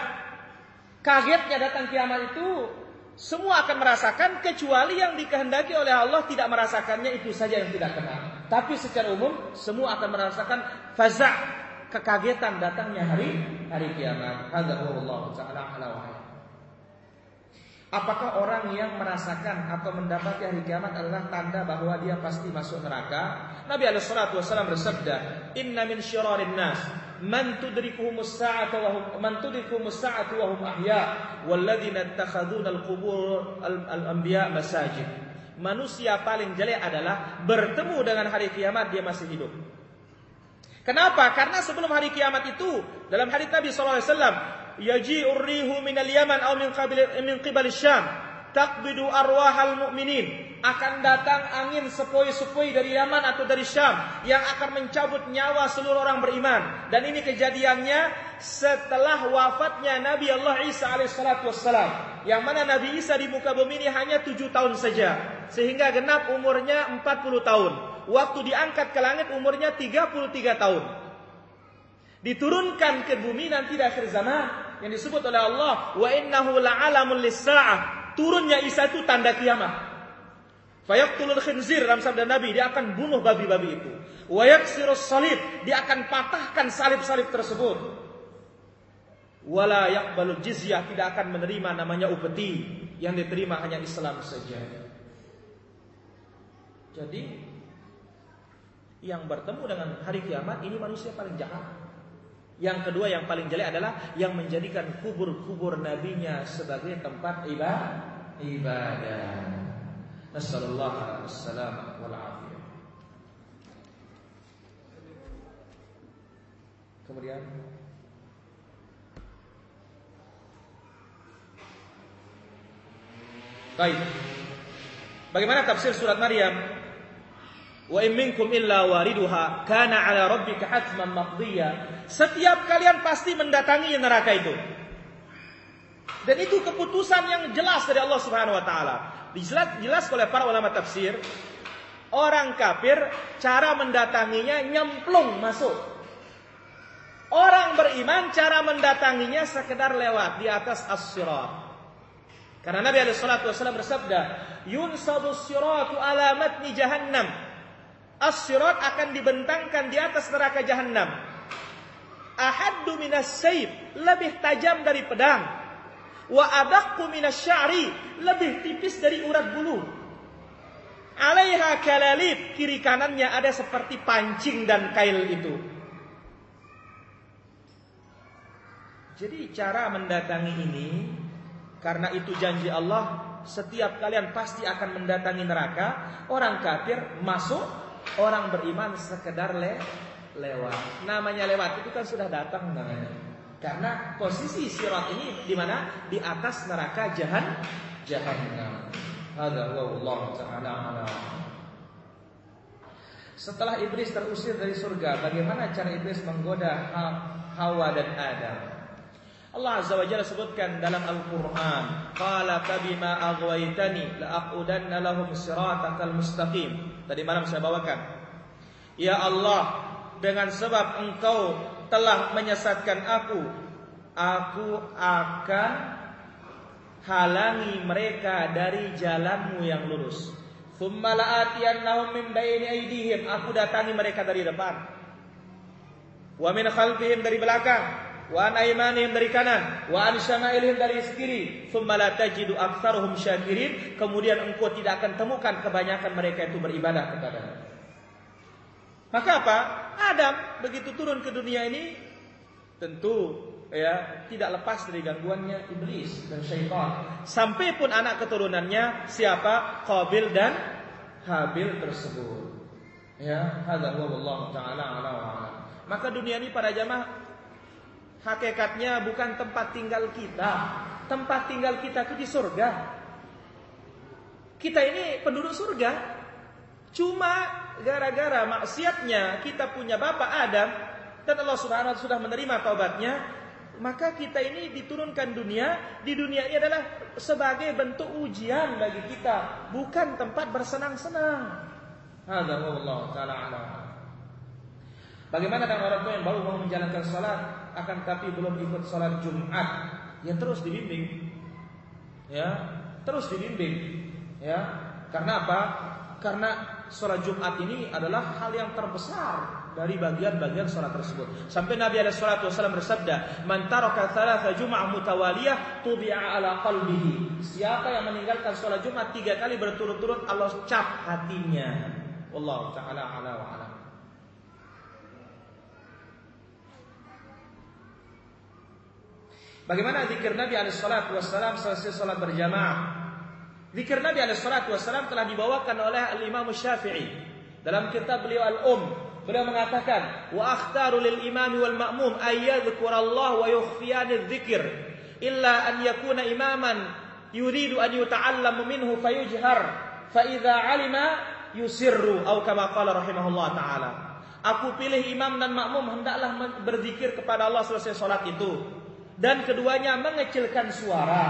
kagetnya datang kiamat itu semua akan merasakan kecuali yang dikehendaki oleh Allah tidak merasakannya itu saja yang tidak kena. Tapi secara umum semua akan merasakan faza kekagetan datangnya hari hari kiamat. Hadza Allah taala ala Apakah orang yang merasakan atau mendapati hari kiamat adalah tanda bahwa dia pasti masuk neraka? Nabi alaihi wasallam bersabda, "Inna min syirarin nas man tudrikuhumus sa'atu wa hum man tudrikuhumus sa'atu wa hum ahya walladzina ittakhaduna al-qubur al-anbiya masajid." Manusia paling jelek adalah bertemu dengan hari kiamat dia masih hidup. Kenapa? Karena sebelum hari kiamat itu dalam hadis Nabi wasallam yaji'ur rihu minal yaman atau min qabil min qibal syam. Takbidu arwahal mu'minin. Akan datang angin sepoi-sepoi dari Yaman atau dari Syam yang akan mencabut nyawa seluruh orang beriman. Dan ini kejadiannya setelah wafatnya Nabi Allah Isa alaihissalatu wassalam yang mana Nabi Isa di muka bumi ini hanya tujuh tahun saja. Sehingga genap umurnya 40 tahun. Waktu diangkat ke langit umurnya 33 tahun diturunkan ke bumi nanti di akhir zaman yang disebut oleh Allah wa innahu la'alamun lis-saah. Turunnya Isa itu tanda kiamat. Fayaqtulul khinzir dalam sabda Nabi dia akan bunuh babi-babi itu. Wa yaksirus salib dia akan patahkan salib-salib tersebut. Wala yaqbalul jizyah tidak akan menerima namanya upeti yang diterima hanya Islam saja. Jadi yang bertemu dengan hari kiamat ini manusia paling jahat yang kedua yang paling jelek adalah yang menjadikan kubur-kubur nabinya sebagai tempat ibadah. Ibadah. Alaihi wasallam wal. Kemudian Baik. Bagaimana tafsir surat Maryam? Wa in minkum illa wariduha kana ala rabbika hatman maqdiya. Setiap kalian pasti mendatangi neraka itu. Dan itu keputusan yang jelas dari Allah Subhanahu wa taala. Dijelas jelas oleh para ulama tafsir, orang kafir cara mendatanginya nyemplung masuk. Orang beriman cara mendatanginya sekedar lewat di atas as-sirat. Karena Nabi alaihi salatu wasallam bersabda, "Yunsabu siratu ala jahannam." As-sirat akan dibentangkan di atas neraka jahannam. Ahaddu minas sayf, lebih tajam dari pedang. Wa adaqqu minas sya'ri, lebih tipis dari urat bulu. Alaiha kalalib, kiri kanannya ada seperti pancing dan kail itu. Jadi cara mendatangi ini karena itu janji Allah setiap kalian pasti akan mendatangi neraka. Orang kafir masuk, orang beriman sekedar le lewat. Namanya lewat itu kan sudah datang namanya. Karena posisi sirat ini di mana? Di atas neraka jahan jahannam. Hadza Allah taala Setelah iblis terusir dari surga, bagaimana cara iblis menggoda Hawa dan Adam? Allah Azza wa Jalla sebutkan dalam Al-Qur'an, "Qala fabima aghwaytani la'aqudanna lahum siratakal mustaqim." Tadi malam saya bawakan. Ya Allah, dengan sebab Engkau telah menyesatkan aku, aku akan halangi mereka dari jalanmu yang lurus. Aku datangi mereka dari depan. Wa min khalfihim dari belakang, wa an aymanihim dari kanan, wa an syama'ilihim dari kiri. Thumma la tajidu aktsaruhum syakirin, kemudian engkau tidak akan temukan kebanyakan mereka itu beribadah kepada maka apa? Adam begitu turun ke dunia ini tentu ya tidak lepas dari gangguannya iblis dan syaitan. Sampai pun anak keturunannya siapa? Qabil dan Habil tersebut. Ya, hadza Allah taala ala Maka dunia ini para jamaah hakikatnya bukan tempat tinggal kita. Tempat tinggal kita itu di surga. Kita ini penduduk surga. Cuma gara-gara maksiatnya kita punya bapak Adam dan Allah Subhanahu wa sudah menerima taubatnya, maka kita ini diturunkan dunia, di dunia ini adalah sebagai bentuk ujian bagi kita, bukan tempat bersenang-senang. Hadza taala Bagaimana dengan orang tua yang baru mau menjalankan salat akan tapi belum ikut salat Jumat, ya terus dibimbing. Ya, terus dibimbing. Ya, karena apa? Karena sholat Jumat ini adalah hal yang terbesar dari bagian-bagian sholat tersebut. Sampai Nabi ada sholat wasallam bersabda, "Man taraka thalatha jum'ah mutawaliyah tubi'a ala qalbihi." Siapa yang meninggalkan sholat Jumat tiga kali berturut-turut Allah cap hatinya. Wallahu taala ala wa ala. Bagaimana zikir Nabi alaihi salatu wasallam selesai sholat berjamaah? Zikir Nabi alaihi salatu wasallam telah dibawakan oleh Al-Imam Syafi'i dalam kitab beliau Al-Um. Beliau mengatakan, "Wa akhtaru lil imami wal ma'mum ay Allah wa yukhfiyani dzikr illa an yakuna imaman yuridu an yuta'allamu minhu fayujhar fa idza 'alima yusirru atau kama qala rahimahullah taala." Aku pilih imam dan makmum hendaklah berzikir kepada Allah selesai salat itu dan keduanya mengecilkan suara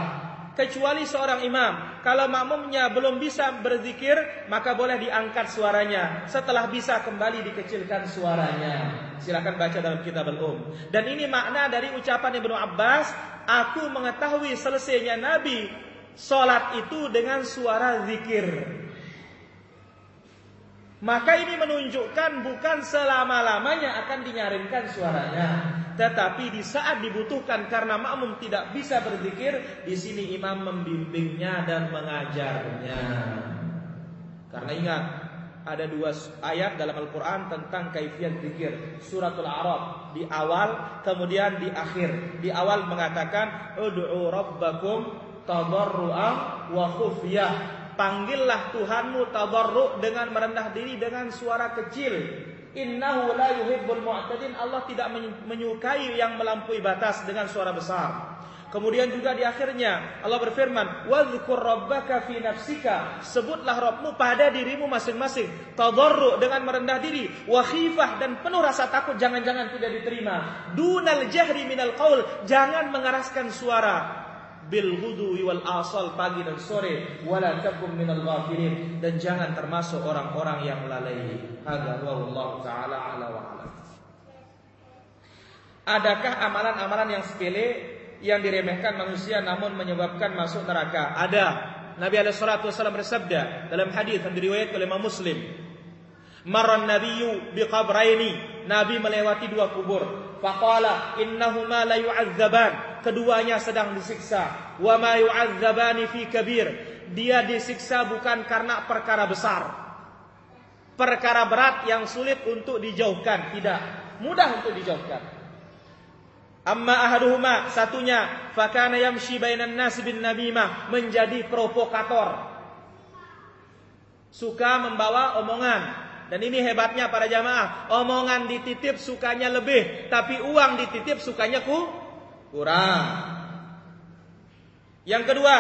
kecuali seorang imam. Kalau makmumnya belum bisa berzikir, maka boleh diangkat suaranya. Setelah bisa kembali dikecilkan suaranya. Silakan baca dalam kitab al-Um. Dan ini makna dari ucapan Ibnu Abbas, aku mengetahui selesainya Nabi salat itu dengan suara zikir. Maka ini menunjukkan bukan selama-lamanya akan dinyaringkan suaranya, tetapi di saat dibutuhkan karena makmum tidak bisa berzikir, di sini imam membimbingnya dan mengajarnya. Karena ingat, ada dua ayat dalam Al-Quran tentang kaifiat zikir. Suratul Arab di awal, kemudian di akhir. Di awal mengatakan, Udu'u rabbakum tadarru'ah wa khufyah panggillah Tuhanmu tabarruk dengan merendah diri dengan suara kecil. Innahu la yuhibbul mu'tadin. Allah tidak menyukai yang melampaui batas dengan suara besar. Kemudian juga di akhirnya Allah berfirman, "Wadhkur rabbaka fi nafsika." Sebutlah Rabbmu pada dirimu masing-masing. Tadarru dengan merendah diri, wa dan penuh rasa takut jangan-jangan tidak diterima. Dunal jahri minal qaul, jangan mengeraskan suara bil hudu wal asal pagi dan sore wala takum minal ghafilin dan jangan termasuk orang-orang yang lalai. Hadza wallahu taala ala wa ala. Adakah amalan-amalan yang sepele yang diremehkan manusia namun menyebabkan masuk neraka. Ada. Nabi alaihi salatu wasallam bersabda dalam hadis yang diriwayatkan oleh Imam Muslim. Marran nabiyyu biqabraini. Nabi melewati dua kubur. Faqala innahuma la yu'adzaban. Keduanya sedang disiksa. Wa ma yu'adzabani fi kabir. Dia disiksa bukan karena perkara besar. Perkara berat yang sulit untuk dijauhkan, tidak. Mudah untuk dijauhkan. Amma ahaduhuma satunya fakana yamshi bainan nas bin namimah menjadi provokator. Suka membawa omongan dan ini hebatnya para jamaah. Omongan dititip sukanya lebih, tapi uang dititip sukanya ku kurang. Yang kedua,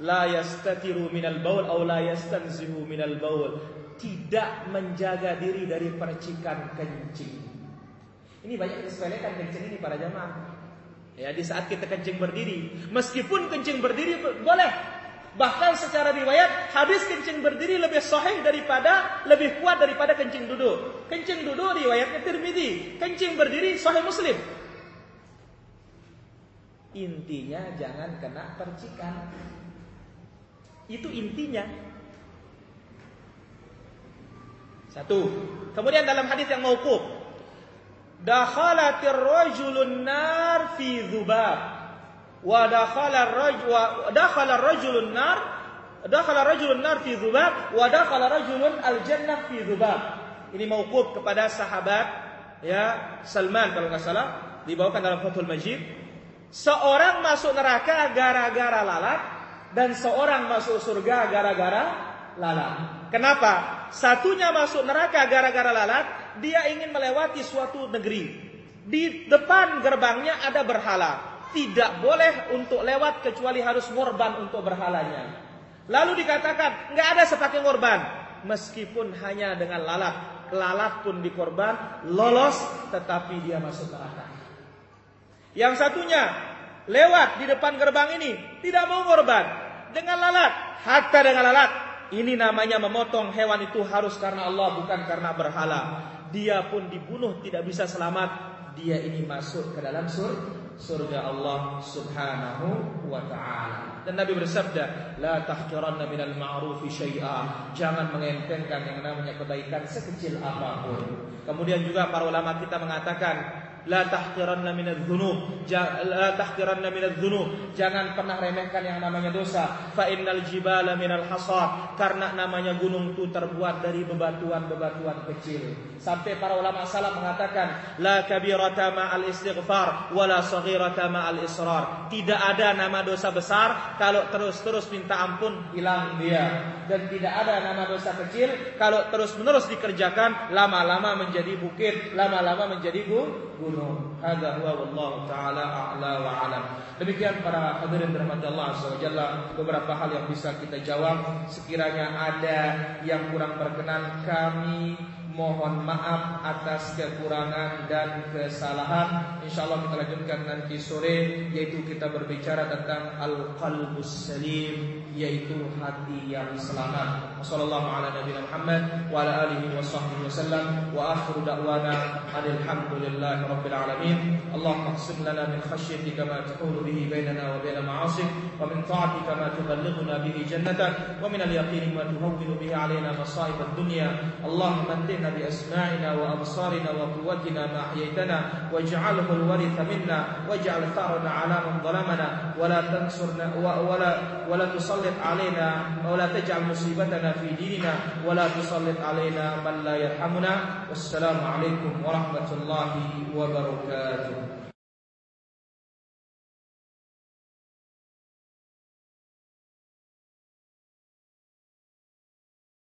la yastatiru minal baul atau la yastanzihu minal baul. Tidak menjaga diri dari percikan kencing. Ini banyak disepelekan kencing ini para jamaah. Ya, di saat kita kencing berdiri, meskipun kencing berdiri boleh. Bahkan secara riwayat hadis kencing berdiri lebih sahih daripada lebih kuat daripada kencing duduk. Kencing duduk riwayatnya Tirmidzi, kencing berdiri sahih Muslim. Intinya jangan kena percikan. Itu intinya. Satu. Kemudian dalam hadis yang mauquf, dakhalatir rajulun nar fi dzubab wa dakhala rajul wa dakhala rajulun nar dakhala rajulun nar fi dzubab wa dakhala rajulun al jannah fi dzubab ini mauquf kepada sahabat ya Salman kalau nggak salah dibawakan dalam Fathul Majid seorang masuk neraka gara-gara lalat dan seorang masuk surga gara-gara lalat kenapa satunya masuk neraka gara-gara lalat dia ingin melewati suatu negeri. Di depan gerbangnya ada berhala. Tidak boleh untuk lewat kecuali harus ngorban untuk berhalanya. Lalu dikatakan, nggak ada sepakai ngorban. Meskipun hanya dengan lalat. Lalat pun dikorban, lolos, tetapi dia masuk neraka. Yang satunya, lewat di depan gerbang ini, tidak mau ngorban. Dengan lalat, hatta dengan lalat. Ini namanya memotong hewan itu harus karena Allah, bukan karena berhala dia pun dibunuh tidak bisa selamat dia ini masuk ke dalam sur surga Allah Subhanahu wa taala. Dan Nabi bersabda, "La tahqiranna minal ma'ruf syai'a." Jangan mengentengkan yang namanya kebaikan sekecil apa pun. Kemudian juga para ulama kita mengatakan, La tahqiranna minadz dzunub. Jangan pernah remehkan yang namanya dosa. Fa innal jibala minal hasad. Karena namanya gunung itu terbuat dari bebatuan-bebatuan kecil. Sampai para ulama salaf mengatakan, la kabirata ma'al istighfar wala saghirata ma'al israr. Tidak ada nama dosa besar kalau terus-terus minta ampun hilang dia. Dan tidak ada nama dosa kecil kalau terus-menerus dikerjakan lama-lama menjadi bukit, lama-lama menjadi gunung gunung. Hadza huwa wallahu taala a'la wa alam. Demikian para hadirin dirahmati Allah Subhanahu beberapa hal yang bisa kita jawab sekiranya ada yang kurang berkenan kami mohon maaf atas kekurangan dan kesalahan. Insyaallah kita lanjutkan nanti sore yaitu kita berbicara tentang al-qalbus salim yaitu hati yang selamat. Wassallallahu ala nabiyina Muhammad wa alihi wasallam wa akhiru da'wana alhamdulillahi rabbil alamin. Allahumma qsim lana min khashyatika ma tahulu bihi bainana wa bain ma'asik wa min ta'atika ma tuballighuna bihi jannatak wa min al-yaqini ma tuhawwinu bihi alaina masa'ib ad-dunya. Allahumma متعنا بأسماعنا وأبصارنا وقوتنا ما أحييتنا واجعله الورث منا واجعل ثأرنا على من ظلمنا ولا تنصرنا ولا ولا تسلط علينا ولا تجعل مصيبتنا في ديننا ولا تسلط علينا من لا يرحمنا والسلام عليكم ورحمة الله وبركاته